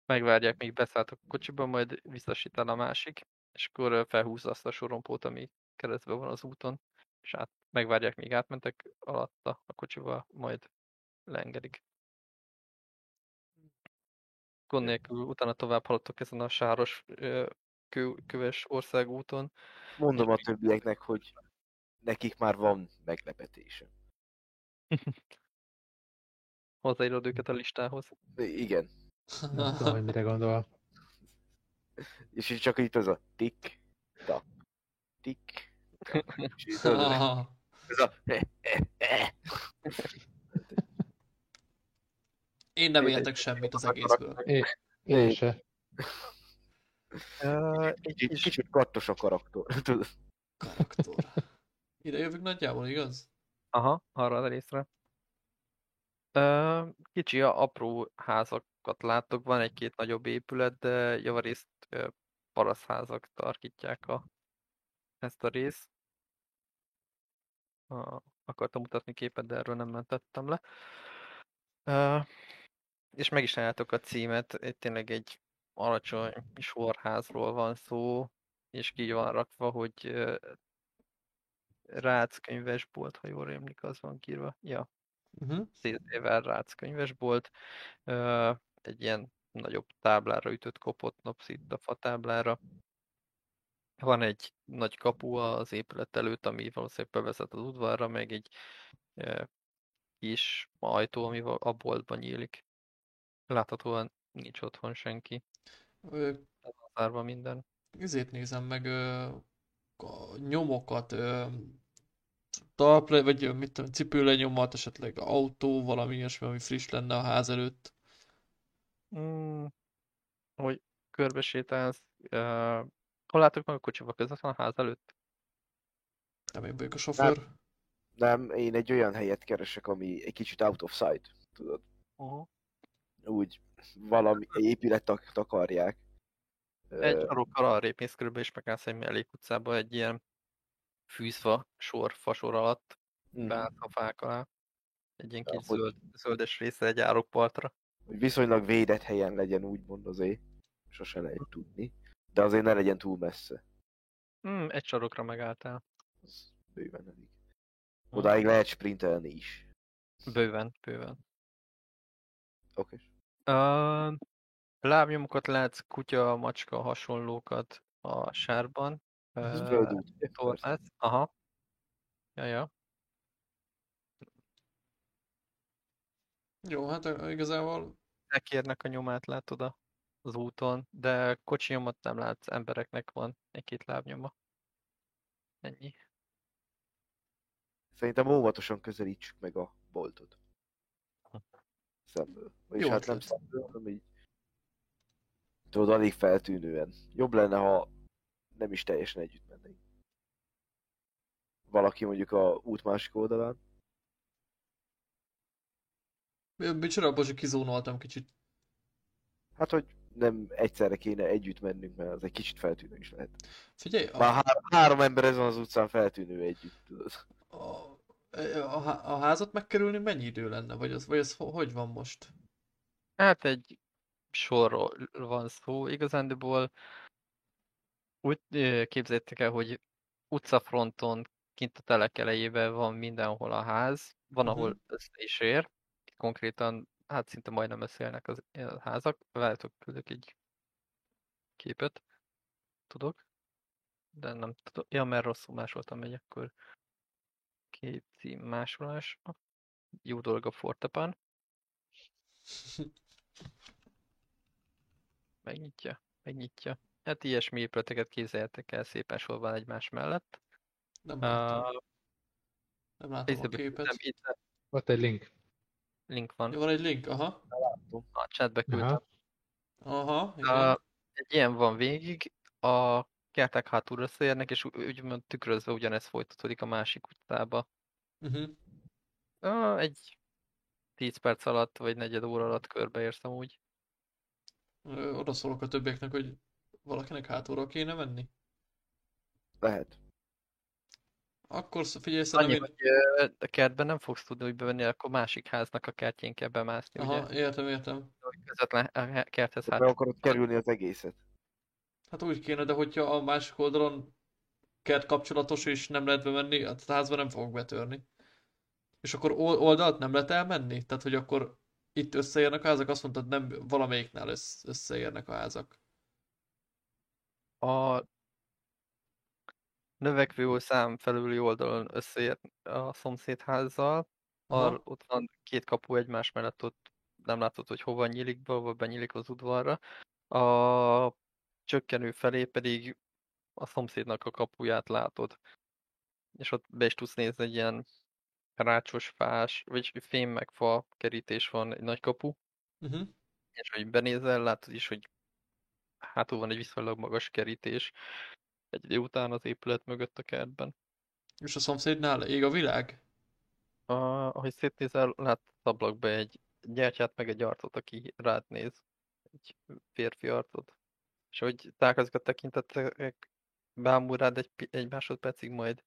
Megvárják, míg beszálltok a kocsiba, majd visszasítál a másik, és akkor felhúzza azt a sorompót, ami keresztbe van az úton, és át, megvárják, míg átmentek alatta a kocsival, majd leengedik. Gond nélkül utána tovább haladtok ezen a sáros, kő, köves országúton. mondom a többieknek, hogy nekik már van meglepetése. <laughs> Hozzáírod őket a listához. Igen. Nem tudom, hogy mire gondol. <laughs> És így csak itt az a tik, tak, tik. <laughs> És így ez a Én nem értek semmit az egészből. Én, én se. Uh, egy kicsit, kattos a karakter. <laughs> Karakter. Ide jövök nagyjából, igaz? aha, arra a részre. Uh, kicsi, a apró házakat láttok, van egy-két nagyobb épület, de javarészt uh, parasztházak tarkítják a, ezt a részt. Uh, akartam mutatni képet, de erről nem mentettem le. Uh, és meg is találtok a címet, itt tényleg egy alacsony sorházról van szó, és ki van rakva, hogy Rácz könyvesbolt, ha jól rémlik, az van kírva. Ja, Uh-huh. CZ-vel Rácz könyvesbolt. Egy ilyen nagyobb táblára ütött kopott napszít a fatáblára. Van egy nagy kapu az épület előtt, ami valószínűleg bevezet az udvarra, meg egy kis ajtó, ami a boltban nyílik. Láthatóan nincs otthon senki. Ö, Zárva minden. Ezért nézem meg ö, a nyomokat, ö, talp, le- vagy mit tudom, cipő lenyomat, esetleg autó, valami ilyesmi, ami friss lenne a ház előtt. Mm, hogy körbe sétálsz. Uh, hol látok meg a kocsival közvetlen a ház előtt? Nem én vagyok a sofőr. Nem, én egy olyan helyet keresek, ami egy kicsit out of sight, tudod. Uh-huh. Úgy valami épület tak- takarják. Egy Ö, sarokkal arrébb mész körülbelül, és megállsz egy mellék utcába egy ilyen fűzfa sor, fasor alatt, mhm. beállsz a fák alá. Egy ilyen kis zöld, zöldes része egy árokpartra. hogy viszonylag védett helyen legyen úgymond azért, sose lehet tudni. De azért ne legyen túl messze. Mm, egy sarokra megálltál. Az bőven elég. Odáig lehet sprintelni is. Bőven, bőven. Oké. Uh, lábnyomokat látsz, kutya, macska, hasonlókat a sárban. Ez? Persze. tornász. Aha. Ja, ja. Jó, hát igazából Tekérnek a nyomát látod a, az úton, de kocsi nyomot nem látsz, embereknek van egy-két lábnyoma. Ennyi. Szerintem óvatosan közelítsük meg a boltot. Szemből. Vagyis hát nem szemből, hanem így. Tudod, alig feltűnően. Jobb lenne, ha nem is teljesen együtt mennénk. Valaki mondjuk a út másik oldalán. Micsoda, Bozsi, kizónoltam kicsit. Hát, hogy nem egyszerre kéne együtt mennünk, mert az egy kicsit feltűnő is lehet. Figyelj, a, Már há- három ember ezen az utcán feltűnő együtt, tudod. a, a, há- a házat megkerülni mennyi idő lenne? Vagy az, vagy az ho- hogy van most? Hát egy sorról van szó. Igazándiból úgy képzeljétek el, hogy utcafronton kint a telek elejében van mindenhol a ház, van, ahol Mhm. össze is ér. Konkrétan, hát szinte majdnem összeérnek az a házak. Várjátok, küldök egy képet. Tudok. De nem tudom. Ja, mert rosszul másoltam megy, akkor képcím másolás. Jó dolog a Fortepan. Megnyitja, megnyitja. Hát ilyesmi épületeket képzeljetek el szépen sorban egymás mellett. Nem látom, Uh, nem látom a nem, képet. itt Ott egy link. link van. Jó, van egy link, aha. A chatbe küldtem. Aha. Aha, igen. Uh, egy ilyen van végig, a kertek hátul összeérnek, és úgymond tükrözve ugyanez folytatódik a másik utcába. Uh-huh. Uh, egy 10 perc alatt, vagy negyed óra alatt körbeérsz amúgy. Ö, Oda szólok a többieknek, hogy valakinek hátulról kéne menni. Lehet. Akkor figyelj, Annyi, szerintem hogy én... ö, a kertben nem fogsz tudni úgy bevenni, akkor másik háznak a kertjén kell bemászni, Aha, ugye? értem, értem. Hogy közvetlen kerthez Be hát. akarod kerülni az egészet. Hát úgy kéne, de hogyha a másik oldalon kert kapcsolatos és nem lehet bemenni, hát a házba nem fogok betörni. És akkor ol- oldalt nem lehet elmenni? Tehát, hogy akkor itt összeérnek a házak? Azt mondtad, nem valamelyiknál össz- összeérnek a házak. A növekvő szám felüli oldalon összeér a szomszédházzal, Aha. Ott van két kapu egymás mellett, ott nem látod, hogy hova nyílik be, hova benyílik az udvarra. A csökkenő felé pedig a szomszédnak a kapuját látod. És ott be is tudsz nézni egy ilyen rácsos fás, vagy fém meg fa kerítés van, egy nagy kapu, Uh-huh. és hogy benézel, látod is, hogy hátul van egy viszonylag magas kerítés, egy idő után az épület mögött a kertben. És a szomszédnál ég a világ? A, ahogy szétnézel, látsz ablakba egy gyertyát, meg egy arcot, aki rád néz. Egy férfi arcot. És találkozik a tekintetek, bámul rád egy, egy másodpercig, majd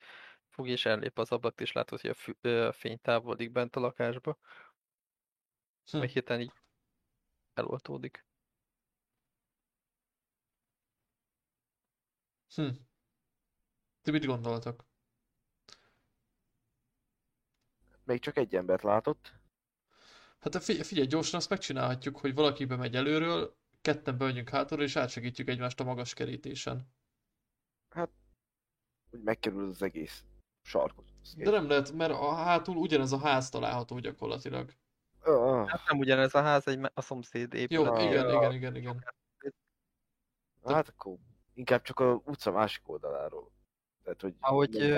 fog és ellép az ablakt, és látod, hogy a, fü, a fény távolodik bent a lakásba. Hm. Majd hirtelen így eloltódik. Hm. Ti mit gondoltak? Még csak egy embert látott. Hát figyelj, figyelj, gyorsan azt megcsinálhatjuk, hogy valaki bemegy előről, ketten bemegyünk hátulról, és átsegítjük egymást a magas kerítésen. Hogy megkerül az egész sarkot. De nem lehet, mert a hátul ugyanez a ház található gyakorlatilag. Ah, Hát nem ugyanez a ház, egy, a szomszéd Jó, épület. Ah, igen, igen, igen, igen. hát akkor inkább csak a utca másik oldaláról. Tehát, hogy Ahogy.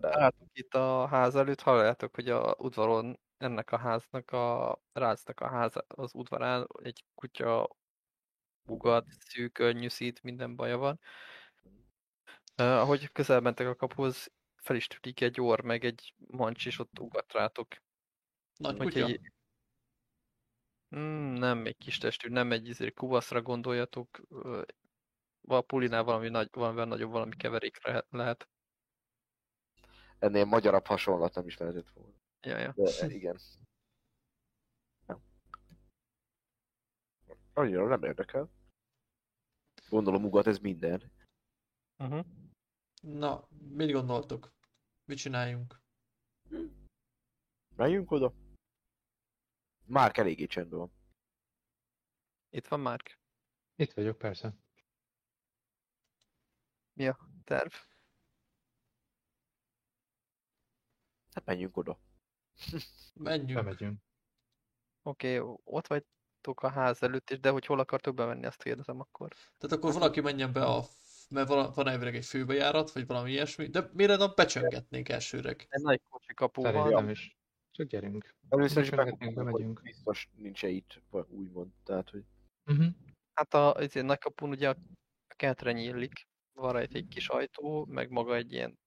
Álltok itt a ház előtt, halljátok, hogy a udvaron ennek a háznak, a rácnak a ház az udvarán egy kutya ugat, szűköl, nyűszít, minden baja van. Uh, ahogy közel mentek a kapuhoz, fel is tűnik egy orr, meg egy mancs, és ott ugat rátok. Nagy kutya. egy... Mm, nem egy kis testű, nem egy izé, kuvaszra gondoljatok. A pulinál valami nagy, valamivel nagyobb, valami keverék lehet. Ennél magyarabb hasonlat nem is lehetett volna. Ja, ja. De igen. Nem. Annyira nem érdekel. Gondolom ugat ez minden. Uh-huh. Na, mit gondoltok? Mit csináljunk? Menjünk oda. Már eléggé csendben van. Itt van Márk. Itt vagyok, persze. Terv. Hát menjünk oda. Menjünk. Bemegyünk. Oké, okay, ott vagytok a ház előtt, és de hogy hol akartok bemenni, azt kérdezem akkor. Tehát akkor valaki menjen be a... Mert van, van elvileg egy főbejárat, vagy valami ilyesmi, de mire nem becsöngetnénk elsőreg? Egy nagy kocsi kapu van. Szerintem is. Csak gyerünk. Először is bemegyünk. biztos nincs-e itt, vagy úgymond. Tehát, hogy Uh-huh. Hát a, az ilyen nagy kapun ugye a kertre nyílik, van rajta egy kis ajtó, meg maga egy ilyen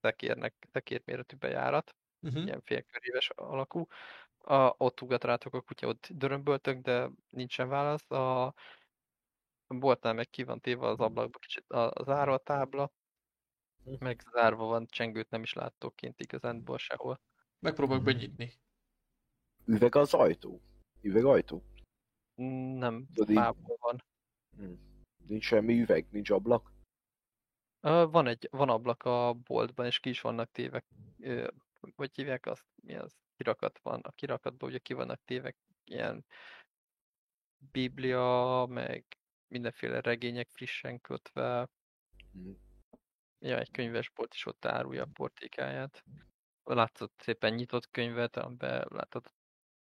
tekérnek, tekérméretű bejárat, Uh-huh. ilyen félköréves alakú. A, ott ugat rátok a kutya, ott dörömböltök, de nincsen válasz. A, a boltnál meg ki van téve az ablakba kicsit a, a zárva tábla, meg zárva van, csengőt nem is láttok kint igazából sehol. Megpróbálok Mhm. benyitni. üveg az ajtó. Üveg ajtó. Nem, fából van. Hm. Nincs semmi üveg, nincs ablak. Van egy van ablak a boltban, és ki is vannak téve, hogy hívják azt, mi az, kirakat van. A kirakatban ugye ki vannak téve ilyen biblia, meg mindenféle regények frissen kötve. Hm. Ja, egy könyvesbolt is ott árulja a portékáját. Látszott szépen nyitott könyvet, amiben látod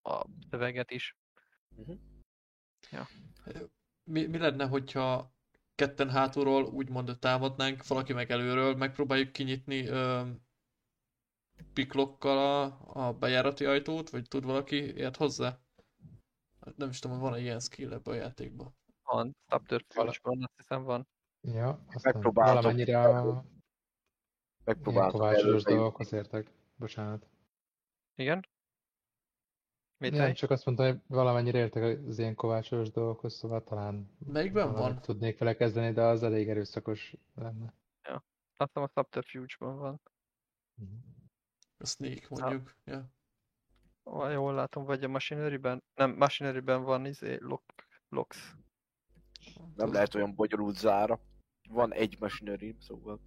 a szöveget is. Mi, mi lenne, hogyha ketten hátulról úgymond támadnánk, valaki meg előről, megpróbáljuk kinyitni ö, piklokkal a, a bejárati ajtót, vagy tud valaki ért hozzá? Hát Nem is tudom, hogy van-e ilyen skill ebbe a játékban. Van, Subterfuge-ban azt hiszem van. Ja, aztán valamennyire a ilyen Megpróbáltuk kovácsolós dolgokhoz értek. Bocsánat. Igen? Mit Nem, csak azt mondtam, hogy valamennyire értek az ilyen kovácsolós dolgokhoz, szóval talán Melyikben van? tudnék vele kezdeni, de az elég erőszakos lenne. Azt hiszem a Subterfuge-ban van. Mhm. A sneak mondjuk. Ja. Ha jól látom, vagy a Machinery-ben? Nem, Machinery-ben van izé, lock, locks. Nem lehet olyan bonyolult zára. Van egy machinery, szóval.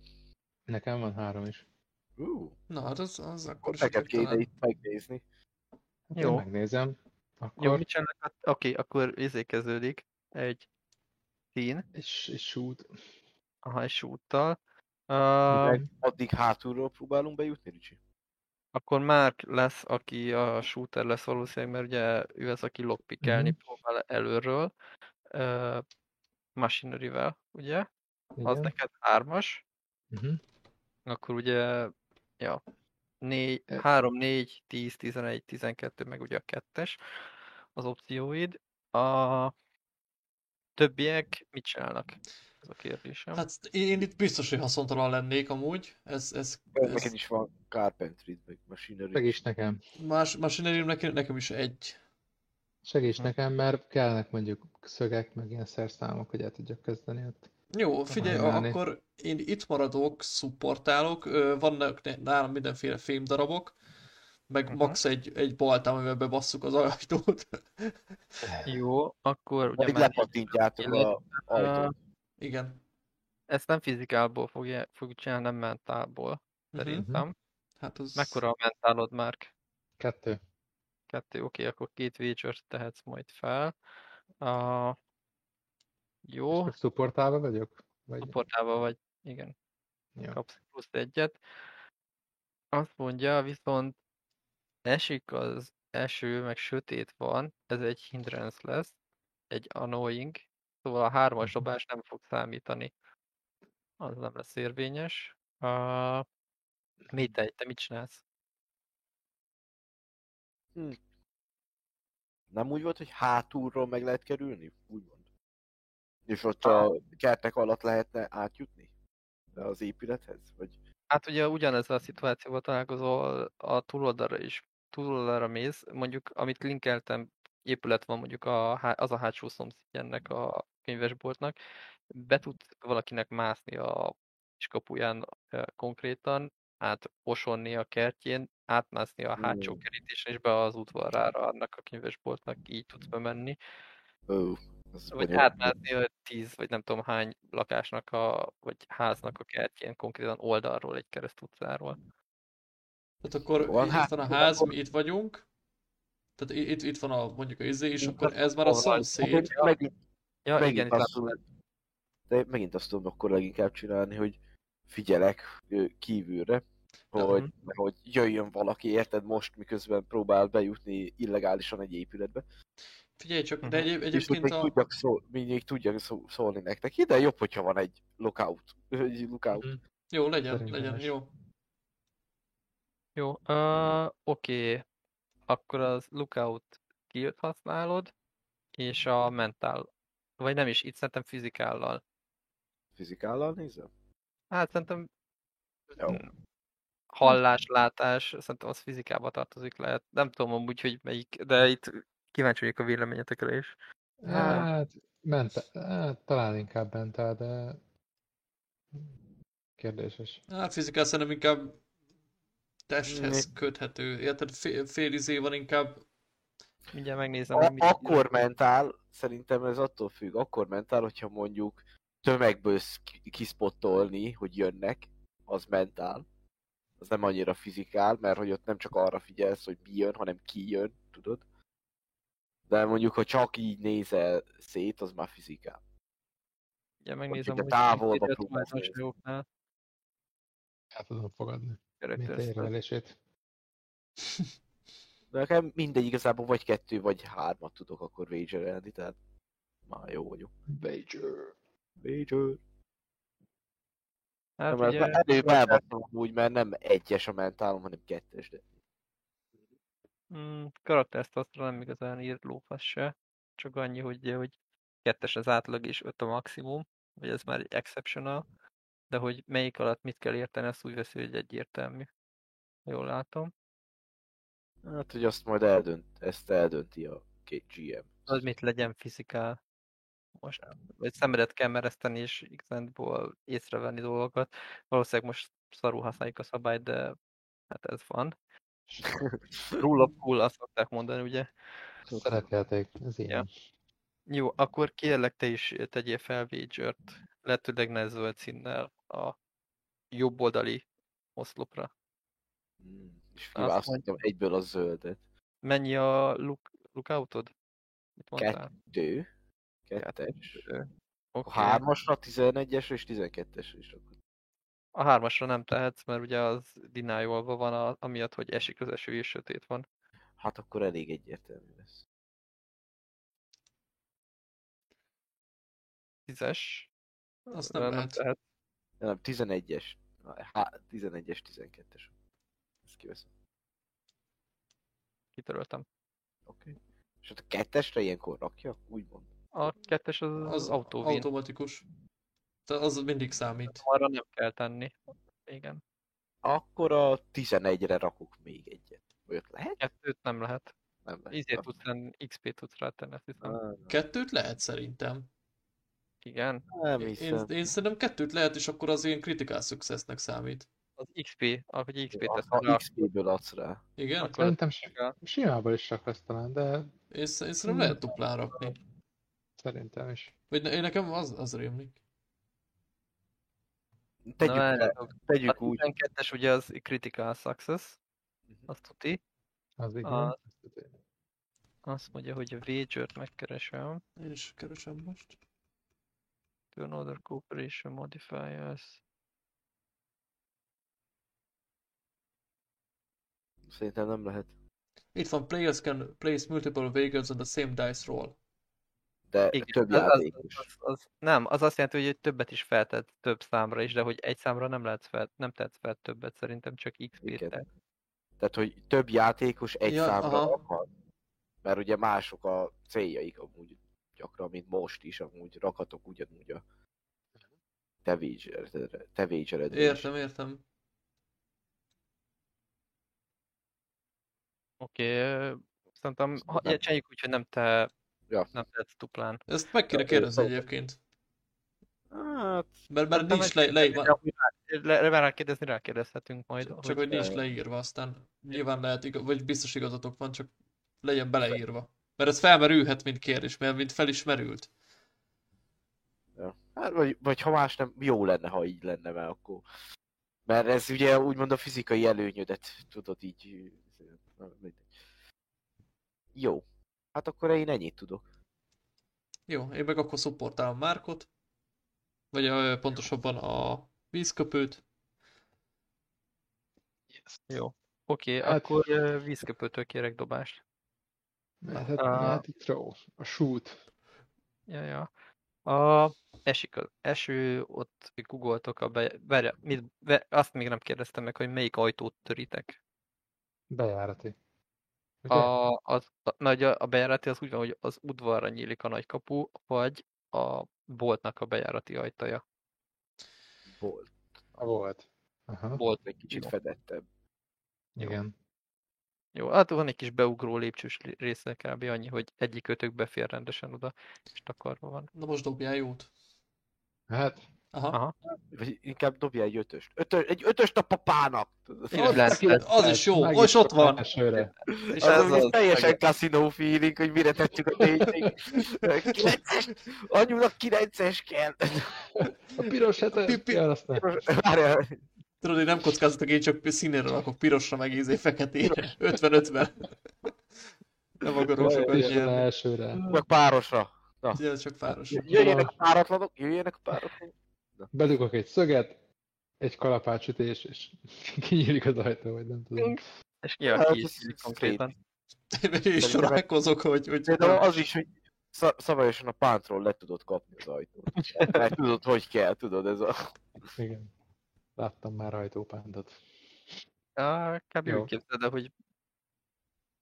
Nekem van három is. Uh, Na hát az, az akkor is neked kéne talán. itt megnézni. Hát Jó. Én megnézem. Jó, Akkor mit csinálnak? Hát, Oké, akkor izé kezdődik. Egy szín, és, és shoot. aha, egy shoot-tal. Uh, addig hátulról próbálunk bejutni, Ricsi? Akkor Mark lesz, aki a shooter lesz valószínűleg, mert ugye ő az, aki lockpickelni Mhm. próbál előről. Uh, Machinery-vel, ugye? Az Igen. neked hármas. Uh-huh. Akkor ugye, ja, 4, Ö- 3, 4, 10, 11, 12, meg ugye a kettes az opcióid. A többiek mit csinálnak? Ez a kérdésem. Hát én, itt biztos, hogy haszontalan lennék amúgy. Ez, ez, Neked ez is van carpentry meg machinery. Segíts nekem. más, machinery nekem, nekem is egy. Segíts Hm. nekem, mert kellnek mondjuk szögek, meg ilyen szerszámok, hogy el tudjak kezdeni ott. Jó, figyelj, Ajánlani. akkor én itt maradok, szupportálok, vannak nálam mindenféle fémdarabok, meg Mhm. max egy, egy baltám, amivel bebasszuk az ajtót. <laughs> Jó, akkor ugye Pedig már lepattintjátok a ajtót. Igen. ezt nem fizikálból fogja, fogjuk csinálni, nem mentálból, Mhm. szerintem. Hát az... Mekkora a mentálod, Márk? Kettő. Kettő, oké, akkor két wager tehetsz majd fel. Uh, jó, Csak supportálva vagyok? Vagy... supportában vagy, igen. Jó. kapsz plusz egyet. Azt mondja, viszont esik az eső, meg sötét van, ez egy hindrance lesz, egy annoying, szóval a hármas dobás nem fog számítani. Az nem lesz érvényes. Uh, mit te, te mit csinálsz? Nem úgy volt, hogy hátulról meg lehet kerülni? Úgy mond. És ott a kertek alatt lehetne átjutni? De az épülethez? Vagy... Hát ugye ugyanezzel a szituációval találkozol a túloldalra is. Túloldalra mész, mondjuk amit linkeltem, épület van mondjuk a, az a hátsó szomszéd ennek a könyvesboltnak, be tud valakinek mászni a kiskapuján eh, konkrétan, átosonni a kertjén, átmászni a hátsó kerítésen, és be az udvarára annak a könyvesboltnak, így tudsz bemenni. Az Vagy átmászni a tíz, vagy nem tudom hány lakásnak, a, vagy háznak a kertjén, konkrétan oldalról, egy kereszt utcáról. Tehát akkor Van, itt hát, van a akkor- ház, mi itt vagyunk, tehát itt, itt van a, mondjuk a izé, és akkor ez már a szomszéd. De megint, Ja, megint igen, azt tudom, de megint azt tudom akkor leginkább csinálni, hogy figyelek kívülre, hogy, Mhm. hogy jöjjön valaki, érted, most miközben próbál bejutni illegálisan egy épületbe. Figyelj csak, de Mhm. hogy egyébként még a... tudjak, szól, még tudjak szó, szólni nektek. De jobb, hogyha van egy lookout. Egy lookout. Mhm. Jó, legyen, Szerintem legyen, is. jó. Jó, uh, oké. Akkor az lookout skillt használod, és a mentál. Vagy nem is, itt szerintem fizikállal. Fizikállal nézem? Hát szerintem Jó. hallás, látás, szerintem az fizikába tartozik lehet. Nem tudom amúgy, hogy melyik, de itt kíváncsi vagyok a véleményetekre is. Hát, ment, hát, talán inkább mentál, de kérdéses. Hát fizikál szerintem inkább testhez köthető. Érted? Fél, fél izé van inkább. Mindjárt megnézem, A, hogy mit akkor mentál, szerintem ez attól függ, akkor mentál, hogyha mondjuk tömegből kispottolni, hogy jönnek, az mentál. Az nem annyira fizikál, mert hogy ott nem csak arra figyelsz, hogy mi jön, hanem ki jön, tudod? De mondjuk, ha csak így nézel szét, az már fizikál. Mindjárt megnézem, hogy távolba próbálsz El tudom fogadni. Érvelését. <laughs> Nekem mindegy, igazából vagy kettő, vagy hármat tudok akkor wagerelni, tehát már jó vagyok. Wager. Wager. Hát nem, ugye, ugye, előbb elbaszom úgy, mert nem egyes a mentálom, hanem kettes, de mm, karaktersztasztra nem igazán írt lófasz se. Csak annyi, hogy, hogy kettes az átlag és öt a maximum, vagy ez már egy exceptional. De hogy melyik alatt mit kell érteni, azt úgy veszi, hogy egyértelmű. Jól látom. hát, hogy azt majd eldönt, ezt eldönti a két GM. Az mit legyen fizikál. Most, vagy szemedet kell mereszteni, és igazából észrevenni dolgokat. Valószínűleg most szarul használjuk a szabályt, de hát ez van. Rule of cool, azt szokták mondani, ugye? Szerepjáték, ez ilyen. Ja. Jó, akkor kérlek te is tegyél fel wagert, lehetőleg ne zöld színnel a jobb oldali oszlopra. Mm, és Azt kiválasztottam egyből a zöldet. Mennyi a look, lookoutod? Mit mondtál? Kettő, kettes. Ö, A Oké. hármasra, 11-esre és 12-esre is rakod. A hármasra nem tehetsz, mert ugye az denialva van, a, amiatt, hogy esik az eső és sötét van. Hát akkor elég egyértelmű lesz. Tízes. Azt nem lehet. tehet. Nem, 11-es. Há, 11-es, 12-es. Ezt kiveszem. Kitöröltem. Oké. Okay. És ott a kettesre ilyenkor rakja? Úgy mond. A kettes az, Az az autóvin. automatikus. Tehát az mindig számít. Arra nem kell tenni. Igen. Akkor a 11-re rakok még egyet. Ott lehet? Kettőt nem lehet. Nem lehet. Izét tudsz tenni, XP tudsz rátenni, azt hiszem. Kettőt lehet szerintem. Igen. Nem Én, hiszem. én szerintem kettőt lehet, és akkor az ilyen critical successnek számít. Az XP, ahogy XP Ha, tesz ha rá, XP-ből adsz rá. Igen? Akkor- Szerintem si- kell. simával is csak lesz talán, de Én, én szerintem lehet duplán rakni. szerintem is. Vagy ne, én nekem az, az rémlik. Tegyük, Na, le, tegyük a úgy. 12-es ugye az critical success, Mhm. azt tuti. Az igen. A- Azt mondja, hogy a wager-t megkeresem. Én is keresem most. Turn order cooperation modifiers. Szerintem nem lehet. Itt van, players can place multiple vehicles on the same dice roll. de Igen, több az, az, az, az, nem, az azt jelenti, hogy többet is feltett több számra is, de hogy egy számra nem lehetsz fel, nem tehetsz fel többet, szerintem csak XP-t. Tehát, hogy több játékos egy Ja, számra aha. akar. Mert ugye mások a céljaik amúgy gyakran, mint most is, amúgy rakhatok ugyanúgy a is. Értem, értem. Oké, okay, szerintem ha, Nem. csináljuk úgy, hogy nem te Ja. nem tehetsz duplán. Ezt meg kéne kérdezni ö, egyébként. Hát, Mert, mert nincs le, le, De amúgy rá- le, le, rákérdezni rákérdezhetünk majd. csak hogy nincs leírva, aztán nyilván lehet, vagy biztos igazatok van, csak legyen beleírva. Mert ez felmerülhet, mint kérdés, mert mint felismerült. ja. hát vagy, vagy ha más nem, jó lenne, ha így lenne, mert akkor... Mert ez ugye úgymond a fizikai előnyödet tudod így... Jó. Hát akkor én ennyit tudok. Jó, én meg akkor szupportálom Márkot, vagy ö, pontosabban a vízköpőt. Jó. Oké, okay, Hát- akkor vízköpőtől kérek dobást. Mehet, Ah. mehet itt throw. A shoot. Ja, ja. A, esik az eső, ott googoltok a be, várja, mit, be, azt még nem kérdeztem meg, hogy melyik ajtót töritek. Bejárati. Ugye? A, az, a, nagy, a bejárati az úgy van, hogy az udvarra nyílik a nagy kapu, vagy a boltnak a bejárati ajtaja. Volt. A volt. Aha, Bolt Egy kicsit fedettebb. igen. Jó, hát van egy kis beugró lépcsős lé- része kb. annyi, hogy egyik ötök befér rendesen oda, és takarva van. Na most dobjál jót. Hát, Aha. Aha. Vagy inkább dobja egy ötöst. Ötö, egy ötöst a papának! Az lesz, lesz. Az is jó, meg és ott van. Esőre. És Az, ez az, az, teljesen casino feeling, hogy mire tettük a tényleg. 9-es, anyunak 9-es kell. A piros hetes, Pi-. Várjál, Tudod, én nem kockázatok, én csak színére rakok, pirosra meg ízé feketére. 50-50. Nem akarok sokat nyerni. elsőre. csak párosra. Ja, csak páros. Jöjjenek a páratlanok, jöjjenek a páratlanok. Bedugok egy szöget, egy kalapácsütés, és kinyílik az ajtó, vagy nem tudom. és Hát, ki is nyílik szép. konkrétan. Én is sorálkozok, hogy... hogy Például az is, hogy sza- szabályosan a pántról le tudod kapni az ajtót. <laughs> Mert tudod, hogy kell, tudod, ez a... Igen. Láttam már ajtópántot. Ah, kb. Jó. úgy képzeld el, hogy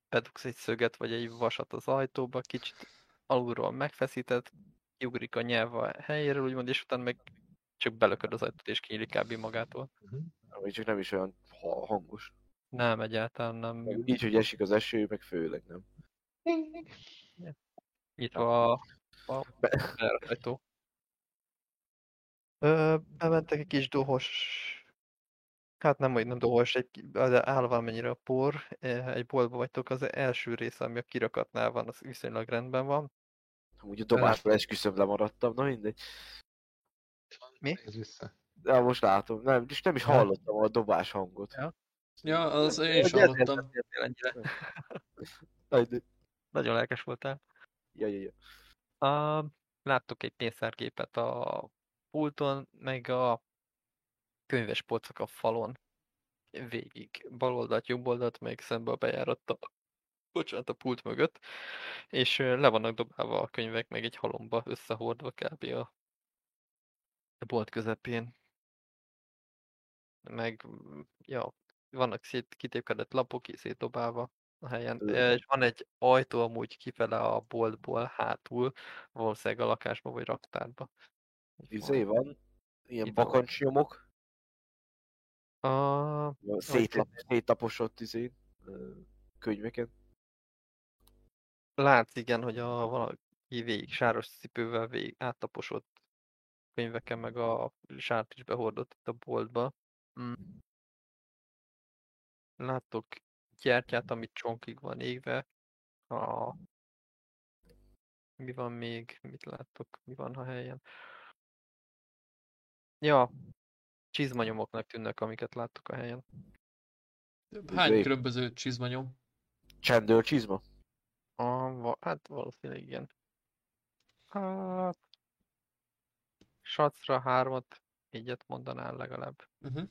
bedugsz egy szöget vagy egy vasat az ajtóba, kicsit alulról megfeszíted, kiugrik a nyelv a helyéről, úgymond, és utána meg csak belököd az ajtót, és kinyílik kb. magától. Vagy csak nem is olyan ha- hangos. Nem, egyáltalán nem így, hogy esik az eső, meg főleg nem. nyitva a, a ajtó. Ö, bementek egy kis dohos, hát nem, hogy nem dohos, egy, de áll valamennyire a por, eh, egy boltba vagytok, az első része, ami a kirakatnál van, az viszonylag rendben van. Amúgy a dobásról esküszöm lemaradtam, na mindegy. Mi? Ez vissza. De most látom, nem, és nem is hallottam a dobás hangot. Ja. Ja, az én is hallottam. ennyire. <laughs> Nagyon lelkes voltál. Ja, ja, ja. Uh, láttok egy pénztárgépet a pulton, meg a könyves polcok a falon végig. Bal oldalt, jobb oldalt, meg szembe a bejáratta, bocsánat, a pult mögött, és le vannak dobálva a könyvek, meg egy halomba összehordva kb. a, bolt közepén. Meg, mm, ja, vannak szét kitépkedett lapok szétdobálva a helyen. És van egy ajtó amúgy kifele a boltból hátul, valószínűleg a lakásba vagy raktárba. Izé van, ilyen bakancsnyomok, A... szétlap, széttaposott izé, ö, könyveken. Látsz igen, hogy a valaki végig sáros cipővel végig áttaposott könyveken, meg a sárt is behordott itt a boltba. Mm. Láttok gyertyát, amit csonkig van égve. A... Mi van még? Mit láttok? Mi van a helyen? Ja, csizmanyomoknak tűnnek, amiket láttok a helyen. Hány Izé. különböző csizmanyom? Csendőr csizma? A, va, hát valószínűleg igen. Hát... Sacra hármat, egyet mondanál legalább. Uh-huh.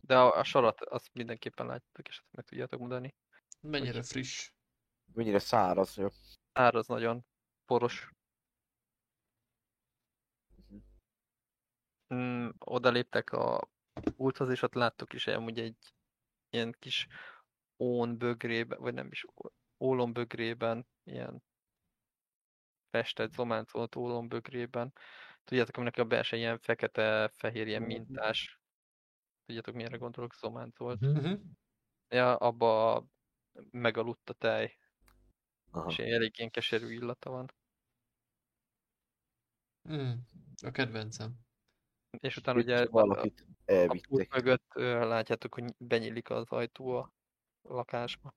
De a, a sarat azt mindenképpen látjátok, és azt meg tudjátok mondani. Mennyire friss? Mennyire száraz, jó? Száraz nagyon poros. Mm, oda léptek a pulthoz, és ott láttuk is amúgy egy ilyen kis ón bögrében, vagy nem is ólom bögrében, ilyen festett, zománcolt ólom bögrében. Tudjátok, aminek a belső ilyen fekete-fehér ilyen mintás. Tudjátok, milyenre gondolok, zománcolt. Mhm. Uh-huh. Ja, abba megaludt a tej, Aha. és elég ilyen keserű illata van. Mm. A kedvencem. És utána Itt ugye valakit a pult elvittek. mögött látjátok, hogy benyílik az ajtó a lakásba.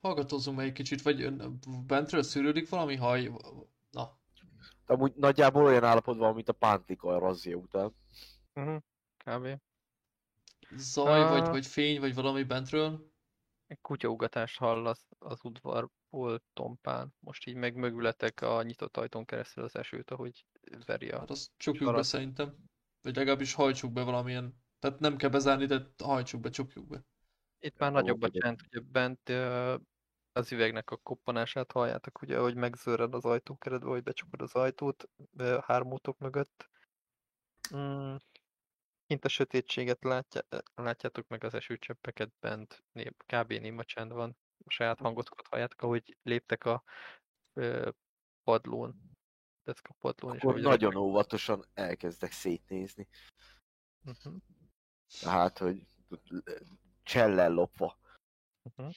Hallgatózzunk meg egy kicsit, vagy ön- bentről szűrődik valami haj... Na, Amúgy nagyjából olyan állapotban, van, mint a pántika a razzia után. Uh-huh. Kb. zaj, vagy, Ah. vagy fény, vagy valami bentről? Egy kutyaugatást hallasz az udvarból tompán. Most így meg mögületek a nyitott ajtón keresztül az esőt, ahogy veri a... Hát azt csukjuk be szerintem. Vagy legalábbis hajtsuk be valamilyen... Tehát nem kell bezárni, de hajtsuk be, csukjuk be. Itt már nagyobb a csend, ugye bent az üvegnek a koppanását halljátok, ugye, hogy megzörred az ajtókeretbe, hogy becsukod az ajtót hármótok mögött. Mm. Kint a sötétséget látja, látjátok meg az esőcseppeket bent, kb. néma csend van. A saját hangotokat halljátok, ahogy léptek a ö, padlón. Decka padlón. Akkor ahogy nagyon repeg- óvatosan elkezdek szétnézni. Mhm, Tehát, hogy csellel lopva. mhm.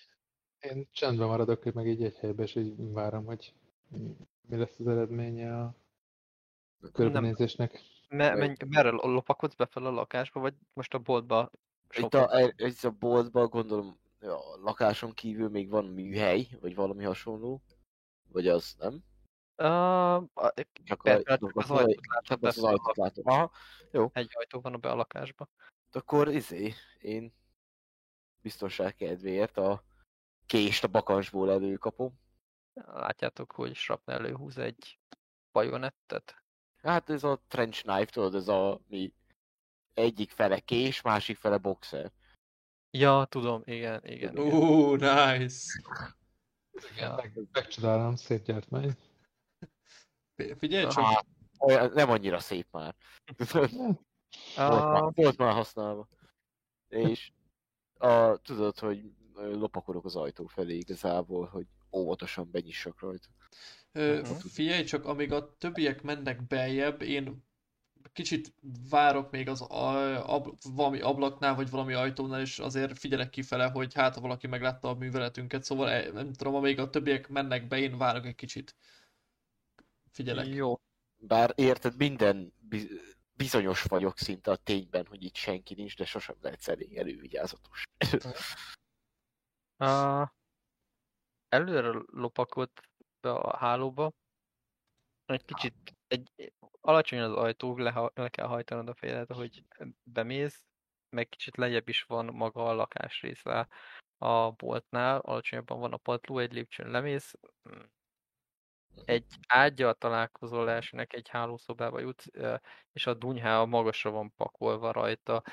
Én csendben maradok, hogy meg így egy helyben, és így várom, hogy mi lesz az eredménye a körbenézésnek. Me- menj, merre lopakodsz befel a lakásba, vagy most a boltba Itt a, itt a boltban gondolom a lakáson kívül még van műhely, vagy valami hasonló. Vagy az nem? Uh, a, Csak persze, csak az ajtót látod az, ajtót látom. Aha, egy ajtó van a be a lakásba. akkor izé, én biztonság kedvéért a kést a bakancsból előkapom. Látjátok, hogy Shrapnel előhúz egy bajonettet. Hát ez a trench knife, tudod, ez a mi egyik fele kés, másik fele boxer. Ja, tudom, igen, igen. igen. Ó, nice! Ja. Meg, megcsodálom, szép gyártmány. Figyelj csak, Hát, olyan, nem annyira szép már. <laughs> volt, már, Ah, volt már használva. És a, tudod, hogy lopakodok az ajtó felé igazából, hogy óvatosan benyissak rajta. Ö, figyelj csak, amíg a többiek mennek beljebb, én kicsit várok még az a, ab, valami ablaknál, vagy valami ajtónál, és azért figyelek kifele, hogy hát ha valaki meglátta a műveletünket, szóval eh, nem tudom, amíg a többiek mennek be, én várok egy kicsit. Figyelek. jó. Bár érted, minden bi- bizonyos vagyok szinte a tényben, hogy itt senki nincs, de sosem lehet elég elővigyázatos. <laughs> Uh, előre lopakodt be a hálóba. Egy kicsit, egy, alacsony az ajtó, le, le kell hajtanod a fejedet, hogy bemész, meg kicsit lejjebb is van maga a lakásrésze a boltnál, alacsonyabban van a padló, egy lépcsőn lemész, mm, egy ágyjal találkozol elsőnek, egy hálószobába jutsz, ö, és a dunyhá magasra van pakolva rajta,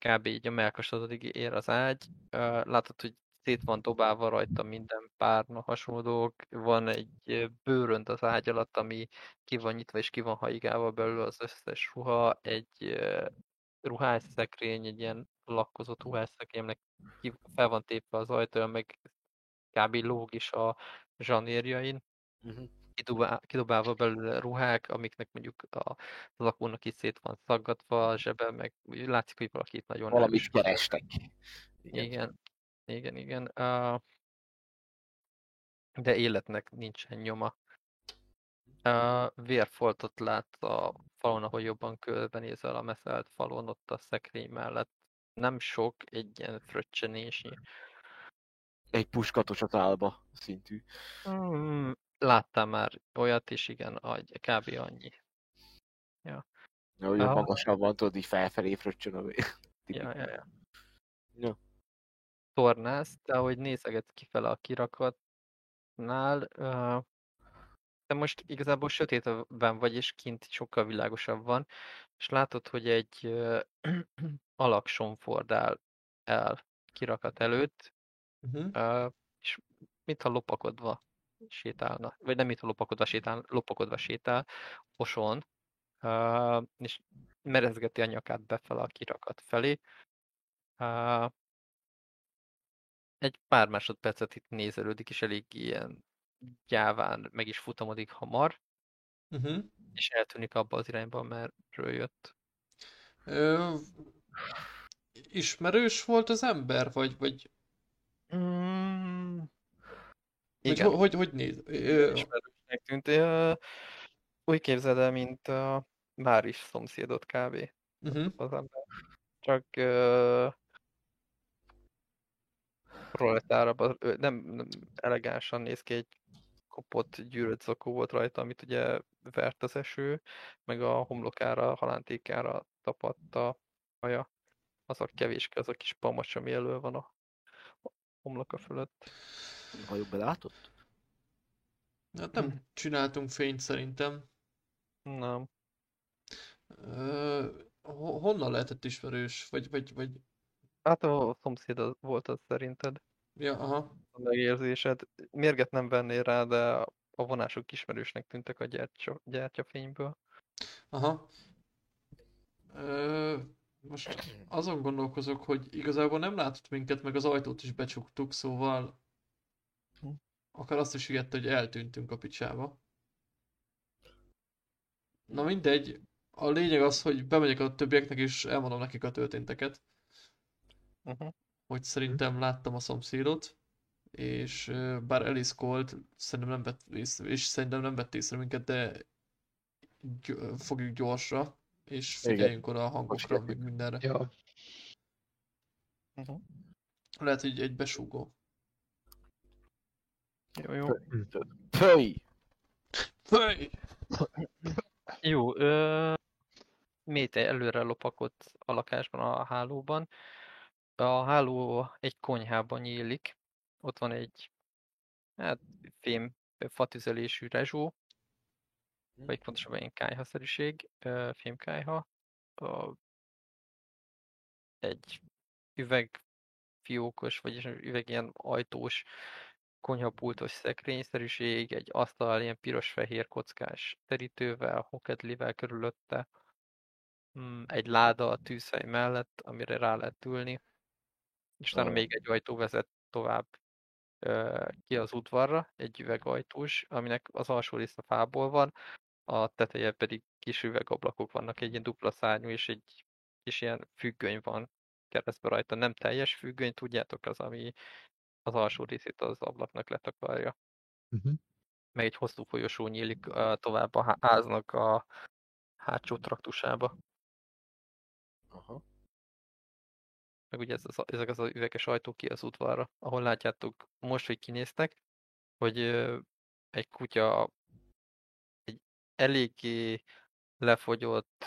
kb. így a melkasadodig ér az ágy. Ö, Látod, hogy szét van dobálva rajta minden párna hasonló dolgok. Van egy ö, bőrönd az ágy alatt, ami ki van nyitva és ki van haigálva belőle az összes ruha. Egy ruhásszekrény, egy ilyen lakkozott ruhásszekrénynek fel van tépve az ajtója, meg kb. lóg is a zsanérjain Mhm. kidobál, kidobálva belőle ruhák, amiknek mondjuk a lakónak is szét van szaggatva a zsebe, meg látszik, hogy valaki itt nagyon Valamit kerestek. Igen, igen, igen. igen. Uh, de életnek nincsen nyoma. Uh, vérfoltot lát a falon, ahogy jobban körbenézel a meszelt falon, ott a szekrény mellett. Nem sok, egy ilyen fröccsenésnyi. Egy puskatos az álba szintű. Mm, láttam már olyat is, igen, agy, kb. annyi. Ja, Hogy Aha. magasabb van, tudod, így felfelé fröccsön a <laughs> Ja, ja, ja. Ja. Tornász, de ahogy nézegetsz kifele a kirakatnál, ö, de most igazából sötétben vagy, és kint sokkal világosabb van, és látod, hogy egy ö, <clears throat> alak somford áll el kirakat előtt, Uh-huh. ö, és mintha lopakodva sétálna, vagy nem mintha lopakodva sétál, lopakodva sétál, oson, uh, és merezgeti a nyakát befele a kirakat felé. Uh, egy pár másodpercet itt nézelődik, és elég ilyen gyáván meg is futamodik hamar, Uh-huh. és eltűnik abba az irányba, merről jött. Ö, ismerős volt az ember, vagy, vagy, Mm, igen, hogy, hogy, hogy néz? Ö, ismerősnek tűnt. Ö, Úgy képzeld el, mint a már is szomszédot kb. uh-huh. az ember. Csak uh, proletárabb, nem, nem elegánsan néz ki, egy kopott gyűrött zakó volt rajta, amit ugye vert az eső, meg a homlokára, halántékára tapadt a haja. Az a kevéske, az a kis pamacs, ami elő van a homloka fölött. Ha jobb belátott? Hát nem csináltunk fényt szerintem. Nem. Ö, ho- honnan lehetett ismerős? Vagy, vagy, vagy, Hát a szomszéd volt az szerinted ja, aha. a megérzésed. Mérget nem vennél rá, de a vonások ismerősnek tűntek a gyertya, gyertyafényből. Aha. Ö, most azon gondolkozok, hogy igazából nem látott minket, meg az ajtót is becsuktuk, szóval akár azt is ígérte, hogy eltűntünk a picsába. Na mindegy, a lényeg az, hogy bemegyek a többieknek és elmondom nekik a történteket, Uh-huh. hogy szerintem láttam a szomszédot, és bár eliszkolt, szerintem nem vett észre, és szerintem nem vett észre minket, de gy- fogjuk gyorsra, és Igen. figyeljünk oda a hangokra, meg mindenre. Ja, Uh-huh. Lehet, hogy egy besúgó. Jó, jó. Pöj! Hey! Jó, ö, Métej előre lopakodott a lakásban, a hálóban. A háló egy konyhában nyílik. Ott van egy hát, fém fatüzelésű rezsó, vagy pontosabban ilyen kájhaszerűség, fémkájha. Ö, Egy üvegfiókos, vagyis üveg ilyen ajtós, konyhapultos szekrényszerűség, egy asztal ilyen piros-fehér kockás terítővel, hokedlivel körülötte, Mm, egy láda a tűzhely mellett, amire rá lehet ülni, és utána még egy ajtó vezet tovább ki az udvarra, egy üvegajtós, aminek az alsó része fából van, a teteje pedig kis üvegablakok vannak, egy ilyen dupla szárnyú, és egy kis ilyen függöny van keresztbe rajta. Nem teljes függöny, tudjátok, az, ami az alsó részét az ablaknak letakarja. uh-huh. Meg egy hosszú folyosó nyílik ö, tovább a há- háznak a hátsó traktusába. Aha. Meg ugye ez az, ezek az üveges ajtók ki az udvarra, ahol látjátok most, hogy kinéztek, hogy egy kutya egy eléggé lefogyott,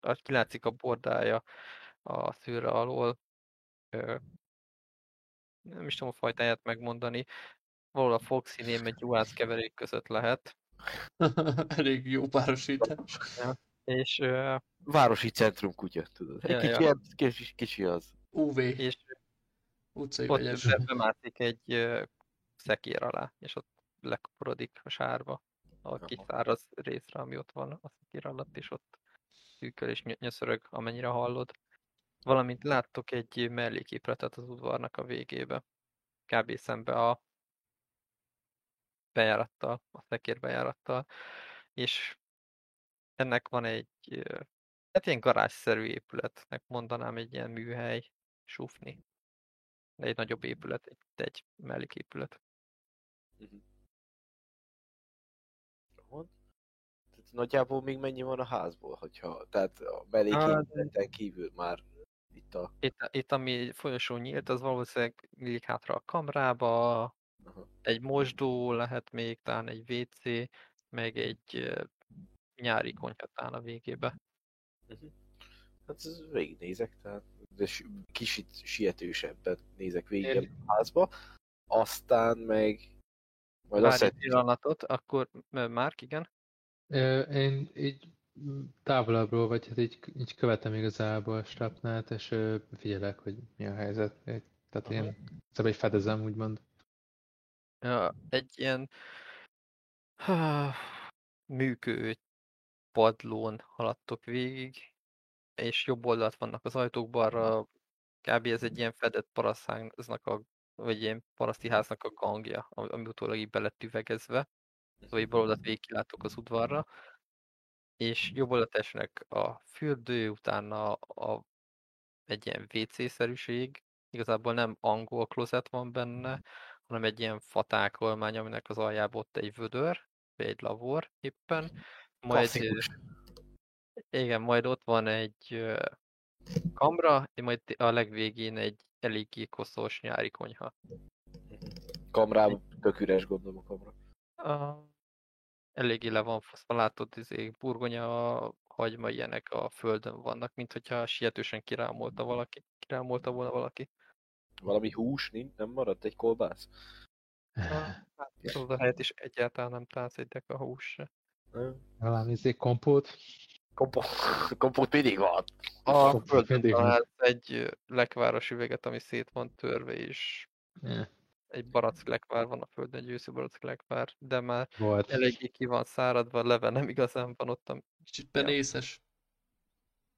a- kilátszik a bordája a szőre alól, nem is tudom a fajtáját megmondani, valahol a Foxy ném egy juhász keverék között lehet, <laughs> Elég jó párosítás. És, ö, Városi centrum kutya, tudod. Egy Ja, kicsi, ja. kicsi, kicsi az. UV, és utcai ott vegyes. bemászik egy ö, szekér alá, és ott lekaporodik a sárba, a kiszáraz részre, ami ott van a szekér alatt, és ott szűköl és ny- nyöszörög, amennyire hallod. Valamint láttok egy melléképletet az udvarnak a végébe, kb. szembe a bejárattal, a szekér bejárattal, és ennek van egy, hát ilyen garázsszerű épületnek mondanám, egy ilyen műhely, sufni. De egy nagyobb épület, egy, egy melléképület. Tehát nagyjából még mennyi van a házból, hogyha, tehát a Hát, melléképületen kívül már itt a... Itt, itt ami folyosó nyílt, az valószínűleg nyílik hátra a kamrába, Aha. egy mosdó lehet még, talán egy WC, meg egy nyári konyha talán a végébe. Hát ez végignézek, tehát de kicsit sietősebben nézek végig a házba, aztán meg majd Várj azt egy pillanatot, akkor ö, Márk, igen? Én így távolabbról, vagy hát így, így követem igazából a strapnát, és figyelek, hogy mi a helyzet. Egy- Tehát Aha. ilyen Szóval egy fedezem, úgymond. Ja, egy ilyen műkő padlón haladtok végig, és jobb oldalt vannak az ajtók, balra kb. ez egy ilyen fedett parasztháznak a, vagy ilyen paraszti háznak a gangja, ami utólag így be lett üvegezve. Szóval bal oldalt végig kilátok az udvarra, és jobb oldalt esnek a fürdő, utána a, egy ilyen WC-szerűség, igazából nem angol klozet van benne, hanem egy ilyen fatákolmány, aminek az aljában ott egy vödör, vagy egy lavor éppen. Majd, Klasszikus. igen, majd ott van egy kamra, és majd a legvégén egy eléggé koszos nyári konyha. Kamrában tök üres gondolom a kamra. A, eléggé le van faszva, látod, izé, burgonya, hagyma ilyenek a földön vannak, mint hogyha sietősen kirámolta valaki, kirámolta volna valaki. Valami hús, nincs? Nem maradt egy kolbász? Hát, a helyet is egyáltalán nem tánc egy deka hús se. Izé kompót. Kompó... <laughs> Kompót mindig van. A földön mindig van. egy lekváros üveget, ami szét van törve, és Eh, egy barack lekvár van a földön, egy őszi barack lekvár, de már Volt. eléggé ki van száradva, a leve nem igazán van ott. am- Kicsit penészes.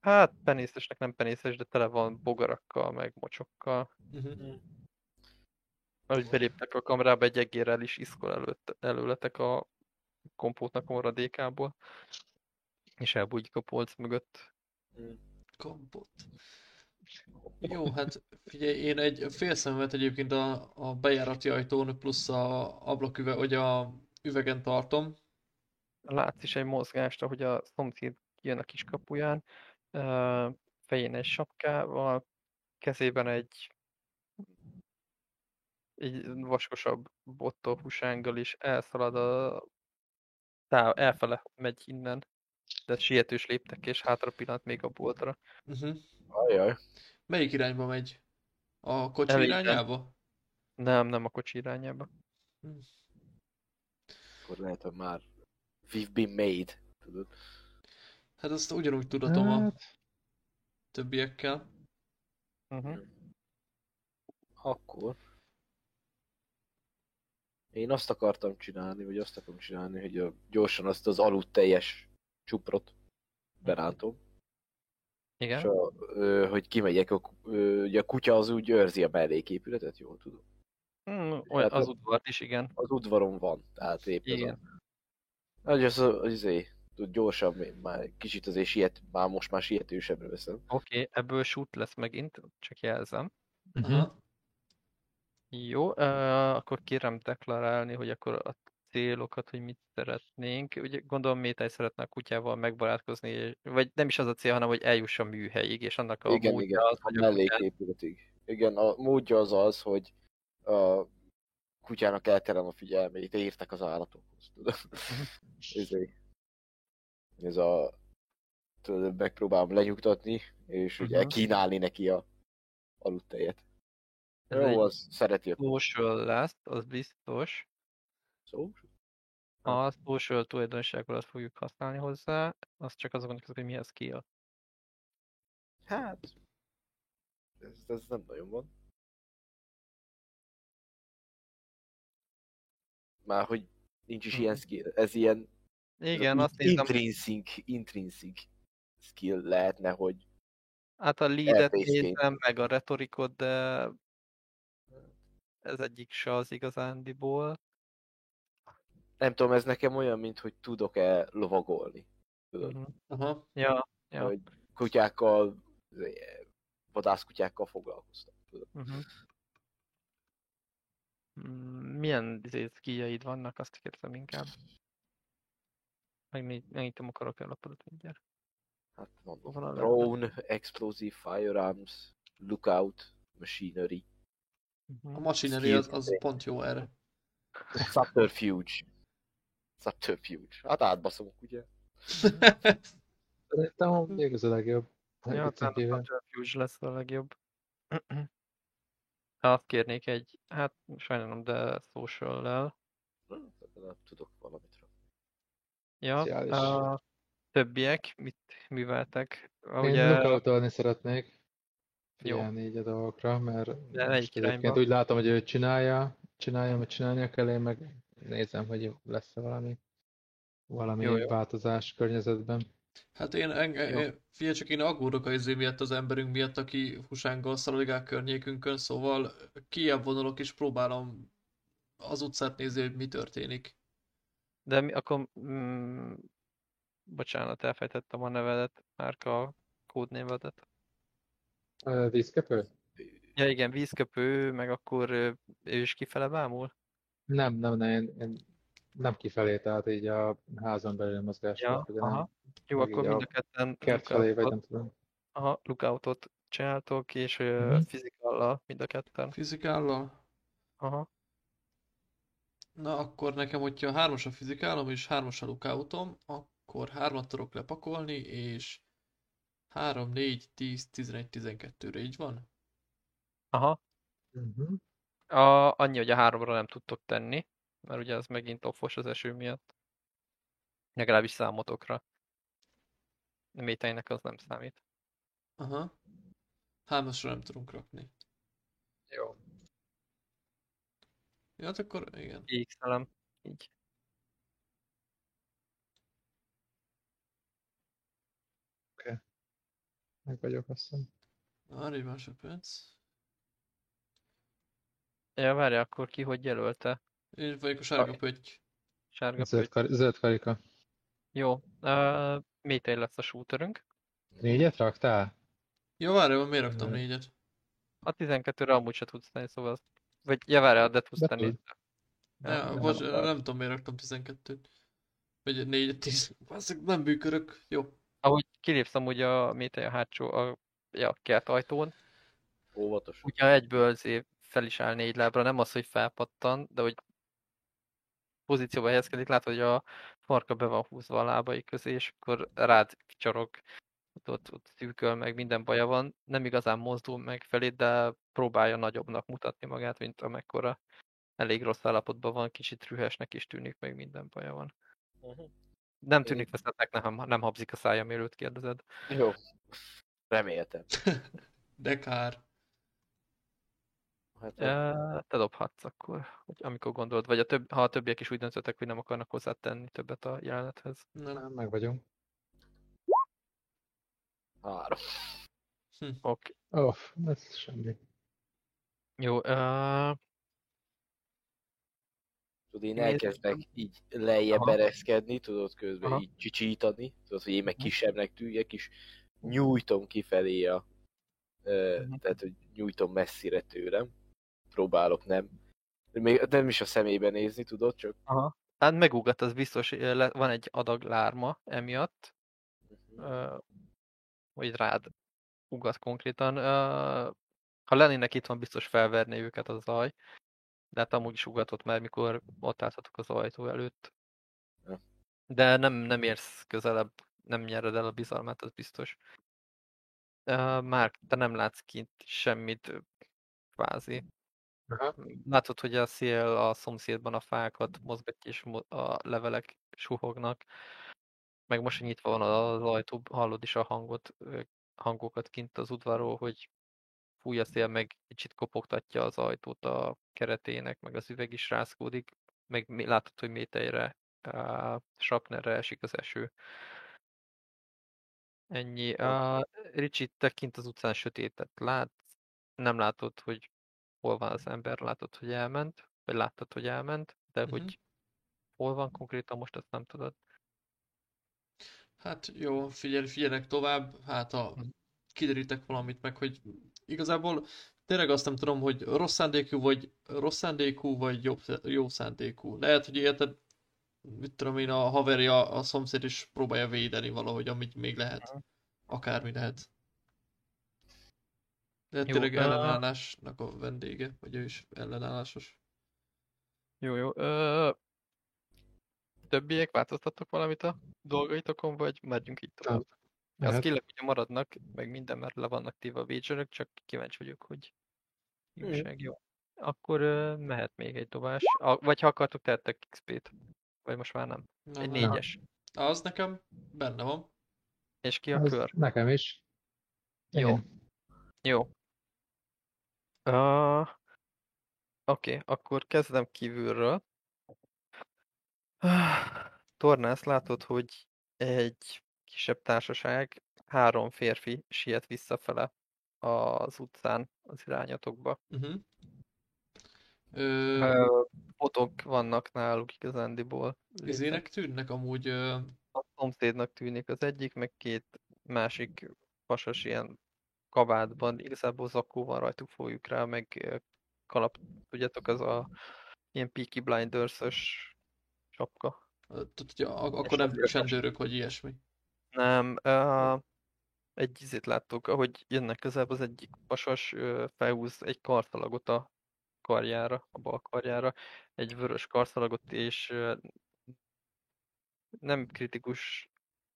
Hát penészesnek nem penészes, de tele van bogarakkal, meg mocsokkal. Uh-huh. Ahogy beléptek a kamerába, egy egérrel is iszkol előtt, előletek a kompótnak a maradékából. És elbújik a polc mögött. Kompot. Jó, hát figyelj, én egy fél szememet egyébként a, a bejárati ajtón plusz a ablaküve, vagy a üvegen tartom. Látsz is egy mozgást, ahogy a szomszéd jön a kiskapuján, fején egy sapkával, kezében egy egy vaskosabb bottó husánggal is elszalad a táv, elfele megy innen, de sietős léptek és hátra pillanat még a boltra. Uh-huh. Ajaj. Melyik irányba megy? A kocsi Elég irányába? Nem, nem a kocsi irányába. Akkor lehet, hogy már we've been made. Tudod? Hát azt ugyanúgy tudatom a Hát, többiekkel. Uh-huh. Akkor... Én azt akartam csinálni, vagy azt akarom csinálni, hogy a, gyorsan azt az aludt teljes csuprot berántom. És Igen? a, ö, hogy kimegyek, a, ö, ugye a kutya az úgy őrzi a melléképületet, jól tudom. Mm, olyan, Hát az a- udvart is, igen. Az udvaron van, tehát épp az Igen. a... Hogy az, az, izé, tud gyorsan, már kicsit azért siet, már most már sietősebbre veszem. Oké, okay, ebből shoot lesz megint, csak jelzem. mhm. Jó, uh, akkor kérem deklarálni, hogy akkor a célokat, hogy mit szeretnénk. Ugye gondolom Métály szeretne a kutyával megbarátkozni, vagy nem is az a cél, hanem hogy eljuss a műhelyig, és annak a igen, módja igen, az, hogy a melléképületig. Igen, a módja az az, hogy a kutyának elterem a figyelmét, értek az állatokhoz, tudod? <laughs> Ez a... Tudod, megpróbálom lenyugtatni, és ugye Mhm. kínálni neki a aludt tejet. Ez Jó, az szereti a social lesz, az biztos. szó. A social tulajdonságokat fogjuk használni hozzá, azt csak azon gondolkozok, hogy mihez skill. Hát... Ez, ez nem nagyon van. Már hogy nincs is ilyen Mhm. skill, ez ilyen Igen, azt nézem, intrinsic, intrinsic skill lehetne, hogy hát a leadet nézem, meg a retorikot, de ez egyik se az igazándiból. nem tudom, ez nekem olyan, mint hogy tudok-e lovagolni. Tudod, Mhm. Aha. Ja, ja. hogy kutyákkal, vadászkutyákkal foglalkoztam. Tudod. Uh-huh. Milyen izé, skilljeid vannak, azt kérdezem inkább. Megné- Megnyitom a karakterlapodat mindjárt. Hát mondom, drone, explosive firearms, lookout, machinery, A Uh-huh. machinery az, az pont jó erre. subterfuge. Subterfuge. Hát átbaszom, ugye? Szerintem még az a legjobb. Ja, a. Subterfuge lesz a legjobb. <clears throat> Azt kérnék egy, hát sajnálom, de social-lel. Legalább tudok valamit rá. Ja, a többiek mit műveltek? Én Ugye, lookoutolni szeretnék. Jó. ilyen így a dolgokra, mert De egyébként úgy látom, hogy ő csinálja, csinálja, amit csinálnia kell, én meg nézem, hogy lesz-e valami, valami Jó, jó. változás környezetben. Hát én, en, Jó. én figyelj csak én aggódok az izé miatt az emberünk miatt, aki husánggal szaladigál környékünkön, szóval kijebb vonulok és próbálom az utcát nézni, hogy mi történik. De mi, akkor... Mm, bocsánat, elfejtettem a nevedet, márka a kódnévedet. Vízköpő? Ja igen, vízköpő, meg akkor ő is kifele bámul? Nem, nem, nem, én, én nem kifelé, tehát így a házon belül mozgás. Ja, ugye aha. nem Jó, akkor mind a ketten Kert felé, vagy nem tudom. aha, lookoutot csináltok, és ö, Mhm. fizikallal mind a ketten. Fizikállal? Aha. Na akkor nekem, hogyha hármas a fizikálom és hármas a lookoutom, akkor hármat tudok lepakolni, és 3, 4, 10, 11, 12-re, így van? Aha. Mhm. A, annyi, hogy a háromra nem tudtok tenni, mert ugye az megint offos az eső miatt. Legalábbis számotokra. Méteinek az nem számít. Aha. Hármasra nem tudunk rakni. Jó. Ja, hát akkor igen. X-elem. Így. Meg vagyok, azt hiszem. Várj egy másodperc. Ja, várj, akkor ki hogy jelölte? Én vagyok a sárga pötty. Sárga Zöld, pötty. kar- zöld karika. Jó. Uh, lesz a shooterünk. Négyet raktál? Jó, várj, miért raktam négyet? A 12-re amúgy se tudsz tenni, szóval... Vagy, ja, várjál, de tudsz tenni. Ja, nem bocs, akar. nem tudom miért raktam 12-t. Vagy egy 4 10 Basszak, nem műkörök. Jó. Ahogy kilépsz amúgy a Métei a hátsó, a, ja, kert ajtón, Óvatos. Hogyha egyből fel is áll négy lábra, nem az, hogy felpattan, de hogy pozícióba helyezkedik, látod, hogy a farka be van húzva a lábai közé, és akkor rád csorog, ott, ott, ott szűköl, meg minden baja van. Nem igazán mozdul meg felé, de próbálja nagyobbnak mutatni magát, mint amekkora. Elég rossz állapotban van, kicsit rühesnek is tűnik, meg minden baja van. Mhm. Nem tűnik veszettnek, nem, nem habzik a szája, mielőtt kérdezed. Jó. Reméltem. <laughs> De kár. Hát, E, te dobhatsz akkor, hogy amikor gondolod, vagy a több, ha a többiek is úgy döntöttek, hogy nem akarnak hozzátenni többet a jelenethez. Nem. Nem, meg vagyunk. három. Oké. Off, ez semmi. Jó, uh, Tudod, én elkezdek így lejjebb ereszkedni, tudod, közben Aha. így csicsítani, tudod, hogy én meg kisebbnek tűnjek, és nyújtom kifelé a... Ö, Mhm. tehát, hogy nyújtom messzire tőlem. Próbálok nem... Még nem is a szemébe nézni, tudod, csak... aha. Hát megugat, az biztos, van egy adag lárma emiatt, uh, hogy rád ugat konkrétan. Ha lennének itt van, biztos felverné őket a zaj, de hát amúgy is ugatott már, mikor ott álltatok az ajtó előtt. Ja. De nem, nem érsz közelebb, nem nyered el a bizalmát, az biztos. Uh, már te nem látsz kint semmit, kvázi. Aha. Látod, hogy a szél a szomszédban a fákat mozgatja, és a levelek suhognak. Meg most, hogy nyitva van az ajtó, hallod is a hangot, hangokat kint az udvarról, hogy fúj a szél, meg kicsit kopogtatja az ajtót a keretének, meg az üveg is rászkódik. Meg látod, hogy méteire, uh, sapnerre esik az eső. Ennyi. Uh, Ricsi, te kint az utcán sötétet látsz, nem látod, hogy hol van az ember, látod, hogy elment, vagy láttad, hogy elment, de Mhm. hogy hol van konkrétan, most azt nem tudod. Hát jó, figyelj, figyelek tovább, hát ha Mhm. kiderítek valamit meg, hogy igazából tényleg azt nem tudom, hogy rossz szándékú vagy rossz szándékú, vagy jó, jó szándékú. Lehet, hogy érted, mit tudom én, a haverja, a szomszéd is próbálja védeni valahogy, amit még lehet. Akármi lehet. Lehet Jó, tényleg ellenállásnak a vendége, vagy ő is ellenállásos. Jó, jó. Ö... Többiek változtattok valamit a dolgaitokon, vagy megyünk így tovább? A Mehet. skillek ugye maradnak, meg minden, mert le vannak téve a wagerök, csak kíváncsi vagyok, hogy újság. Jó. Akkor ö, mehet még egy dobás. A, vagy ha akartok, tehettek XP-t. Vagy most már nem. Na, Egy na. négyes. Az nekem benne van. És ki a Az kör? nekem is. Jó. Én. Jó. Uh, Oké, okay, akkor kezdem kívülről. Tornász, látod, hogy egy kisebb társaság, három férfi siet visszafele az utcán az irányatokba. Uh-huh. Ö... Vannak náluk igazándiból. Izének tűnnek amúgy... Ö... A szomszédnak tűnik az egyik, meg két másik pasas ilyen kabátban, igazából zakó van rajtuk, folyjuk rá, meg kalap, tudjátok, az a ilyen Peaky Blinders-ös sapka. Tehát, akkor nem csendőrök, vagy ilyesmi. Nem, uh, egy izét láttuk, ahogy jönnek közelebb, az egyik pasas uh, felhúz egy karszalagot a karjára, a bal karjára, egy vörös karszalagot, és uh, nem kritikus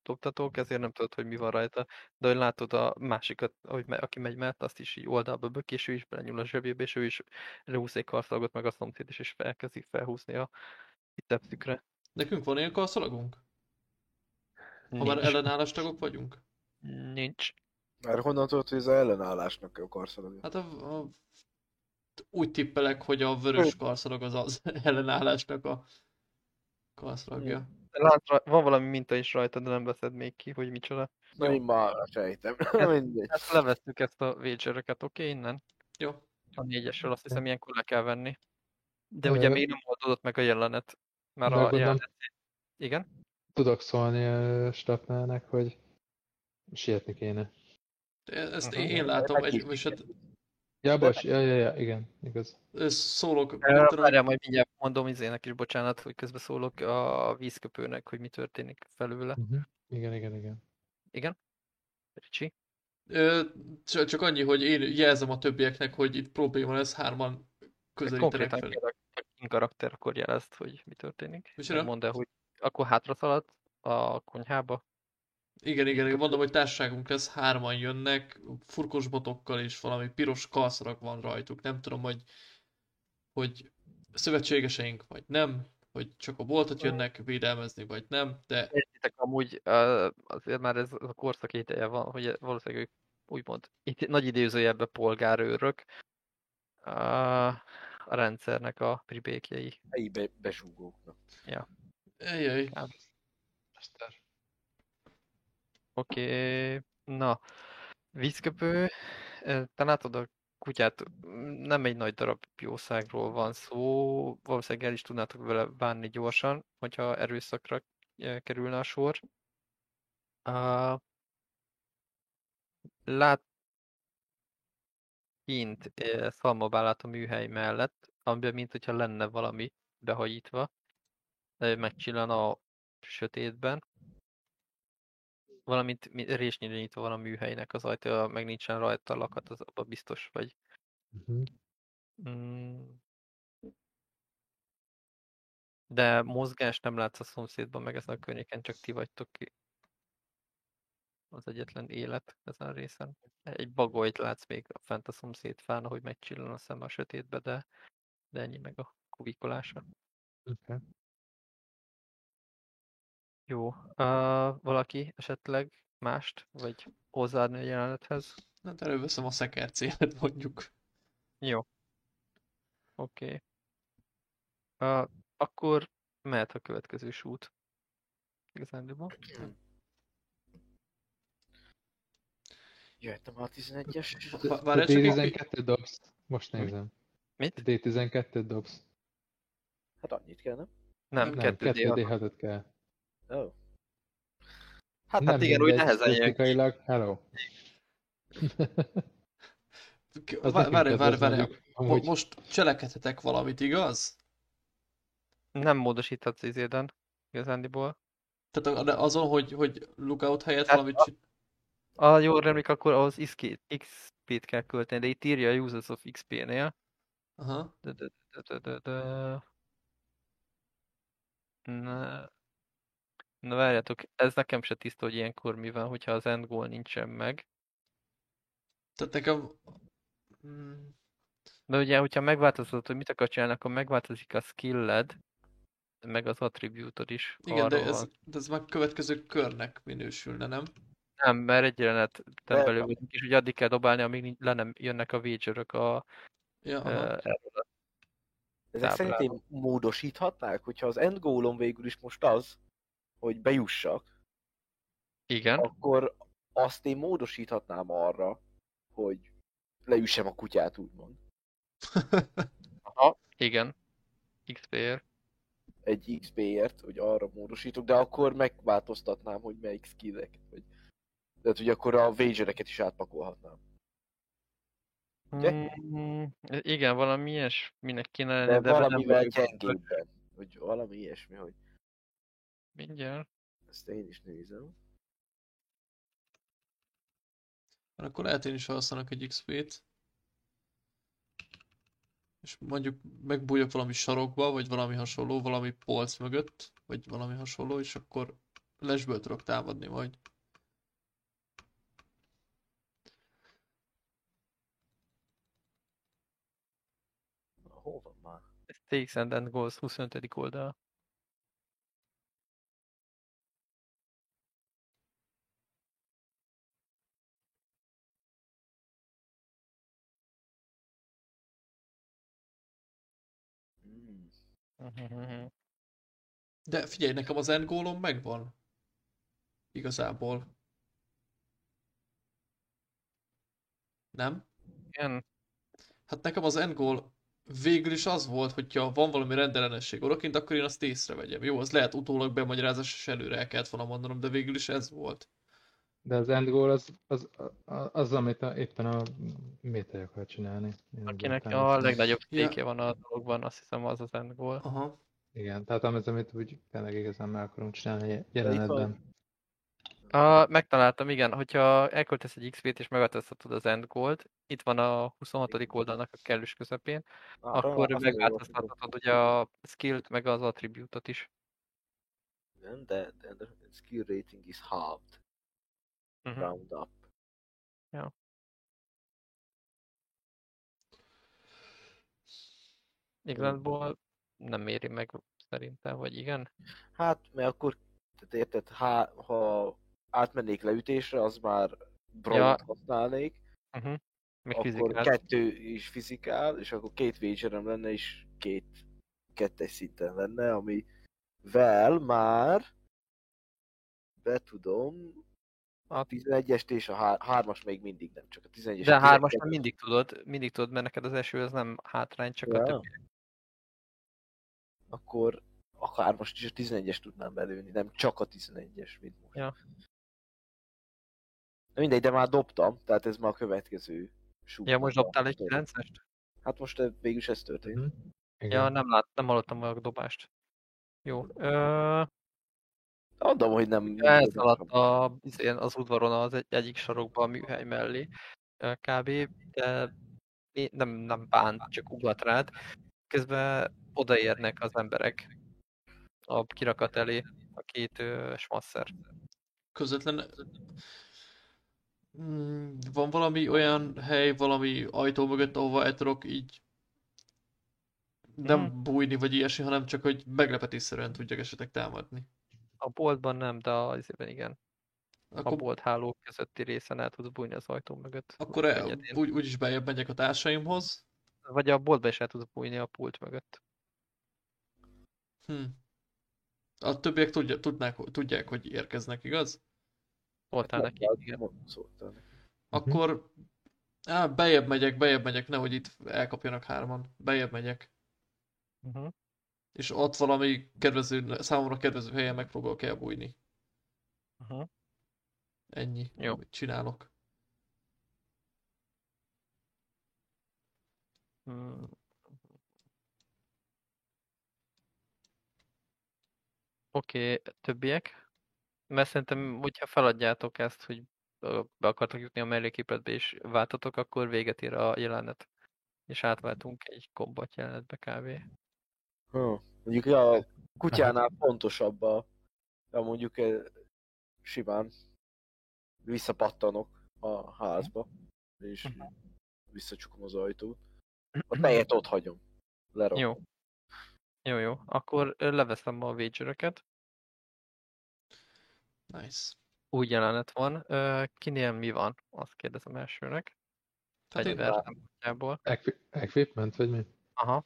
dobtatók, ezért nem tudod, hogy mi van rajta, de hogy látod a másikat, ahogy me, aki megy mellett, azt is így oldalba bök, és ő is belenyúl a zsebébe, és ő is lehúz egy karszalagot, meg a szomszéd is, és felkezdi felhúzni a hitepszükre. Nekünk van ilyen karszalagunk? Ha már ellenállás tagok vagyunk? Nincs. Mert honnan tudod, hogy ez a ellenállásnak a karszalag? Hát a, a, úgy tippelek, hogy a vörös karszalag az az <laughs> ellenállásnak a karszalagja. Lát, van valami minta is rajta, de nem veszed még ki, hogy micsoda. Na, én már sejtem. <laughs> Mindegy. Hát levesszük ezt a wagereket, oké, okay, innen? Jó. A négyesről azt hiszem ilyenkor le kell venni. De ugye még nem oldódott meg a jelenet. Már a jelenet... Igen? Tudok szólni Stapnának, hogy sietni kéne. Ezt uh-huh. én látom, egy, és hát... Ja, bocs, ja, ja, ja, igen, igaz. Szólok... Várjál, majd mindjárt mondom izének is, bocsánat, hogy közben szólok a vízköpőnek, hogy mi történik felőle. Uh-huh. Igen, igen, igen. Igen? Ricsi? Ö, csak annyi, hogy én jelzem a többieknek, hogy itt probléma lesz, hárman közelítenek fel. Konkrétan karakter, akkor jelezd, hogy mi történik. Micsoda? Mondd el, hogy akkor hátra szalad a konyhába. Igen, igen, igen, mondom, hogy társaságunk lesz, hárman jönnek, furkos botokkal és valami piros kalszarak van rajtuk. Nem tudom, hogy, hogy szövetségeseink vagy nem, hogy csak a boltot jönnek védelmezni, vagy nem, de... Értitek, amúgy azért már ez a korszak ideje van, hogy valószínűleg ők úgymond itt nagy idézőjelben polgárőrök a, a rendszernek a pribékjei. Helyi be, besúgóknak. Ja. Ejjjj. Oké, okay. na, vízköpő, te látod a kutyát, nem egy nagy darab jószágról van szó, valószínűleg el is tudnátok vele bánni gyorsan, hogyha erőszakra kerülne a sor. Uh, lát kint szalmabálát a műhely mellett, amiben mint hogyha lenne valami behajítva, megcsillan a sötétben. Valamint résnyire nyitva van a műhelynek az ajtaja, meg nincsen rajta lakat, az abban biztos vagy. Uh-huh. Mm. De mozgást nem látsz a szomszédban, meg ezen a környéken, csak ti vagytok ki. Az egyetlen élet ezen a részen. Egy bagolyt látsz még fent a szomszéd fán, ahogy megcsillan a szem a sötétbe, de, de ennyi meg a kuvikolása. Okay. Jó. Uh, valaki esetleg mást, vagy hozzáadni a jelenethez? Hát előveszem a szekercélet mondjuk. Jó. Oké. Okay. Uh, akkor mehet a következő út. Igazándiból. Jöttem a 11-es. D12 dobsz. Most nézem. Mit? D12 dobsz. Hát annyit kell, nem? Nem, nem 2D6-ot kell. Oh. Hát, nem hát igen, úgy nehezen jön. Hello. <laughs> Várj, várj, várj. Most cselekedhetek valamit, igaz? Nem módosíthatsz izéden, igazándiból. Tehát azon, hogy, hogy lookout helyett hát valamit csinál? A jól remlik, akkor ahhoz XP-t kell költeni, de itt írja a Users of XP-nél. Aha. De, de, de, de, de, de. Na, na várjátok, ez nekem se tiszta, hogy ilyenkor mi van, hogyha az end goal nincsen meg. Tehát nekem... Hmm. De ugye, hogyha megváltozott, hogy mit akar csinálni, akkor megváltozik a skilled, meg az attribútod is. Igen, de ez, de ez már következő körnek minősülne, nem? Nem, mert egy jelenet belül vagyunk, és ugye addig kell dobálni, amíg le nem jönnek a wagerök a Ja, a Ezek szerintem módosíthatnák, hogyha az end goalom végül is most az, hogy bejussak, Igen, akkor azt én módosíthatnám arra, hogy leüssem a kutyát, úgymond. <laughs> aha, igen. XP-ért. Egy XP-ért, hogy arra módosítok, de akkor megváltoztatnám, hogy melyik skilleket, vagy... Tehát, hogy akkor a wagereket is átpakolhatnám. Ugye? Mm, igen, valami ilyesminek kéne lenni, De, de valamivel gyengébben. Hogy valami ilyesmi, hogy Mindjárt. ezt én is nézem. Akkor lehet én is használok egy XP-t. És mondjuk megbújok valami sarokba, vagy valami hasonló, valami polc mögött, vagy valami hasonló, és akkor lesből tudok támadni majd. Hol van már? Ez TX and Goals 25. oldal. De figyelj, nekem az end goalom megvan. Igazából. Nem? Igen, Hát nekem az end goal végül is az volt, hogyha van valami rendellenesség odakint, akkor én azt észrevegyem. Jó, az lehet utólag bemagyarázás, és előre el kellett volna mondanom, de végül is ez volt. De az end goal az, az, az, az amit a, éppen a méter akar csinálni. Én akinek a legnagyobb Ja. széke van a dologban, azt hiszem az az end goal. Aha. Igen, tehát az, amit úgy tényleg igazán meg akarunk csinálni jelenetben. A, megtaláltam, igen, hogyha elköltesz egy XP-t és megváltoztatod az end goal-t, itt van a 26. oldalnak a kellős közepén, Ah, akkor azt megváltoztathatod ugye a skillt meg az attribútot is. Igen, de, de the skill rating is halved. Mhm. Round up. Igazából nem éri meg szerintem, vagy igen? Hát, mert akkor, tehát érted, há, ha átmennék leütésre, az már brown Ja. használnék, Uh-huh. Meg akkor fizikál. kettő is fizikál, és akkor két wagerem lenne, és két kettes szinten lenne, amivel már be tudom a A- 11-est és a há- hármas még mindig nem, csak a 11-es. De a a hármas 12-es. nem mindig tudod, mindig tudod, mert neked az eső az nem hátrány, csak a Ja. többi. Akkor a hármast is a 11-es tudnám belőni, nem csak a 11-es, mint most. Ja. Na Mindegy, de már dobtam, tehát ez már a következő súly. Ja, most dobtál egy 9-est? Hát most végül is ez történt. Mhm. Igen. Ja, nem lát, nem hallottam a dobást. Jó. Ö, Mondom, hogy nem... elszaladt a, az udvaron az egy, egyik sarokba a műhely mellé, kb. De nem, nem bánt, csak ugat rád. Közben odaérnek az emberek a kirakat elé, a két ö, smasszer. Közvetlen... Mm, Van valami olyan hely, valami ajtó mögött, ahova el tudok így nem Mhm. bújni, vagy ilyesmi, hanem csak, hogy meglepetésszerűen tudjak esetleg támadni. A boltban nem, de az igen. A Akkor, bolt háló közötti részen el tudsz bújni az ajtó mögött. akkor el, könnyedén. úgy, úgyis bejebb megyek a társaimhoz. Vagy a boltba is el tudsz bújni a pult mögött. Hm. A többiek tudja, tudnák, tudják, hogy érkeznek, igaz? Voltál neki, Mondtad, igen. Szóltál neki. Akkor á, bejebb megyek, bejebb megyek, nehogy itt elkapjanak hárman. Bejebb megyek. Uh-huh. És ott valami kedvező, számomra kedvező helyen megpróbálok elbújni. Uh-huh. Ennyi, Jó. amit csinálok. Mm. Oké, okay, többiek? Mert szerintem, hogyha feladjátok ezt, hogy be akartok jutni a melléképletbe és váltatok, akkor véget ér a jelenet. És átváltunk egy kombat jelenetbe kb. Hm. Mondjuk a kutyánál fontosabb a, a mondjuk eh, simán visszapattanok a házba, és visszacsukom az ajtót. A tejet ott hagyom. Lerakom. Jó. Jó, jó. Akkor leveszem a wageröket. Nice. Úgy jelenet van. Kinél mi van? Azt kérdezem elsőnek. Fegyver szempontjából. Equi- equipment, vagy mi? Aha.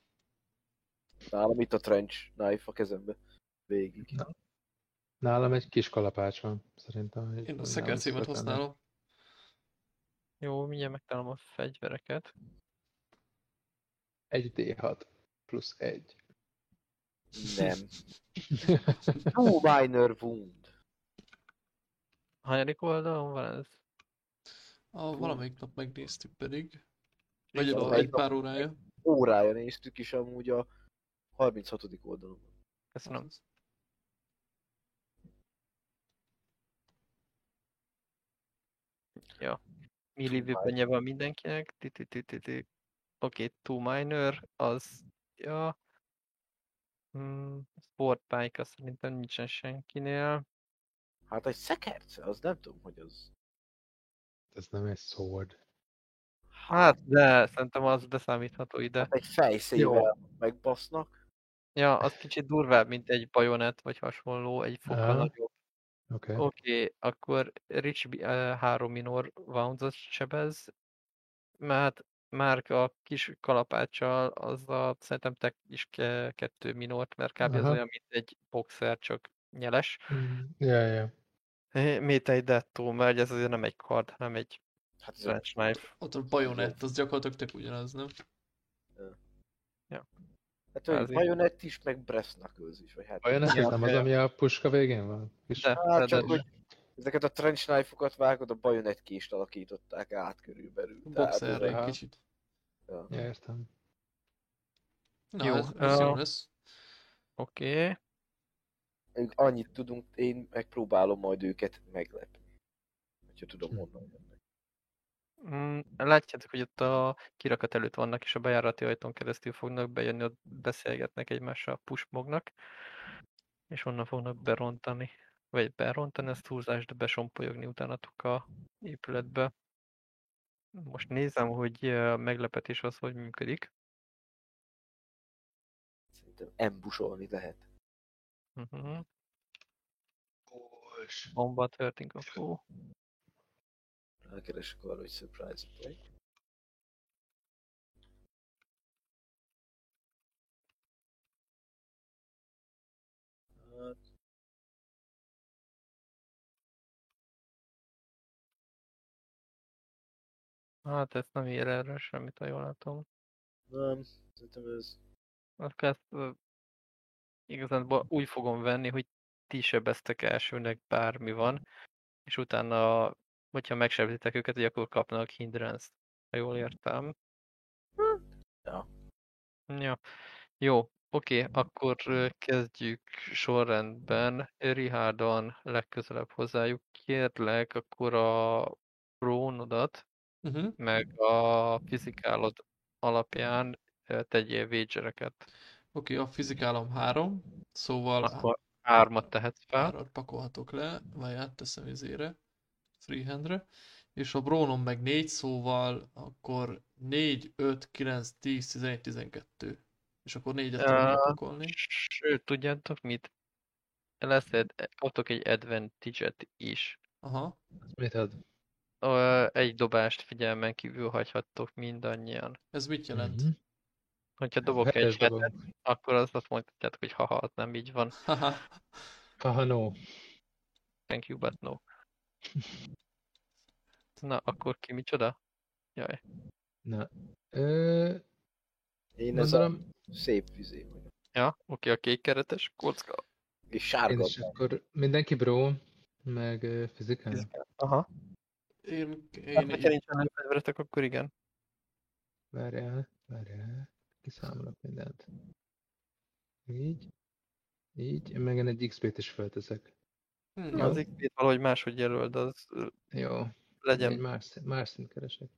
Nálam itt a trench knife a kezembe. Végig. Na. Nálam egy kis kalapács van, szerintem. én a szekercémet használom. Jó, mindjárt megtalálom a fegyvereket. Egy D6 plusz egy. Nem. <laughs> Two minor wound. Hanyadik oldalon van ez? A, valamelyik nap megnéztük pedig. Vagy egy, egy pár órája. Órája néztük is amúgy a 36. oldalon. Köszönöm. Van mindenkinek. Ti, ti, ti, ti, ti. Oké, two minor, az... Ja. Hmm, sportbike, azt szerintem nincsen senkinél. Hát egy szekerce, az nem tudom, hogy az... Ez nem egy sword. Hát, de szerintem az beszámítható ide. Hát egy fejszével megbasznak. Ja, az kicsit durvább, mint egy bajonet, vagy hasonló, egy fokkal Aha. nagyobb. Oké. Oké, okay, akkor Rich B- eh, három minor wounds sebez, mert már a kis kalapáccsal az a, szerintem te is ke, kettő minort, mert kb. Aha. olyan, mint egy boxer, csak nyeles. Mm, Ja, ja. Méte egy dettó, mert ez azért nem egy kard, hanem egy Hát ez trench knife. Ott a bajonett, az gyakorlatilag tök ugyanaz, nem? Hát olyan Azért. bajonett is, meg knuckles is, vagy hát... Olyan ez nem az, ami a puska végén van? Kis... De, Hát de, csak, de, hogy ezeket a trench knife-okat vágod, a bajonett kést alakították át körülbelül. Boxerre egy kicsit. Ja. Ja, értem. Na, Jó, ez, ez lesz. Oké, Ők Annyit tudunk, én megpróbálom majd őket meglepni. Hogyha tudom Hm. mondani. Mm, látjátok, hogy ott a kirakat előtt vannak, és a bejárati ajtón keresztül fognak bejönni, ott beszélgetnek egymással, pusmognak, és onnan fognak berontani. Vagy berontani, ezt túlzás, de besompolyogni utánatuk a épületbe. Most nézem, hogy a meglepetés az hogy működik. Szerintem embusolni lehet. Uh-huh. Bomba történik a fó. Rákeresek arra, hogy surprise play. Hát, Hát ezt nem ír erre semmit, ha jól látom. nem, szerintem ez... Akkor ezt ö, igazán úgy fogom venni, hogy ti sebeztek elsőnek bármi van, és utána, hogyha megsebzitek őket, hogy akkor kapnak hindrance ha jól értem. Ja. Ja. Jó, oké, akkor ö, kezdjük sorrendben. Richardon legközelebb hozzájuk. Kérlek, akkor a prónodat, Uh-huh. meg a fizikálod alapján tegyél wagereket. Oké, a fizikálom három, szóval Akkor hármat tehetsz fel. hárat pakolhatok le, vagy átteszem izére, freehandre, és a brónom meg 4, szóval akkor 4, 5, 9, 10, 11, 12. És akkor 4-et tudom Ja. lepakolni. Sőt, tudjátok mit? Lesz egy, kaptok egy advantage-et is. Aha. Mit ad? Egy dobást figyelmen kívül hagyhattok mindannyian. Ez mit jelent? Mhm. Hogyha dobok egy Hetes hetet, dobom. akkor azt azt mondhatjátok, hogy haha, az nem így van. Haha. Haha, no. Thank you, but no. <laughs> Na, akkor ki micsoda? Jaj. Na. Ö, Én ez a szép vizé vagyok. Ja, oké, a kék keretes kocka. És én sárga. is akkor mindenki bro, meg ö, fizikál. Aha. Én, Hát, én hogyha nincsen fegyveretek, akkor igen. Várjál, várjál. Kiszámolok mindent. Így. Így. Én meg egy XP-t is felteszek. Hm, Az XP-t valahogy máshogy jelöld, az Jó. legyen, Egy más, szín- más szint keresek.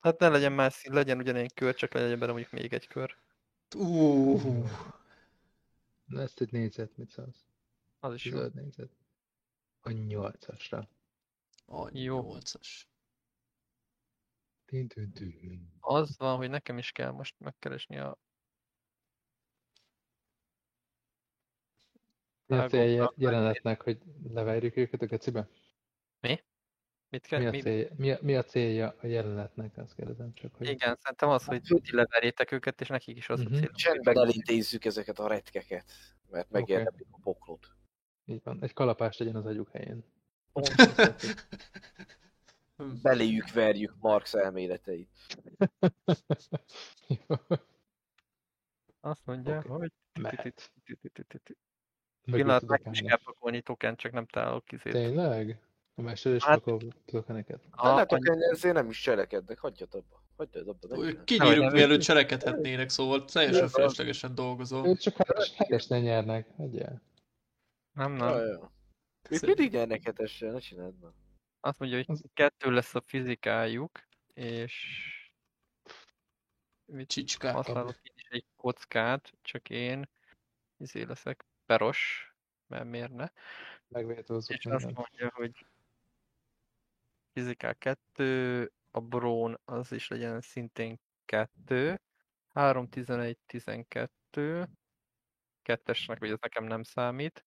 hát ne legyen más szín, legyen ugyanilyen kör, csak legyen benne mondjuk még egy kör. Ú, Lesz egy négyzet, mit szólsz? Az is jó. Zöld négyzet. A nyolcasra. a Jó. 8-as. Tin, tin, tin. Az van, hogy nekem is kell most megkeresni a Nyomsz egy Ágoknak, jelenetnek, hogy leverjük őket a gecibe? Mi? Mit kell? Mi a, Mi? célja, mi, a, mi a célja a jelenetnek? Azt kérdezem csak, hogy... Igen, szerintem az, hogy ti leverjétek őket, és nekik is az a Mhm. cél. Csendben elintézzük ezeket a retkeket, mert megérdemlik a poklot. Így van. Egy kalapás legyen az agyuk helyén. <laughs> Beléjük verjük Marx elméleteit. <laughs> Azt mondja, Oké. hogy... Mehet. Pillanat, meg is kell pakolni token, csak nem találok kizét. Tényleg? A mesterés Hát- hát... tokeneket. De látok, annyi- hogy ezért nem is cselekednek, hagyjad abba. Hagyjad abba. Kinyírjuk, mielőtt cselekedhetnének, szóval teljesen feleslegesen dolgozol. Ők csak hetesnél nyernek. Hagyjál. Nem, nem. Ők mindig nyernek hetesre, ne csináld már. Azt mondja, hogy kettő lesz a fizikájuk, és mit Csicskák. használok én is egy kockát, csak én izé leszek peros, mert miért ne? Megvétózzuk És azt mondja, hogy fizikál 2, a brón az is legyen szintén 2, 3, 11, 12, kettesnek, hogy ez nekem nem számít.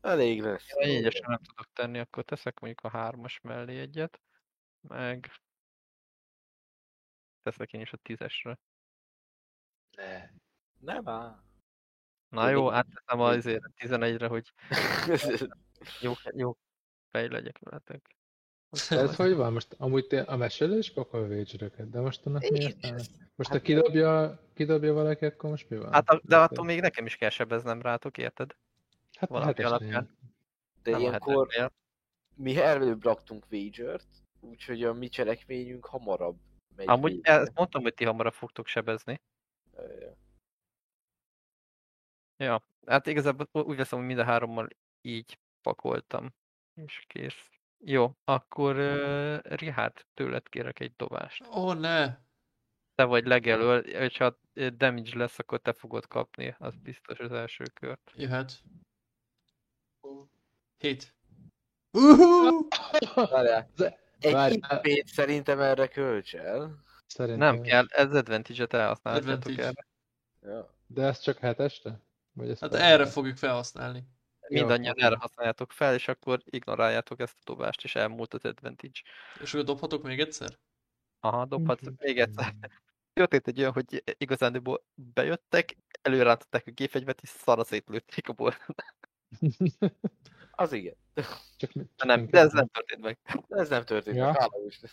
Elég lesz. Ha Négyesen nem tudok tenni, akkor teszek mondjuk a hármas mellé egyet, meg teszek én is a tízesre. Ne. Nem áll. Na Jó, átteszem a izére, 11-re, hogy <laughs> jó, jó fej legyek veletek. De ez hogy van? Most amúgy te a mesélés pakol wage de most annak mi értelme? Most ha kidobja, kidobja valaki, akkor most mi van? Hát, a- de attól még nekem is kell sebeznem rátok, érted? hát valami hetesnél. alapján. De Nem a ilyenkor mi előbb raktunk wagert, úgyhogy a mi cselekményünk hamarabb megy Amúgy végbe. ezt mondtam, hogy ti hamarabb fogtok sebezni. Ja, hát igazából úgy veszem, hogy mind a hárommal így pakoltam. És kész. Jó, akkor uh, Richard, tőled kérek egy dobást. Ó, ne! Te vagy legelől, és ha damage lesz, akkor te fogod kapni, az biztos az első kört. Jöhet. Hét. Uhú! Várjál. Egy Várjál. hit szerintem erre költs el. Szerintem. Nem kell, ez advantage-et Advantage. erre. Ja. De ez csak hetesre? Vagy ez Hát fel- erre fogjuk felhasználni. Mindannyian oké. erre használjátok fel, és akkor ignoráljátok ezt a dobást, és elmúlt az advantage. És akkor dobhatok még egyszer? Aha, dobhatsz Mhm. még egyszer. <laughs> Történt egy olyan, hogy igazándiból bejöttek, előrántották a gépfegyvert, és szarra szétlőtték a boltot. <laughs> Az igen. csak, csak nem, de ez nem történt meg. De ez nem történt. Ja. Hála Isten.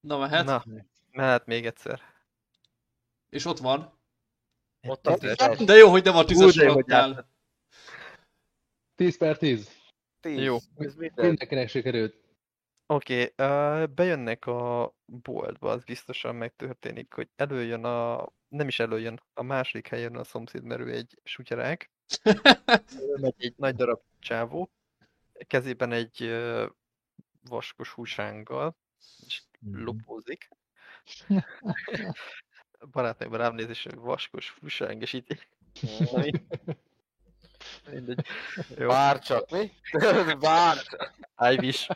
Na mehet? Na, mehet még egyszer. És ott van. Ott a. De jó, hogy nem a tízes át- 10 per 10. Tíz. Jó. Ez minden. Mindenkinek sikerült. Oké, okay, bejönnek a boltba, az biztosan megtörténik, hogy előjön a, nem is előjön, a második helyen a szomszéd merő egy sutyarák, <laughs> megy egy nagy darab csávó, kezében egy ö, vaskos húsánggal, és lopózik. A barátnőm rám néz, és vaskos húsáng, és így... Mindegy. Jó, Vár csak, mi? Vár. I wish.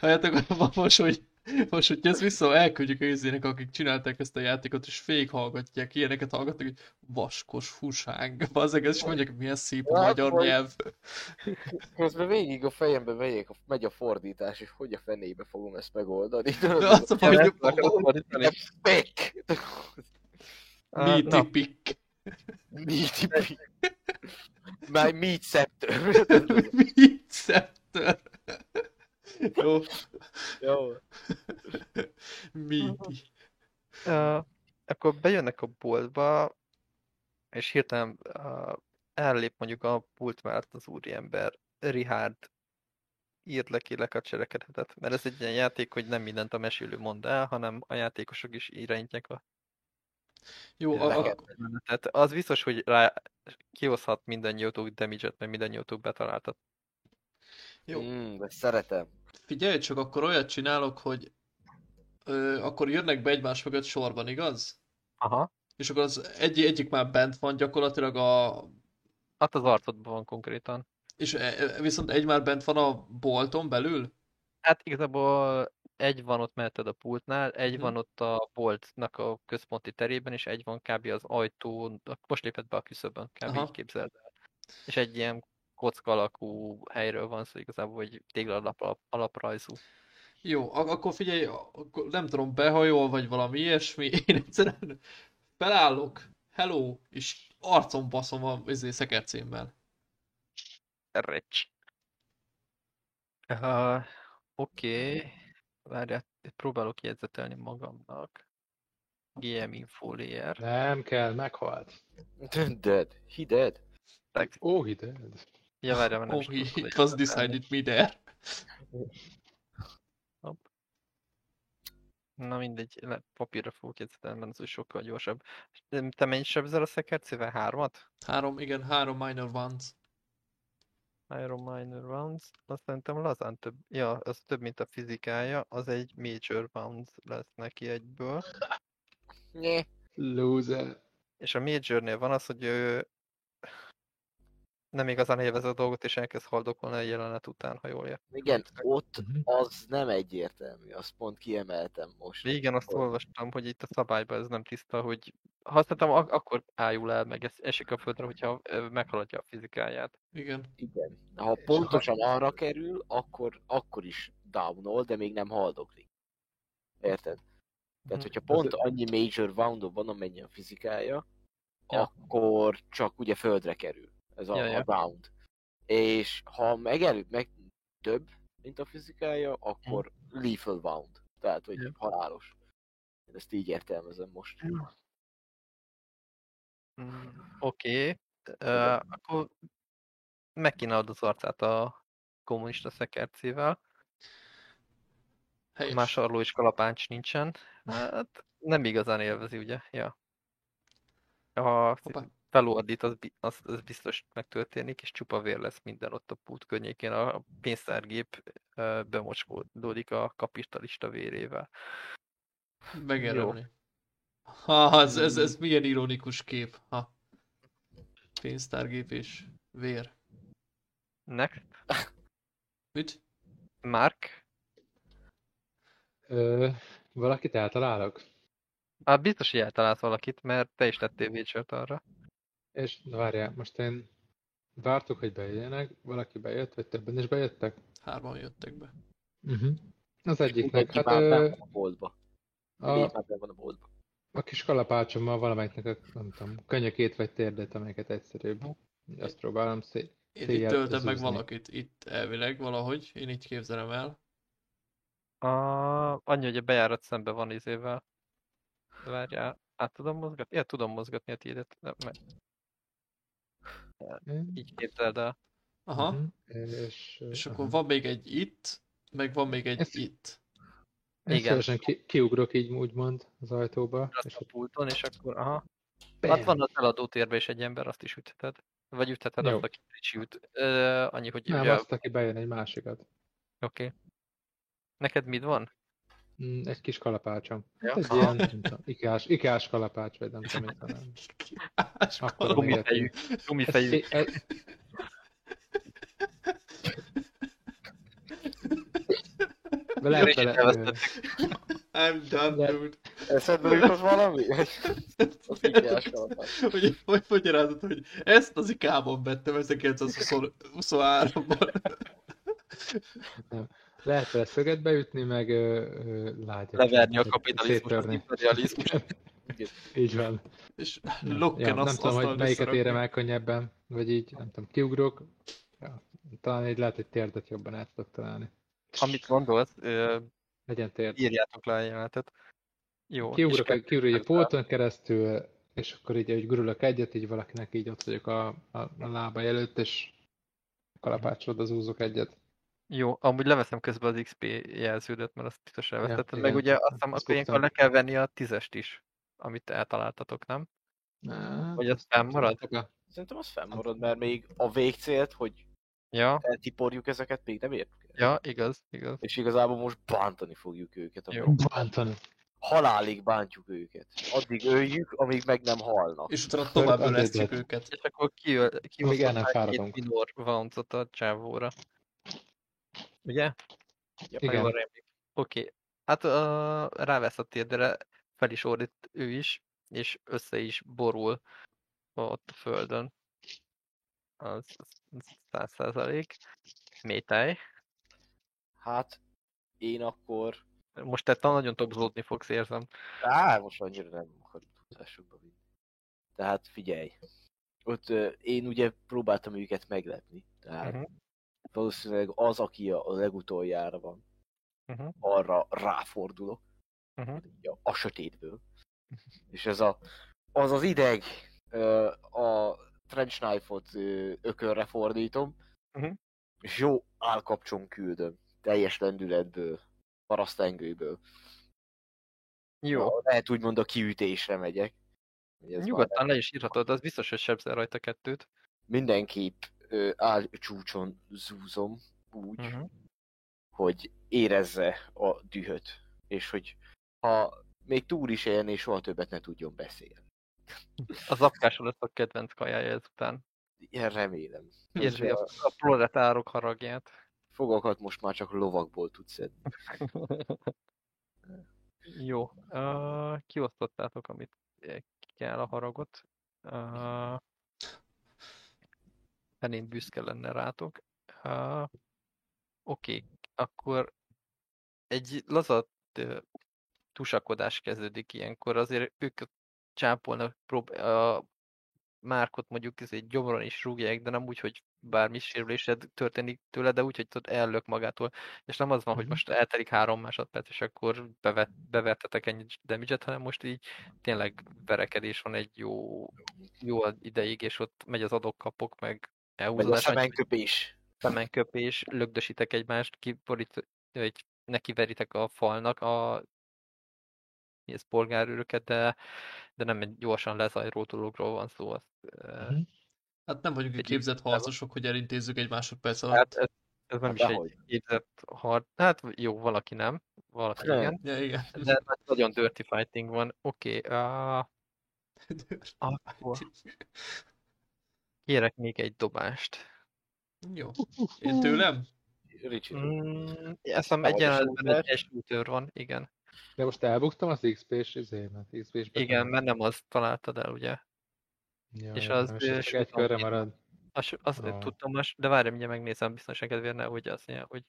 Halljátok, most, hogy most, hogy ezt vissza elküldjük a izének, akik csinálták ezt a játékot, és végighallgatják, ilyeneket hallgatnak, hogy vaskos húság. <laughs> Bazzeg, ez is mondják, milyen szép a magyar hogy- nyelv. Közben végig a fejembe megyek, megy a fordítás, és hogy a fenébe fogom ezt megoldani. De azt a Ja, hogy na, meaty pick. Meaty pig. My meat scepter. <laughs> Meat scepter. Jó, Jó. meaty. Uh, akkor bejönnek a boltba, és hirtelen uh, ellép mondjuk a pult mellett az úriember, Richard írt le kérlek a cselekedetet, mert ez egy ilyen játék, hogy nem mindent a mesélő mond el, hanem a játékosok is irányítják a Jó, a, menetet. Az biztos, hogy rá kihozhat mindannyiótok damage-et, mert mindannyiótok betaláltat. Jó. Mm, szeretem. Figyelj csak, akkor olyat csinálok, hogy ö, akkor jönnek be egymás mögött sorban, igaz? Aha. És akkor az egy, egyik már bent van gyakorlatilag a... Hát az arcodban van konkrétan. És e- e- viszont egy már bent van a bolton belül? Hát igazából egy van ott melletted a pultnál, egy Mhm. van ott a boltnak a központi terében, és egy van kb. az ajtón, most lépett be a küszöbön, kb. Aha. így képzeld el. És egy ilyen kocka alakú helyről van szó igazából, vagy tégla alap, alap, alaprajzú. Jó, ak- akkor figyelj, akkor nem tudom, behajol, vagy valami ilyesmi, <laughs> én egyszerűen felállok, hello, és arcom baszom a izé, szekercémmel. Recs. Uh, Oké, okay. várjál, próbálok jegyzetelni magamnak. GM info layer. Nem kell, meghalt. Dead. He dead. Ó, oh, dead. Ja, várjál, nem Oh, is tudok it was decided me there. Na mindegy, le- papírra fogok jegyzetelni, mert az úgy sokkal gyorsabb. Te mennyit sebzel a szekercével? Hármat? Három, igen, három minor ones. Iron Minor Rounds, azt szerintem lazán több, ja, az több, mint a fizikája, az egy Major Rounds lesz neki egyből. <laughs> Nye. Loser. És a Majornél van az, hogy ő nem igazán élvez a dolgot, és elkezd haldokolni a jelenet után, ha jól értem. Igen, ott Mhm. az nem egyértelmű, azt pont kiemeltem most. Igen, azt olvastam, hogy itt a szabályban ez nem tiszta, hogy használtam, ak- akkor ájul el, meg es- esik a földre, hogyha meghaladja a fizikáját. Igen. Igen. Ha pontosan arra kerül, akkor, akkor is downol, de még nem haldoklik. Érted? Tehát, Mhm. hogyha pont annyi major wound van, amennyi a fizikája, Ja. akkor csak ugye földre kerül. Ez a, Ja, ja. a round. És ha megelőtt meg több, mint a fizikája, akkor lethal wound. Tehát, hogy Ja. halálos. Én ezt így értelmezem most. Mm, Oké, okay. akkor megkínálod az arcát a kommunista szekercével. Helyes. Más arló és kalapáncs nincsen. Hát nem igazán élvezi, ugye? Ja. Hoppá. Felordít, az, az, az biztos megtörténik, és csupa vér lesz minden ott a pút környékén. A pénztárgép bemocskódódik a kapitalista vérével. Megjelölni. Ha, ez, ez, ez milyen ironikus kép. Ha. Pénztárgép és vér. Next, <laughs> Mit? Mark. Ö, valakit eltalálok? Hát biztos, hogy eltalálsz valakit, mert te is tettél Witcher-t arra. És na várjál, most én vártuk, hogy bejöjjenek, valaki bejött, vagy többen is bejöttek? Hárman jöttek be. Uh-huh. Az egyiknek, hát már ö, van a boltba. a, már van a boltba. a kis kalapácsommal valamelyiknek a, nem tudom, könyökét vagy térdet, amelyeket egyszerűbb. Azt próbálom szét. Én itt töltöm meg valakit. Itt elvileg valahogy. Én így képzelem el. A... Annyi, hogy a bejárat szembe van izével. Várjál, át tudom mozgatni? Ja, tudom mozgatni a tiédet. de meg így képzeld el. Aha. Uh-huh. És, És aha. akkor van még egy itt, meg van még egy Ezt- itt. Én Igen. szívesen ki, kiugrok így úgymond az ajtóba, Azt és a pulton, és akkor aha. bam! Hát van az eladó térben is egy ember, azt is ütheted. Vagy ütheted azt, aki Ricsi üt. Ö, annyi, hogy Nem, ugye... azt, aki bejön egy másikat. Oké. Okay. Neked mit van? Mm, Egy kis kalapácsom. Ja. Egy ilyen, nem tudom, ikás, ikás kalapács, vagy nem tudom, mit talán. <laughs> Akkor Gumifejű. Gumifejű. Ez, ez, de lehet vele. I'm done, Le- dude. Eszedbe jutott valami? Az <laughs> ikás kalapács. hogy, hogy magyarázod, hogy ezt az ikában vettem 1923-ban. Lehet vele szöget beütni, meg lágyat. Leverni a kapitalizmus, az imperializmus. Így van. És Ja, lokken nem tudom, hogy melyiket érem el könnyebben, vagy így, nem tudom, kiugrok. Ja, talán így lehet, hogy térdet jobban át tudok találni. Amit gondolsz, ö, Legyen térd. írjátok le a jelenetet. Jó. Kiugrok, és kiugrok egy pulton keresztül, és akkor így, hogy gurulok egyet, így valakinek így ott vagyok a, a, a lába előtt, és kalapácsolod az úzok egyet. Jó, amúgy leveszem közben az XP jelződet, mert azt biztos elvesztetted. meg igen, ugye azt- azt hiszem, akkor ilyenkor le kell venni a tízest is, amit eltaláltatok, nem? Vagy az fennmarad? Szerintem az fennmarad, mert még a végcélt, hogy Ja, eltiporjuk ezeket, még nem értük ja, igaz, igaz. És igazából most bántani fogjuk őket. Jó. Bántani. Halálig bántjuk őket. Addig öljük, amíg meg nem halnak. És utána tovább ölesztjük őket. És akkor kiöl- el nem kiosztották két fáradunk. minor vouncot a csávóra. Ugye? Ja, Igen. Oké. Hát uh, rávesz a térdre, fel is ordít ő is, és össze is borul ott a földön. Az száz százalék. Métej. Hát, én akkor... Most te nagyon tobzódni fogsz, érzem. Á, most annyira nem akarok túlzásokba vinni. Tehát figyelj. Ott ö, én ugye próbáltam őket meglepni. Tehát Mhm. Valószínűleg az, aki a legutoljára van, Mhm. arra ráfordulok. Mhm. így a, a sötétből. <laughs> És ez a, az az ideg a trench knife-ot ökörre fordítom, Mhm. és jó állkapcson küldöm. Teljes lendületből, parasztengőből. Jó. Lehet úgymond a kiütésre megyek. Ez Nyugodtan le is írhatod, az biztos, hogy sebzel rajta kettőt. mindenképp ö, áll csúcson zúzom úgy, Mhm. hogy érezze a dühöt. És hogy ha még túl is élni, soha többet ne tudjon beszélni. <laughs> Az apkásol lesz a kedvenc kajája ezután. Ilyen remélem. Érzi a, a proletárok haragját. Fogakat most már csak lovakból tudsz szedni. <laughs> Jó. Uh, kiosztottátok, amit eh, kell a haragot. Uh, Penén büszke lenne rátok. Uh, Oké, okay. akkor egy laza ö, tusakodás kezdődik ilyenkor, azért ők csápolnak, prób- a márkot mondjuk ezért gyomron is rúgják, de nem úgy, hogy bármi sérülésed történik tőle, de úgy, hogy tudod, ellök magától. És nem az van, hogy Mhm. most eltelik három másodperc, és akkor bevet, bevertetek ennyi damage hanem most így tényleg verekedés van egy jó, jó ideig, és ott megy az adok-kapok, meg elhúzódás, szemenköpés. szemenköpés, lögdösitek egymást, kiborít, hogy nekiveritek a falnak a mi ez, polgárőröket, de, de nem egy gyorsan lezajró dologról van szó. Azt, uh, Mhm. Hát nem vagyunk egy képzett harcosok, hogy elintézzük egy másodperc hát alatt. ez, ez nem Hát is dehogy. egy képzett harc. Hát jó, valaki nem, valaki Nem. igen, Ja, igen. de nagyon dirty fighting van. Oké, okay, <laughs> uh, akkor kérek még egy dobást. Jó. Én tőlem? Ricsi. Mm, azt a egyenletben egy esőtör van, igen. De most elbuktam az XP-s izémet. XP-s Igen, mert nem azt találtad el, ugye? Ja, és az, és egy körre marad. Az, azt Ó. tudtam most, de várj, mindjárt megnézem biztonság kedvéért, hogy azt mondja, hogy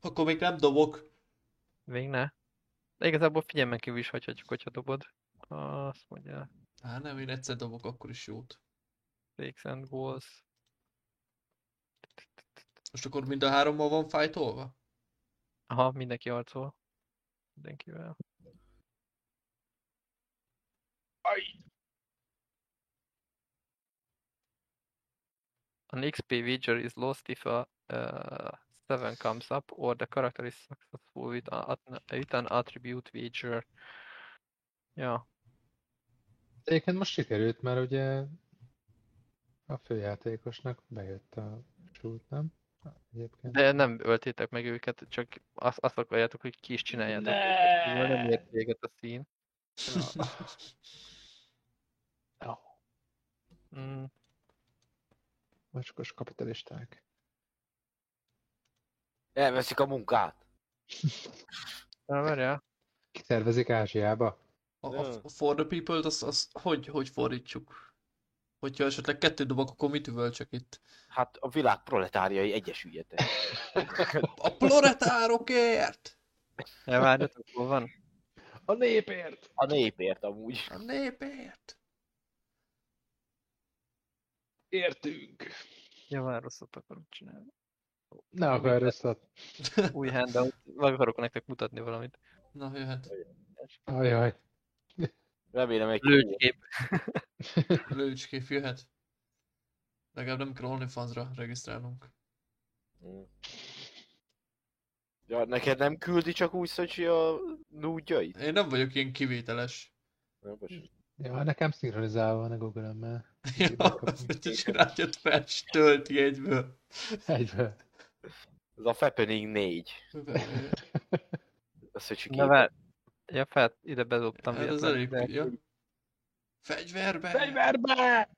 Akkor még nem dobok. még ne. De igazából figyelmen kívül is hagyhatjuk, hogyha dobod. Azt mondja, Hát nem, én egyszer dobok akkor is jót. Breaks and Goals. Most akkor mind a hárommal van fájtolva? Aha, mindenki harcol. Mindenkivel. An XP wager is lost if a uh, 7 comes up or the character is successful with, a, with an attribute wager. Ja, Egyébként most sikerült, mert ugye a főjátékosnak bejött a shoot, nem? Egyébként. de nem öltétek meg őket, csak azt, azt akarjátok, hogy ki is csináljátok. Ne! Nem ért véget a szín. Ja. Mm, Mocskos kapitalisták. Elveszik a munkát. Na, várjál. Kiszervezik Ázsiába? A, a, a for the people-t azt, azt hogy, hogy fordítjuk? Hogyha esetleg kettő dobok, akkor mit üvölcsök itt? Hát a világ proletáriai egyesüljetek. A proletárokért! Ja, várjatok, hol van? A népért! A népért amúgy. A népért! Értünk! Ja, már rosszat akarok csinálni. Ne akar rosszat. Új handout. Meg akarok nektek mutatni valamit. Na, jöhet. Ajaj. Remélem egy Lőcskép. Lőcskép <laughs> jöhet. Legalább nem kell OnlyFans-ra regisztrálnunk. Ja, neked nem küldi csak úgy Szöcsi a núdjait? Én nem vagyok ilyen kivételes. Bocs. Ja, nekem szinkronizálva van a Google-emmel. <laughs> Ja, csináljad fel, és tölti egyből. Egybe. Ez a Fappening 4. A Szöcsi Na, képe. vár. Ja, fel, ide bedobtam Hát az véletlenül, elég... Ja. Fegyverbe! Fegyverbe!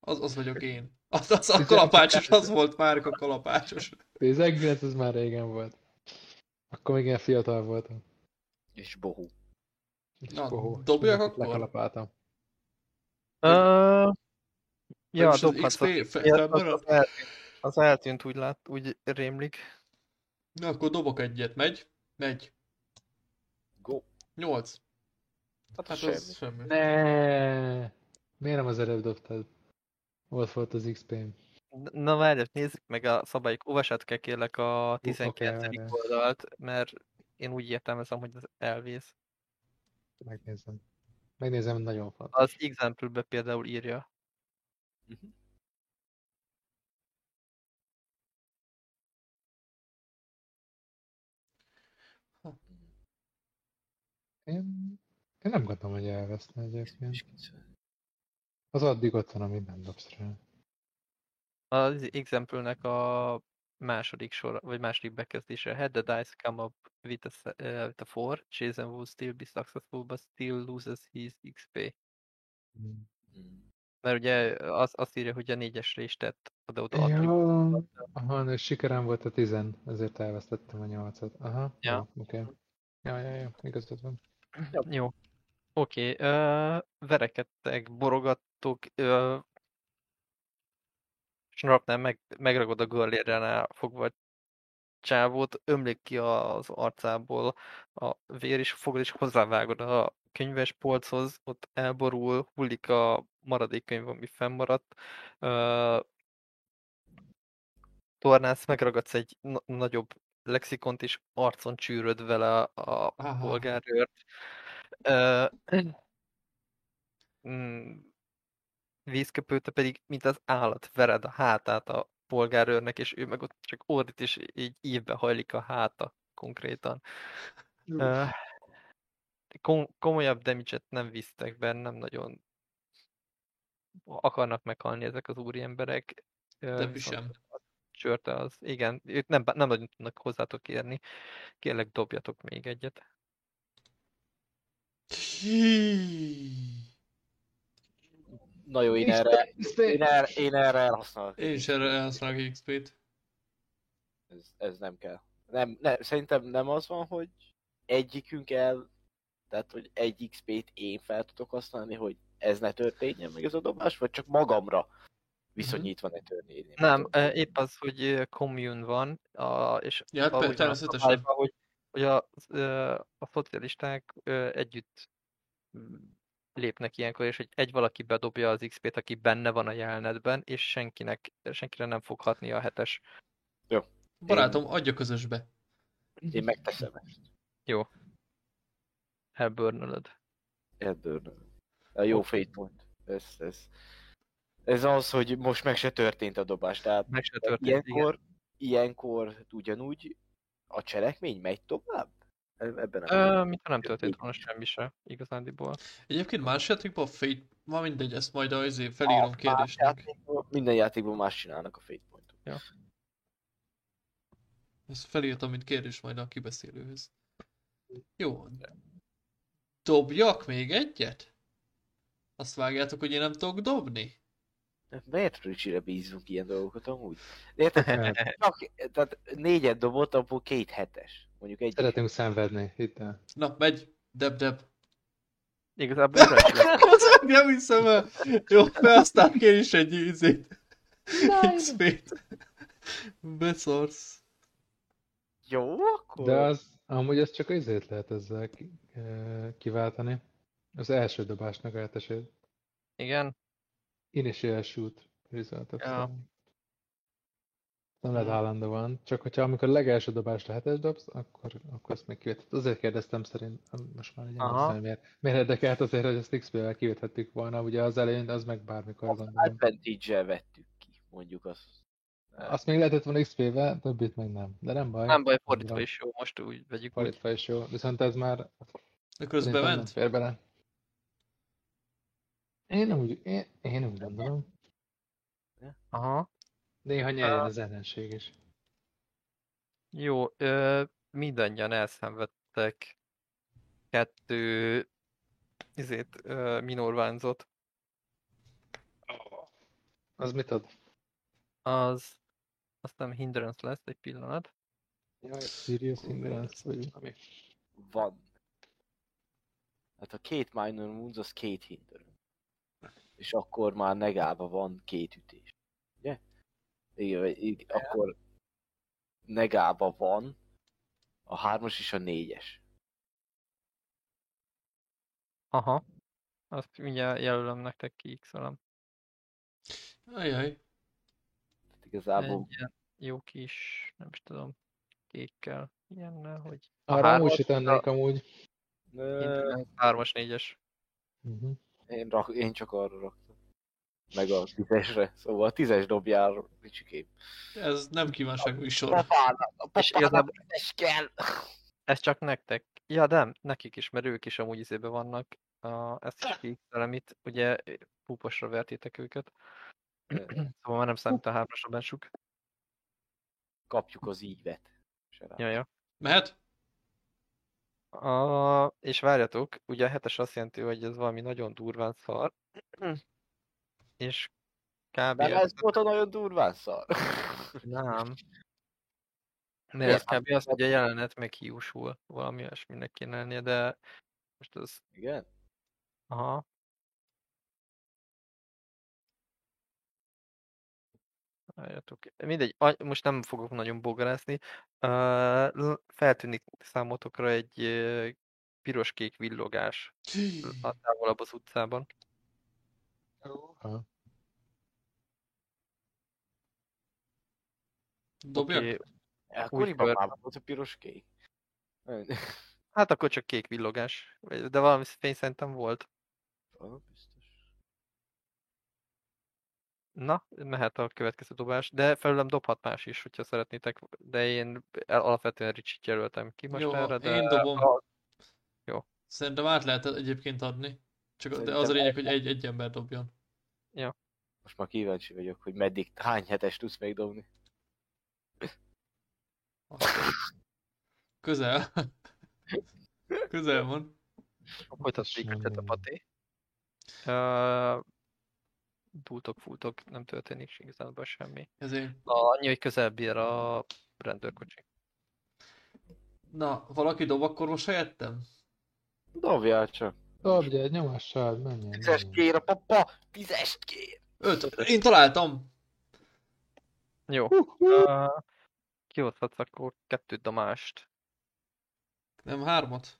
Az, az vagyok én. Az, az a kalapácsos, az volt már a kalapácsos. Pénzekből ez már régen volt. Akkor még ilyen fiatal voltam. És bohú. És Na, bohó, dobjak akkor? Lekalapáltam. Ö, Ja, Vagyis az az eltűnt, úgy lát, úgy rémlik. Na, akkor dobok egyet. Megy? Megy. Go. 8. Hát, Hát semmi. az semmi. Ne! Miért nem az előbb dobtad? Volt volt az XP-m. Na várj, nézzük meg a szabályok. Olvasát kell kérlek a 19. várjál. oldalt, mert én úgy értelmezem, hogy az elvész. Megnézem. Megnézem, nagyon fontos. Az example például írja. Én, én nem gondolom, hogy elveszne egyébként. Az addig ott van, amit nem dobsz rá. Az example-nek a második sor, vagy második bekezdése. Had the dice come up with a, uh, with a four, Jason will still be successful, but still loses his XP. Mm. Mert ugye az, azt írja, hogy a négyesre is tett oda-oda attribút. Ja, aha, és sikerem volt a 10, ezért elvesztettem a 8-at. Aha, Ja. oké. Okay. Ja, ja, ja, igazad van. Jó. Oké, okay. verekedtek, borogattok, ö, Snarpnál meg, megragad a görlérrel fogva csávót, ömlik ki az arcából a vér, és fogod és hozzávágod a könyves polchoz, ott elborul, hullik a maradék könyv, ami fennmaradt. Ö, tornász, megragadsz egy na- nagyobb lexikont, és arcon csűröd vele a polgárőrt. Mm, vízköpőte pedig, mint az állat, vered a hátát a polgárőrnek, és ő meg ott csak ordít, és így ívbe hajlik a háta konkrétan. Ö, kom- komolyabb damage nem visztek be, nem nagyon akarnak meghalni ezek az úri emberek. Ö, Többi viszont sem. Csörte az, igen, ők nem, nem nagyon tudnak hozzátok érni. Kérlek, dobjatok még egyet. Na jó, én erre, én erre, én erre elhasználok. Én is erre elhasználok egy XP-t. Ez, ez nem kell. Nem, nem, szerintem nem az van, hogy egyikünk el, tehát hogy egy XP-t én fel tudok használni, hogy ez ne történjen meg ez a dobás, vagy csak magamra viszonyítva ne történjen. Nem, ö, épp az, hogy commune van, a, és Ja, hát a természetesen. szabályban, hogy, hogy a, a szocialisták együtt lépnek ilyenkor, és hogy egy valaki bedobja az XP-t, aki benne van a jelenetben, és senkinek, senkire nem fog hatni a hetes. Barátom, adja közösbe. Én megteszem ezt. Elbörnölöd. Eldörnöm. A jó fate point. Ez, ez, ez az, hogy most meg se történt a dobás. Tehát Meg se történt, igen. ilyenkor, ilyenkor ugyanúgy a cselekmény megy tovább? E- Ebben a Ö, mintha nem történt volna semmi se, igazándiból. Egyébként más játékban a Fate... Ma mindegy, ezt majd a izé felírom Más kérdésnek. játékban- Minden játékban más csinálnak a fate pointot. Ezt felírtam, mint kérdés majd a kibeszélőhöz. Jó. Dobjak még egyet? Azt vágjátok, hogy én nem tudok dobni? Miért Ricsi-re bízunk ilyen dolgokat amúgy? Érted? <laughs> Csak, tehát négyet dobott, abból két hetes. Mondjuk egy. Szeretünk szenvedni, hidd el. Na, megy. Deb, deb. Igazából. <laughs> Az nem hiszem el. Jó, mert aztán kér is egy izét. XP-t. Beszarsz. Jó, akkor... De az, amúgy ez csak azért lehet ezzel eh, kiváltani. Az első dobásnak a hetesét. Igen, Initial shoot resultok Ja. szerint. Nem lehet Mhm. állandóan, csak hogyha amikor a legelső dobást a hetes dobsz, akkor, akkor ezt még kivetett. Azért kérdeztem szerint, most már legyen hozzá, miért, miért érdekelt azért, hogy ezt XP-vel kivethettük volna, ugye az elején az meg bármikor gondolom. Advantage-el vettük ki, mondjuk azt. Azt még lehetett volna XP-vel, többit meg nem. De nem baj. nem baj, fordítva is jó, most úgy vegyük. Fordítva is jó, viszont ez már Akkor az szerintem nem fér bele. Én úgy, én, én úgy gondolom. Aha. Néha nyerjen Ah. az ellenség is. Jó, ö, mindannyian elszenvedtek kettő izét, ö, minorvánzot. Az mit ad? Az aztán hindrance lesz egy pillanat. Jaj, serious hindrance, vagy valami. Van. Hát a két minor wounds, az két hinder. És akkor már negálva van két ütés. Ugye? Igen, így, akkor negálva van a hármas és a négyes. Aha. Azt mindjárt jelölöm nektek ki x -elem. Ajaj. Tehát igazából Egy ilyen jó kis, nem is tudom, kékkel, ilyennel, hogy Arra hármas- amúgy hármas, négyes. Uh-huh. Én, rak, én csak arra raktam. Meg a tízesre. Szóval a tízes dobjál, Ricsikém. Ez nem kívánság műsor. Papának, a papának tízes kell! Ez csak nektek. Ja, de nekik is, mert ők is amúgy izébe vannak. A, ezt is kiixelem itt. Ugye púposra vertétek őket. Szóval már nem számít a hármasra bensuk. Kapjuk az ívet. Ja, ja. Mehet? A, és várjatok, ugye a hetes azt jelenti, hogy ez valami nagyon durván szar. és kb. Nem ez volt a nagyon durván szar. Nem. De ez kb. az, hogy a jelenet meghiúsul. Valami olyasminek kéne lennie, de most az... Igen? Aha. Várjatok. Mindegy, most nem fogok nagyon bogarászni. Feltűnik számotokra egy piros-kék villogás a távolabb az utcában. Dobjak? Oké, Akkoriban már volt a piros kék. Hát akkor csak kék villogás. De valami fény szerintem volt. Ah, biztos. Na, mehet a következő dobás, de felülem dobhat más is, hogyha szeretnétek, de én alapvetően Ricsit jelöltem ki most Jó, erre, de én dobom. Ha, Szerintem át lehet egyébként adni. Csak de az a Szerintem lényeg, hogy egy, egy ember dobjon. Most már kíváncsi vagyok, hogy meddig, hány hetes tudsz még dobni. Közel. Közel van. Pontosan. a Pati. Uh, Bútok, fútok, nem történik igazából semmi. Ezért. Na, annyi, hogy közelebb ér a rendőrkocsi. Na, valaki dob, akkor most helyettem? Dobjál csak. Dobj egy nyomassal, menjen. Tízest menjen. kér a papa! Tízest kér! Öt. Én találtam! Jó. Uh, kihozhatsz akkor kettő domást. Nem hármat?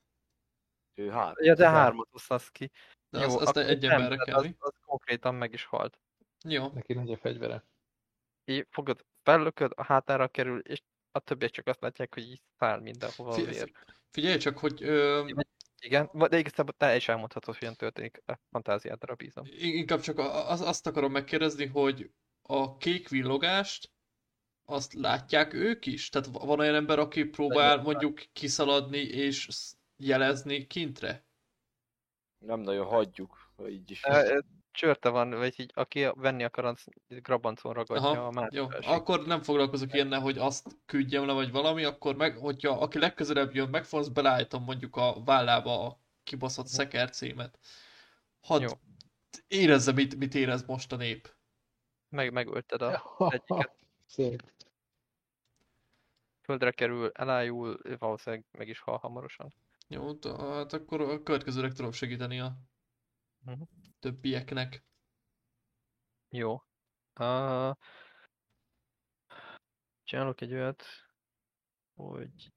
Ő három. Ja, de hármat osztasz ki. De Jó, azt, azt akkor egy nem, emberre kell, az, az konkrétan meg is halt. Jó. Neki nagy a fegyvere. Így fogod, fellököd, a hátára kerül, és a többiek csak azt látják, hogy így száll mindenhova a Fi- vér. Figyelj csak, hogy ö, Igen, de igazából te is elmondhatod, hogy olyan történik, a fantáziádra bízom. inkább csak az, azt akarom megkérdezni, hogy a kék villogást azt látják ők is? Tehát van olyan ember, aki próbál mondjuk kiszaladni és jelezni kintre? Nem nagyon hagyjuk, hogy így is. Csörte van, vagy így, aki venni akar, az grabancon ragadja Aha, a másik Jó, felség. akkor nem foglalkozok ilyennel, hogy azt küldjem le, vagy valami, akkor meg, hogyha aki legközelebb jön, azt beleállítom mondjuk a vállába a kibaszott szekercémet. Hadd Jó. érezze, mit, mit érez most a nép. Meg, megölted a <laughs> egyiket. Szép. Földre kerül, elájul, valószínűleg meg is hal hamarosan. Jó, hát akkor a következőleg tudom segíteni a Mhm. többieknek. Jó. Uh, csinálok egy olyat, hogy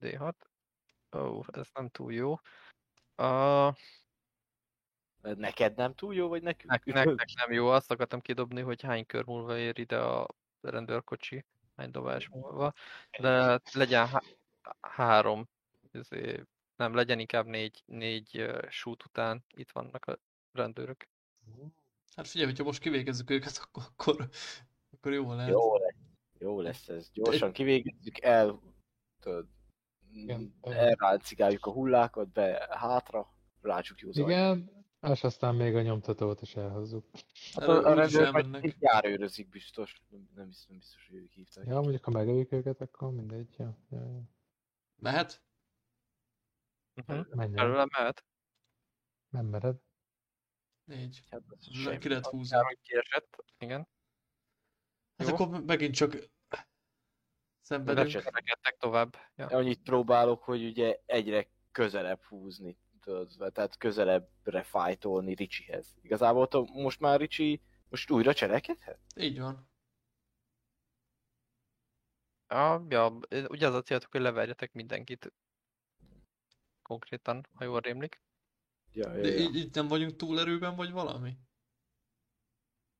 D6. Ó, oh, ez nem túl jó. Uh, Neked nem túl jó, vagy nekünk? nek, nektek nem jó, azt akartam kidobni, hogy hány kör múlva ér ide a rendőrkocsi, hány dobás múlva, de legyen há- három, ezért, nem, legyen inkább négy, négy shoot után, itt vannak a rendőrök. Hát figyelj, hogyha most kivégezzük őket, <laughs> akkor, akkor, akkor jó lehet. Jó lesz. Jó lesz ez. Gyorsan kivégezzük el. Tudod, Igen. elráncigáljuk a hullákat be hátra, rácsuk jó. Igen, és aztán még a nyomtatót is elhozzuk. Hát a, a elmennek. majd járőrözik biztos. Nem, nem, biztos, nem biztos, hogy ők hívták. Ja, mondjuk ha megöljük őket, akkor mindegy. Ja, ja, ja. Mehet? Uh-huh. Menjen. Előle mehet. Nem mered. Négy. Hát, ez Le, ki lehet húzni. Kiesett, igen. Hát Jó. akkor megint csak szenvedünk. Rekedtek tovább. Ja. Annyit próbálok, hogy ugye egyre közelebb húzni. öltözve, tehát közelebbre fájtolni Ricsihez. Igazából most már Ricsi most újra cselekedhet? Így van. Ja, ja, ugye az a céltok, hogy leverjetek mindenkit. Konkrétan, ha jól rémlik. Ja, ja, De ja. így, így nem vagyunk túl erőben, vagy valami?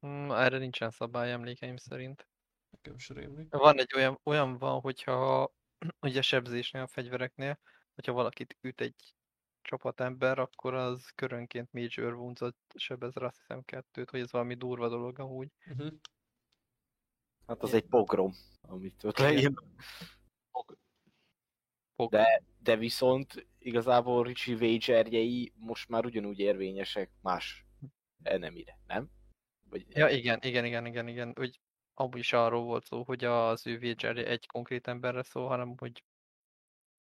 Mm, erre nincsen szabály emlékeim szerint. Nekem sem rémlik. Van egy olyan, olyan van, hogyha <clears throat> ugye sebzésnél, a fegyvereknél, hogyha valakit üt egy csapatember, akkor az körönként Major Wounds-ot sebez rá, azt hiszem kettőt, hogy ez valami durva dolog amúgy. Uh-huh. Hát az egy pogrom, amit ott leír. De, de viszont igazából Ricsi Wagerjei most már ugyanúgy érvényesek más enemire, nem? Vagy Ja, igen, igen, igen, igen, igen, hogy amúgy is arról volt szó, hogy az ő wagerje egy konkrét emberre szól, hanem hogy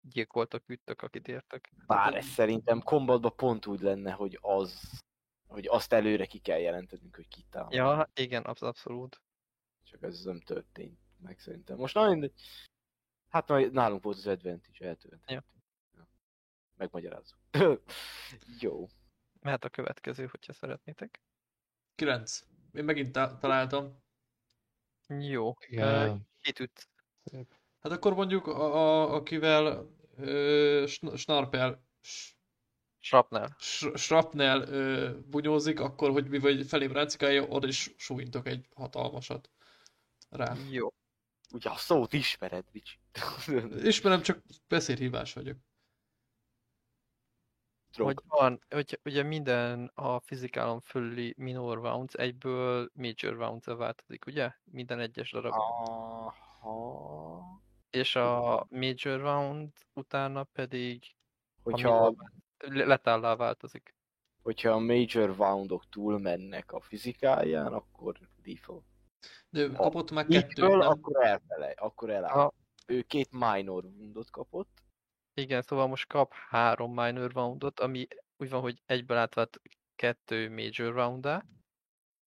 gyilkoltak, üttök, akit értek. Bár ez szerintem kombatban pont úgy lenne, hogy az, hogy azt előre ki kell jelentenünk, hogy kit támad. Ja, igen, absz- abszolút. Csak ez nem történt meg szerintem. Most na mindegy. Hát majd nálunk volt az advantage, eltűnt. Ja. Ja. Megmagyarázzuk. <laughs> Jó. Mehet a következő, hogyha szeretnétek. 9. Én megint ta- találtam. Jó. Kit üt? szép. Hát akkor mondjuk, a, a, akivel ö, sn- snarpel, Shrapnel. shrapnel ö, bunyózik, akkor, hogy mi vagy felém ráncikálja, oda is súlyintok egy hatalmasat rá. Jó. Ugye a szót ismered, Vicsi. <laughs> Ismerem, csak beszédhívás vagyok. Drog. Hogy van, hogy ugye minden a fizikálon fölüli minor wounds egyből major wounds változik, ugye? Minden egyes darab. Aha. És a major wound utána pedig Hogyha, letállá változik. hogyha a major woundok túl mennek a fizikáján, akkor lethal. De ő Ha kapott már kettőt, nem? akkor elfelej, akkor eláll. Ha- Ő két minor woundot kapott, Igen, szóval most kap három minor woundot, ami úgy van, hogy egyből átvált kettő major roundá,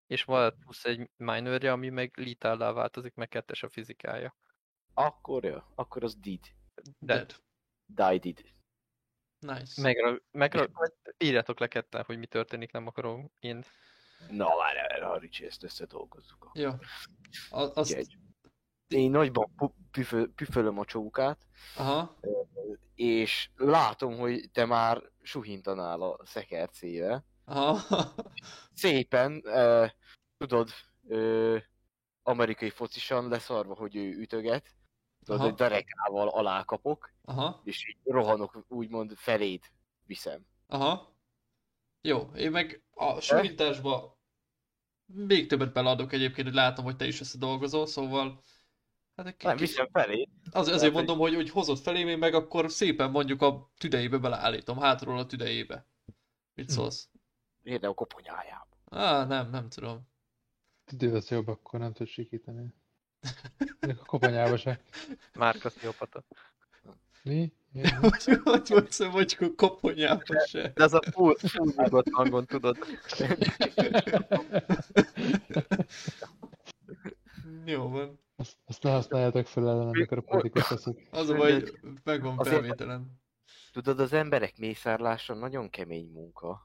és van plusz egy minorja, ami meg litállá változik, meg kettes a fizikája. akkor ja, akkor az did. De Dead. Die did. Nice. megra, megra, írjátok le ketten, hogy mi történik, nem akarom én. Na, várj, erre a Ricsi, ezt összedolgozzuk. Jó. A- Azt... Egy. Én nagyban püfö- püfölöm a csókát, Aha. és látom, hogy te már suhintanál a szekercével. Aha. Szépen, tudod, amerikai focisan leszarva, hogy ő ütöget, tudod, hogy derekával alákapok, Aha. és így rohanok úgymond feléd viszem. Aha. Jó, én meg a súlyintásba még többet beleadok egyébként, hogy látom, hogy te is összedolgozol, szóval hát egy Nem, viszem felé. az, azért hogy- mondom, hogy, hogy hozott felém, én meg akkor szépen mondjuk a tüdejébe beleállítom, hátról a tüdejébe. Mit szólsz? Érde a koponyájába. Á, nem, nem tudom. Tüdő az jobb, akkor nem tud sikítani. A <laughs> koponyába se. Márka pszichopata. Mi? Mi? Hogy, hogy hogy a koponyába se. De ez a full, full nyugodt hangon, tudod. Jó van. Azt, azt ne használjátok fel ellen, amikor a politikus teszik. Az a baj, hogy meg van Azért- felvételen. Tudod, az emberek mészárlása nagyon kemény munka.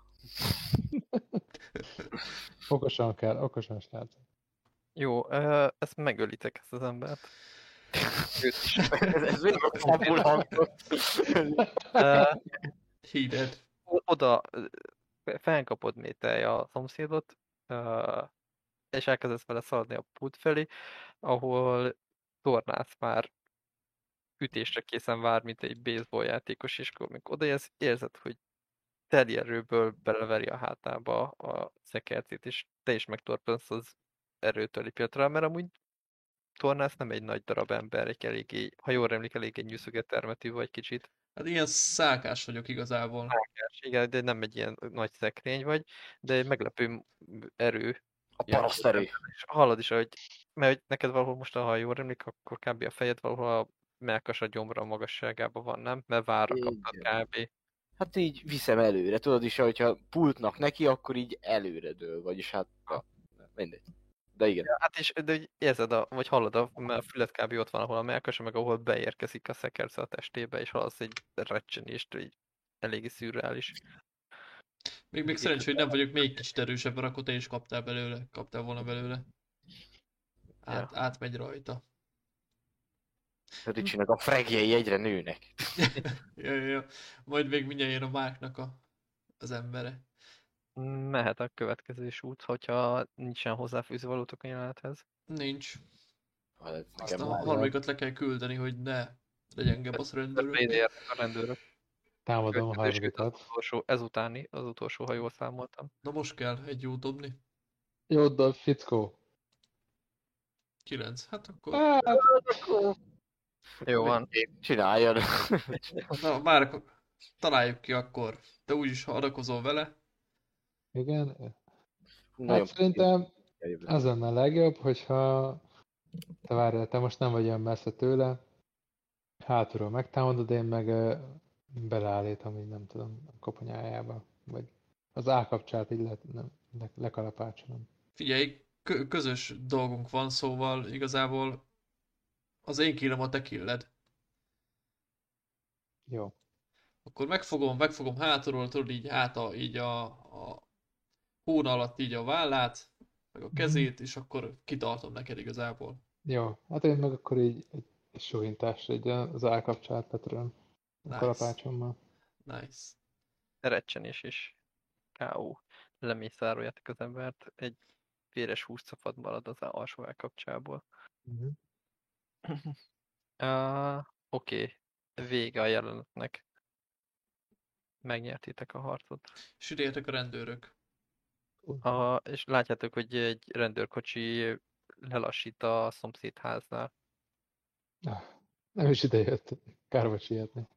Okosan kell, okosan srácok. Jó, ezt megölitek ezt az embert. Ez, ez rosszabbul hangzott. O- oda felkapod mételj a szomszédot, és elkezdesz vele szaladni a pult felé, ahol tornász már ütésre készen vár, mint egy baseball játékos, és akkor amikor odaérsz, érzed, hogy teli erőből beleveri a hátába a szekercét, és te is megtorpansz az erőtől egy pillanatra, mert amúgy tornász nem egy nagy darab ember, egy eléggé, ha jól emlék, eléggé nyűszöget termetű vagy kicsit. Hát ilyen szákás vagyok igazából. Mágás, igen, de nem egy ilyen nagy szekrény vagy, de egy meglepő erő. A Ja, paraszterő. És hallod is, hogy, mert hogy neked valahol most, ha jól emlék, akkor kb. a fejed valahol a melkas a gyomra a magasságában van, nem? Mert várra kaptad kb. Hát így viszem előre, tudod is, hogyha pultnak neki, akkor így előre dől, vagyis hát, ja, mindegy. De igen. Hát és de érzed, a, vagy hallod, a, mert a füled kb. ott van, ahol a melkasa, meg ahol beérkezik a szekerce a testébe, és hallasz egy recsenést, így eléggé szürreális. Még, még szerencsé, hogy nem vagyok még kicsit erősebb, mert akkor te is kaptál belőle, kaptál volna belőle. Át, Ja. Átmegy rajta. Ricsinek a fregjei egyre nőnek. Ja, ja, ja. Majd még mindjárt jön a Márknak a, az embere. Mehet a következő is út, hogyha nincsen hozzáfűző valótok a jelenethez. Nincs. Hát, Azt nekem a harmadikat le kell küldeni, hogy ne legyen gebasz rendőrök. A rendőrök. Támadom a harmadikat. utolsó, ezutáni, az utolsó, ha jól számoltam. Na most kell egy jót dobni. Jó dob, fickó. 9. Hát akkor... Hát, Jó van. Csináljon. Na, már találjuk ki akkor. Te úgyis adakozol vele. Igen. Nagyon Hát szerintem az lenne a legjobb, hogyha te várjál, te most nem vagy olyan messze tőle, hátulról megtámadod, én meg beleállítom, így nem tudom, a koponyájába, vagy az állkapcsát így le, nem, le, lekalapácsolom. Figyelj, kö- közös dolgunk van, szóval igazából az én killem a te killed. Jó. Akkor megfogom, megfogom hátulról, tudod így át a, így a, a hóna alatt így a vállát, meg a kezét, és akkor kitartom neked igazából. Jó, hát én meg akkor így egy, egy suhintás, egy az állkapcsát letöröm a Nice. kalapácsommal. Nice. Recsenés is. K.O. Lemészároljátok az embert, egy véres húszcafat marad az alsó elkapcsából. Mhm. <laughs> Uh, Oké, okay. vége a jelenetnek. Megnyertétek a harcot. Értek a rendőrök. A, és látjátok, hogy egy rendőrkocsi lelassít a szomszédháznál. Ah, Nem is ide jött, kár volt sietni.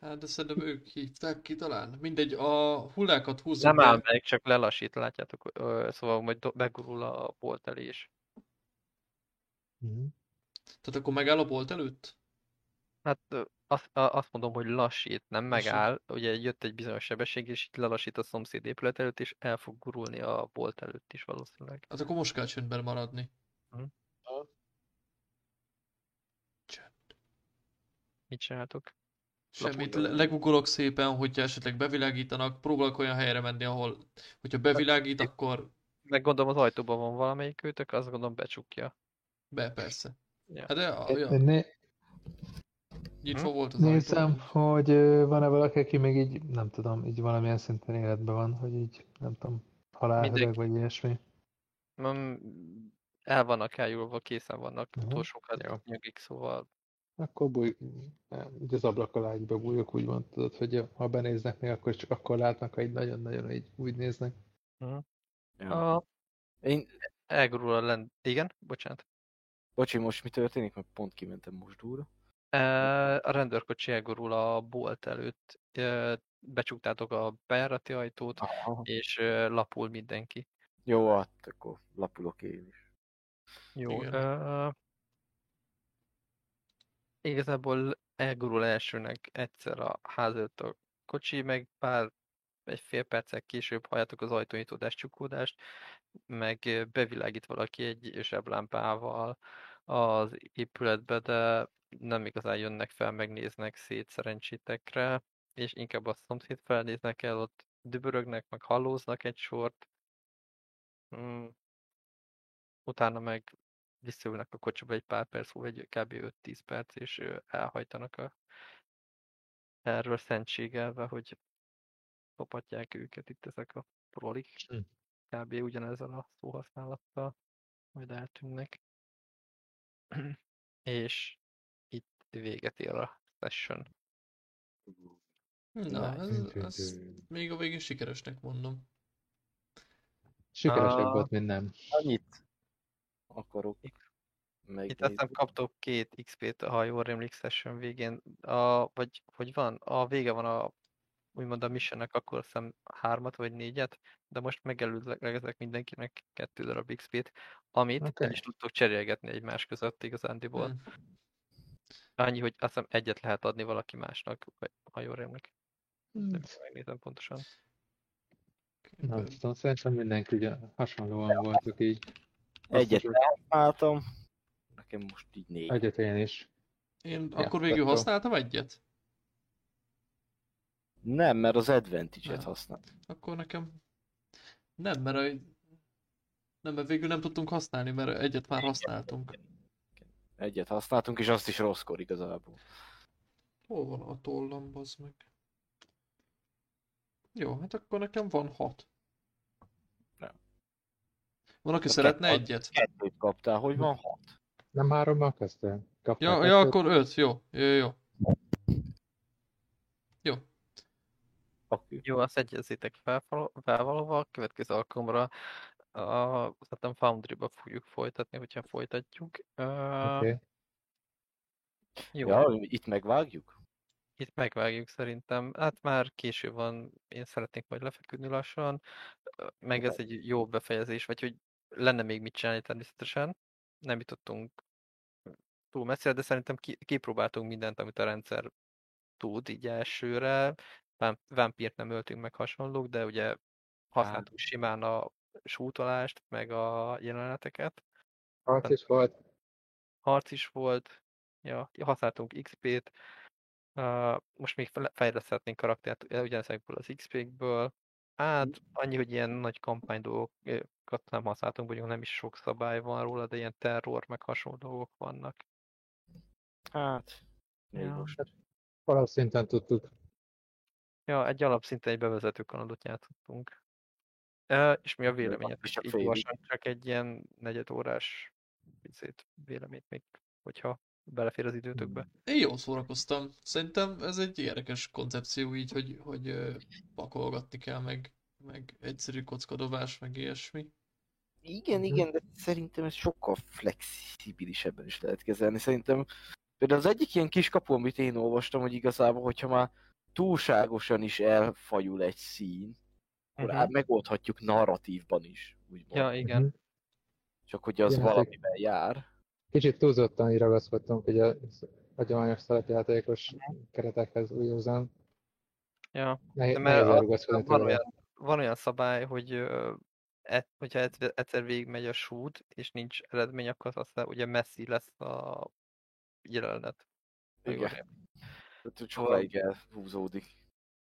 Hát de szerintem ők hívták ki talán. Mindegy, a hullákat húzzuk Nem áll meg, csak lelassít, látjátok. Szóval majd begurul a bolt elé is. Mhm. Tehát akkor megáll a bolt előtt? Hát azt, azt mondom, hogy lassít, nem megáll. Ugye jött egy bizonyos sebesség, és itt lelassít a szomszéd épület előtt, és el fog gurulni a bolt előtt is valószínűleg. Hát akkor most kell csöndben maradni. Mhm. Csönd. Mit csináltok? Semmit, legugolok szépen, hogyha esetleg bevilágítanak, próbálok olyan helyre menni, ahol, hogyha bevilágít, akkor Meg gondolom az ajtóban van valamelyik őtök, azt gondolom becsukja. be, persze. Ja. Hát de a, ja, nyitva Hm? volt az nézem, ajtó. hogy van-e valaki, aki még így, nem tudom, így valamilyen szinten életben van, hogy így, nem tudom, halálhöreg vagy ilyesmi. Mm, El vannak eljulva, készen vannak Aha, utolsókat jó. nyugik, szóval Akkor búj, nem, így az ablak alá így bebújok, úgymond, tudod, hogy ha benéznek még, akkor csak akkor látnak, ha így nagyon-nagyon így úgy néznek. Ja. a, Én, elgurul a lend... Igen? Bocsánat. bocsi, most mi történik? Mert pont kimentem mosdóra. A rendőrkocsi elgurul a bolt előtt. Becsuktátok a bejárati ajtót, Aha. és lapul mindenki. Jó, hát akkor lapulok én is. Jó. Uh, igazából elgurul elsőnek egyszer a ház előtt a kocsi, meg pár egy fél perccel később halljátok az ajtónyitódás csukódást, meg bevilágít valaki egy zseblámpával az épületbe, de nem igazán jönnek fel, megnéznek szét szerencsétekre, és inkább a szomszéd felnéznek el, ott dübörögnek, meg hallóznak egy sort. Mm. Utána meg visszaülnek a kocsiba egy pár perc, vagy kb. 5-10 perc, és elhajtanak a erről szentségelve, hogy kapatják őket itt ezek a prolik. Hm. Kb. ugyanezzel a szóhasználattal, majd eltűnnek. <clears throat> és véget ér a session. Na, ez, ez még a végén sikeresnek mondom. Sikeresebb Ah. volt, mint nem. Annyit akarok Itt azt megnézni. hiszem kaptok két XP-t, ha jól rémlik session végén, a, vagy hogy van, a vége van a úgymond a missionnek, akkor hiszem hármat vagy négyet, de most megelőlegezek mindenkinek kettő darab XP-t, amit okay. El is tudtok cserélgetni egymás között igazándiból. Hm. Annyi, hogy azt hiszem egyet lehet adni valaki másnak, vagy, ha jól rémlik. Hm, De megnézem pontosan. Nem tudom, szerintem mindenki ugye hasonlóan voltak így. Egyet Azt elhasználtam. Nekem most így négy. Egyet én is. Én Ja, akkor végül használtam egyet? Nem, mert az advantage-et Nem. használ. Akkor nekem nem, mert a... nem, mert végül nem tudtunk használni, mert egyet már használtunk. Egyet használtunk, és azt is rosszkor igazából. Hol van a tollam, bazd meg? Jó, hát akkor nekem van hat. Nem. Van, aki A szeretne kettő- egyet? Kettőt kaptál, hogy van hat? Nem hárommal kezdtél? Ja, ja, akkor öt, jó, jó, jó. Jó, Oké. Jó, azt egyezzétek fel, felvalóval, következő alkalomra a, szerintem Foundry-ba fogjuk folytatni, hogyha folytatjuk. Uh, Oké. Jó, Ja, itt megvágjuk? itt megvágjuk szerintem. Hát már késő van, én szeretnék majd lefeküdni lassan, meg ez egy jó befejezés, vagy hogy lenne még mit csinálni természetesen. Nem jutottunk túl messzire, de szerintem ki, kipróbáltunk mindent, amit a rendszer tud így elsőre. Vampírt nem öltünk meg hasonlók, de ugye használtuk simán a sútolást, meg a jeleneteket. Harc is volt. harc is volt, ja, használtunk XP-t, uh, most még fejleszthetnénk karaktert ugyanezekből az XP-kből. Hát annyi, hogy ilyen nagy kampány dolgokat nem használtunk, vagyunk nem is sok szabály van róla, de ilyen terror meg hasonló dolgok vannak. Hát, még Ja. most. Valahogy szinten tudtuk. Ja, egy alapszinten egy bevezető kanadot játszottunk. És mi a véleményed? is csak gyorsan csak egy ilyen negyed órás picit véleményt még, hogyha belefér az időtökbe. én jól szórakoztam. Szerintem ez egy érdekes koncepció így, hogy, hogy pakolgatni kell, meg, meg egyszerű kockadobás, meg ilyesmi. Igen, Mhm. igen, de szerintem ez sokkal flexibilisebben is lehet kezelni. Szerintem például az egyik ilyen kis kapu, amit én olvastam, hogy igazából, hogyha már túlságosan is elfajul egy szín, akkor Mhm. uh megoldhatjuk narratívban is, úgymond. Ja, igen. Mhm. Csak hogy az Igen, valamivel jár. Kicsit túlzottan ragaszkodtunk ugye a hagyományos szerepjátékos keretekhez úgy érzem. Ja. Nehéz, De mert nehéz a- elrugaszkodni van, olyan, van olyan szabály, hogy et, hogyha egyszer, végigmegy a shoot, és nincs eredmény, akkor aztán ugye messzi lesz a jelenet. Igen. hogy sokáig elhúzódik.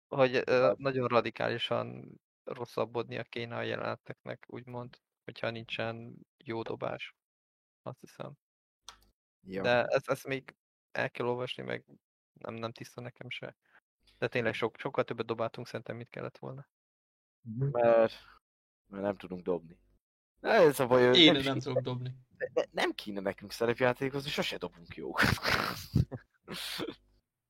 Hogy Hát- nagyon radikálisan rosszabbodnia kéne a jeleneteknek, úgymond, hogyha nincsen jó dobás. Azt hiszem. Ja. De ezt, ezt még el kell olvasni, meg nem, nem tiszta nekem se. De tényleg sok, sokkal többet dobáltunk szerintem, mint kellett volna. Mhm. Mert, mert nem tudunk dobni. Na, Ez a baj, Én nem, nem tudok dobni. ne, nem kéne nekünk szerepjátékozni, sose dobunk jókat. <laughs>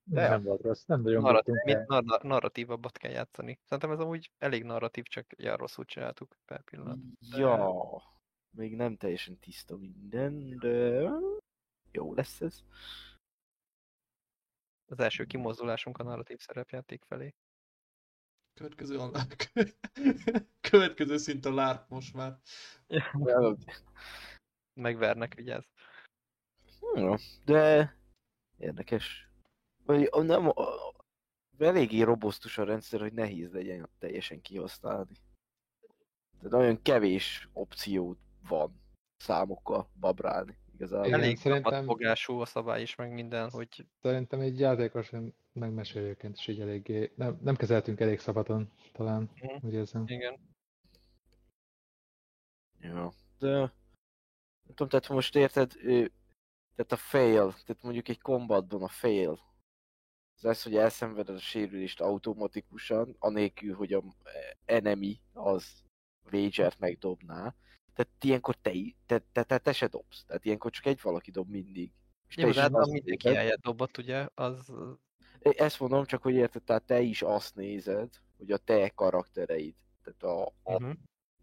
De- Nem volt rossz, nem nagyon Narrat, buktunk mint el. nar- narratívabbat kell játszani. Szerintem ez amúgy elég narratív, csak ilyen rosszul csináltuk per pillanat. Ja, még nem teljesen tiszta minden, de jó lesz ez. Az első kimozdulásunk a narratív szerepjáték felé. Következő, a... <laughs> Következő szint a LARP most már. Megvernek, vigyázz. Ja, de érdekes. Vagy nem, eléggé robosztus a rendszer, hogy nehéz legyen teljesen kihasználni. Tehát nagyon kevés opció van számokkal babrálni igazából. Igen, Elég szerintem- szabadfogású a szabály is, meg minden, hogy Szerintem egy játékos, megmesélőként is így eléggé, nem, nem kezeltünk elég szabadon, talán, Mhm. úgy érzem. igen. Ja, de nem tudom, tehát most érted, ő, tehát a fail, tehát mondjuk egy combatban a fail, az az, hogy elszenveded a sérülést automatikusan, anélkül, hogy a enemy az wager megdobná. Tehát ilyenkor te, te, te, te, te se dobsz. Tehát ilyenkor csak egy valaki dob mindig. És Jó, de hát ha mindenki eljött dobott, ugye, az Ezt mondom, csak hogy érted, tehát te is azt nézed, hogy a te karaktereid, tehát a, a uh-huh.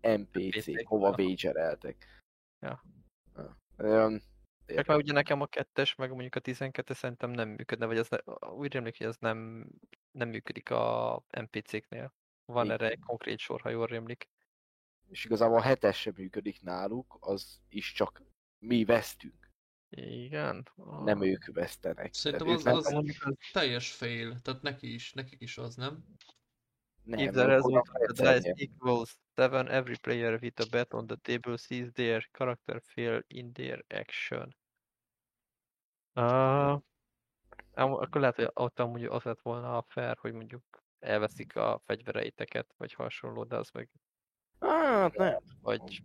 NPC-k NPC-k, hova wagereltek. Ja. Ja. Csak már ugye nekem a kettes, meg mondjuk a 12 szerintem nem működne, vagy az ne, úgy rémlik, hogy ez nem, nem működik a NPC-knél. Van Igen. erre egy konkrét sor, ha jól rémlik. és igazából a hetes sem működik náluk, az is csak mi vesztünk, Igen. nem ők vesztenek. Szerintem az, az az- teljes fail, tehát neki is, nekik is az, nem? nem, If nem, the ők oda result of the dice egyszer- equals 7, every player with a bet on the table sees their character fail in their action. Uh, akkor lehet, hogy ott amúgy az lett volna a fair, hogy mondjuk elveszik a fegyvereiteket, vagy hasonló, de az meg Hát nem. vagy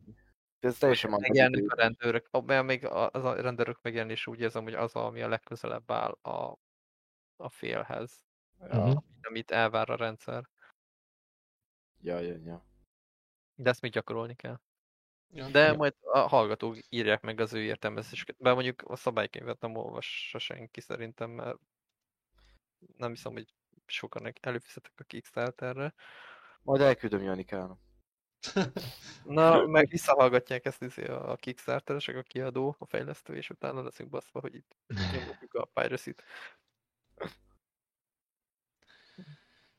Ez teljesen megjelennek a rendőrök, mert még az a rendőrök megjelenés úgy érzem, hogy az, ami a legközelebb áll a, a félhez, Mhm. amit elvár a rendszer. Ja, ja, ja. De ezt még gyakorolni kell. Ja. De Ja. majd a hallgatók írják meg az ő értelmezésüket. Bár mondjuk a szabálykönyvet nem olvassa senki szerintem, mert nem hiszem, hogy sokan előfizetek a Kickstarterre. Majd elküldöm Janikának. <laughs> Na, meg visszahallgatják ezt izé a Kickstarteresek, a kiadó, a fejlesztő, és utána leszünk baszva, hogy itt nyomjuk a piracy-t.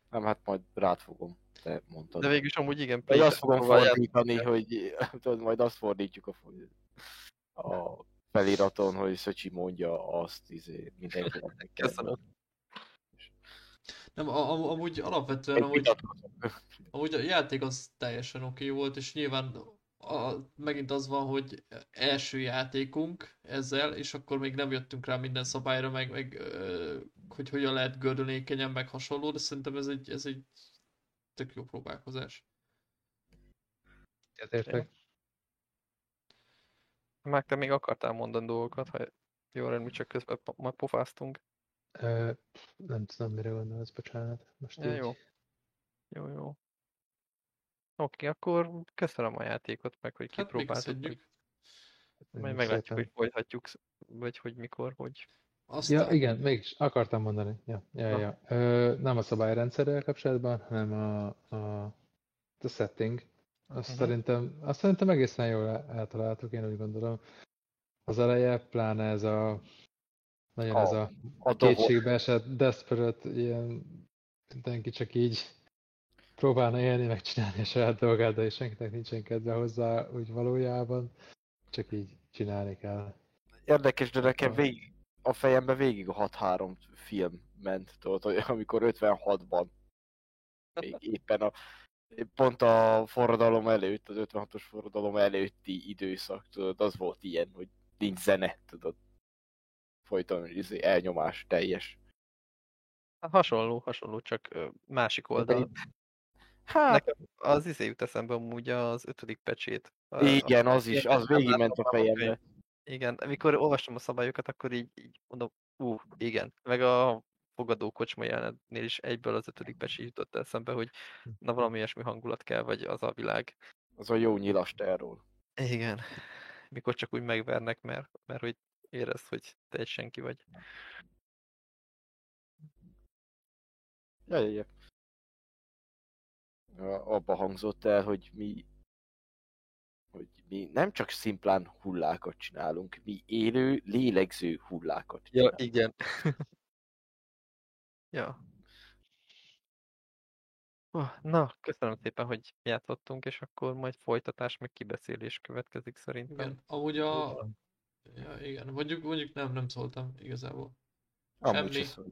Nem, hát majd rád fogom. Te mondtad. De végül is amúgy igen. Vagy azt fogom fordítani, hogy <laughs> tudod, majd azt fordítjuk a, a feliraton, hogy Szöcsi mondja azt, izé, mindenkinek. <laughs> Köszönöm. Nem, a, a, amúgy alapvetően amúgy, amúgy a játék az teljesen oké volt, és nyilván a, megint az van, hogy első játékunk ezzel, és akkor még nem jöttünk rá minden szabályra, meg, meg ö, hogy hogyan lehet gördülékenyen, meg hasonló, de szerintem ez egy, ez egy tök jó próbálkozás. Egyetértek. Meg te még akartál mondani dolgokat, ha jól mi csak közben majd pofáztunk. Ö, nem tudom, mire gondolsz, bocsánat. Most Ja, így. jó. Jó, jó. Oké, akkor köszönöm a játékot, meg hogy Hát még kipróbáltuk. szedjük. Majd meglátjuk, hogy folytatjuk, vagy hogy mikor, hogy... Aztán, Ja, igen, mégis akartam mondani. Ja, ja, ja. Ö, nem a szabályrendszerrel kapcsolatban, hanem a, a, a setting. Azt, Mhm. szerintem, azt szerintem egészen jól el- eltaláltuk, én úgy gondolom. Az eleje, pláne ez a nagyon ez a A kétségbe esett, desperate, ilyen mindenki csak így próbálna élni, megcsinálni a saját dolgát, de senkinek nincsen kedve hozzá, úgy valójában. Csak így csinálni kell. Érdekes, de nekem végig, a fejemben végig a 6-3 film ment, tudod, amikor 56-ban még éppen a pont a forradalom előtt, az 56-os forradalom előtti időszak, tudod, az volt ilyen, hogy nincs zene, tudod. Folyton izé, elnyomás teljes. Hasonló, hasonló, csak másik oldal. Hát, Nekem az izé jut eszembe amúgy az ötödik pecsét. A- igen, az is, az végigment a a fejembe. Igen, amikor olvastam a szabályokat, akkor így, így mondom, ú, igen. Meg a fogadó kocsma jelenetnél is egyből az ötödik pecsi jutott eszembe, hogy na valami ilyesmi hangulat kell, vagy az a világ. Az a jó nyilas terror. Igen. Mikor csak úgy megvernek, mert, mert hogy érezd, hogy te egy senki vagy. Ja, ja, ja. Abba hangzott el, hogy mi hogy mi nem csak szimplán hullákat csinálunk, mi élő, lélegző hullákat Ja, csinálunk. igen. <laughs> ja. Na, köszönöm szépen, hogy játszottunk, és akkor majd folytatás, meg kibeszélés következik szerintem. igen. Amúgy a... Ja, igen, mondjuk, mondjuk nem, nem szóltam igazából. Amúgy semmi.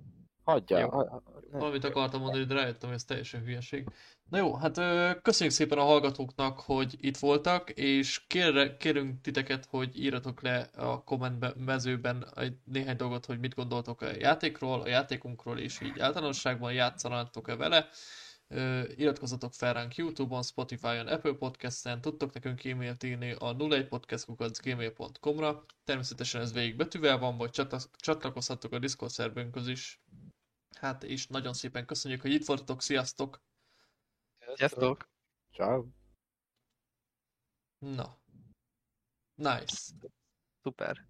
Hagyjál. Jó. ha- ne. Valamit akartam mondani, de rájöttem, hogy ez teljesen hülyeség. Na jó, hát köszönjük szépen a hallgatóknak, hogy itt voltak, és kérre, kérünk titeket, hogy írjatok le a kommentbe mezőben egy néhány dolgot, hogy mit gondoltok a játékról, a játékunkról, és így általánosságban játszanátok-e vele. Iratkozzatok fel ránk Youtube-on, Spotify-on, Apple Podcast-en, tudtok nekünk e-mailt írni a 01podcastkukacgmail.com-ra. Természetesen ez végig betűvel van, vagy csatla- csatlakozhattok a Discord szervünkhöz is. Hát és nagyon szépen köszönjük, hogy itt voltatok, sziasztok! Sziasztok! Ciao. Na. Nice. Szuper!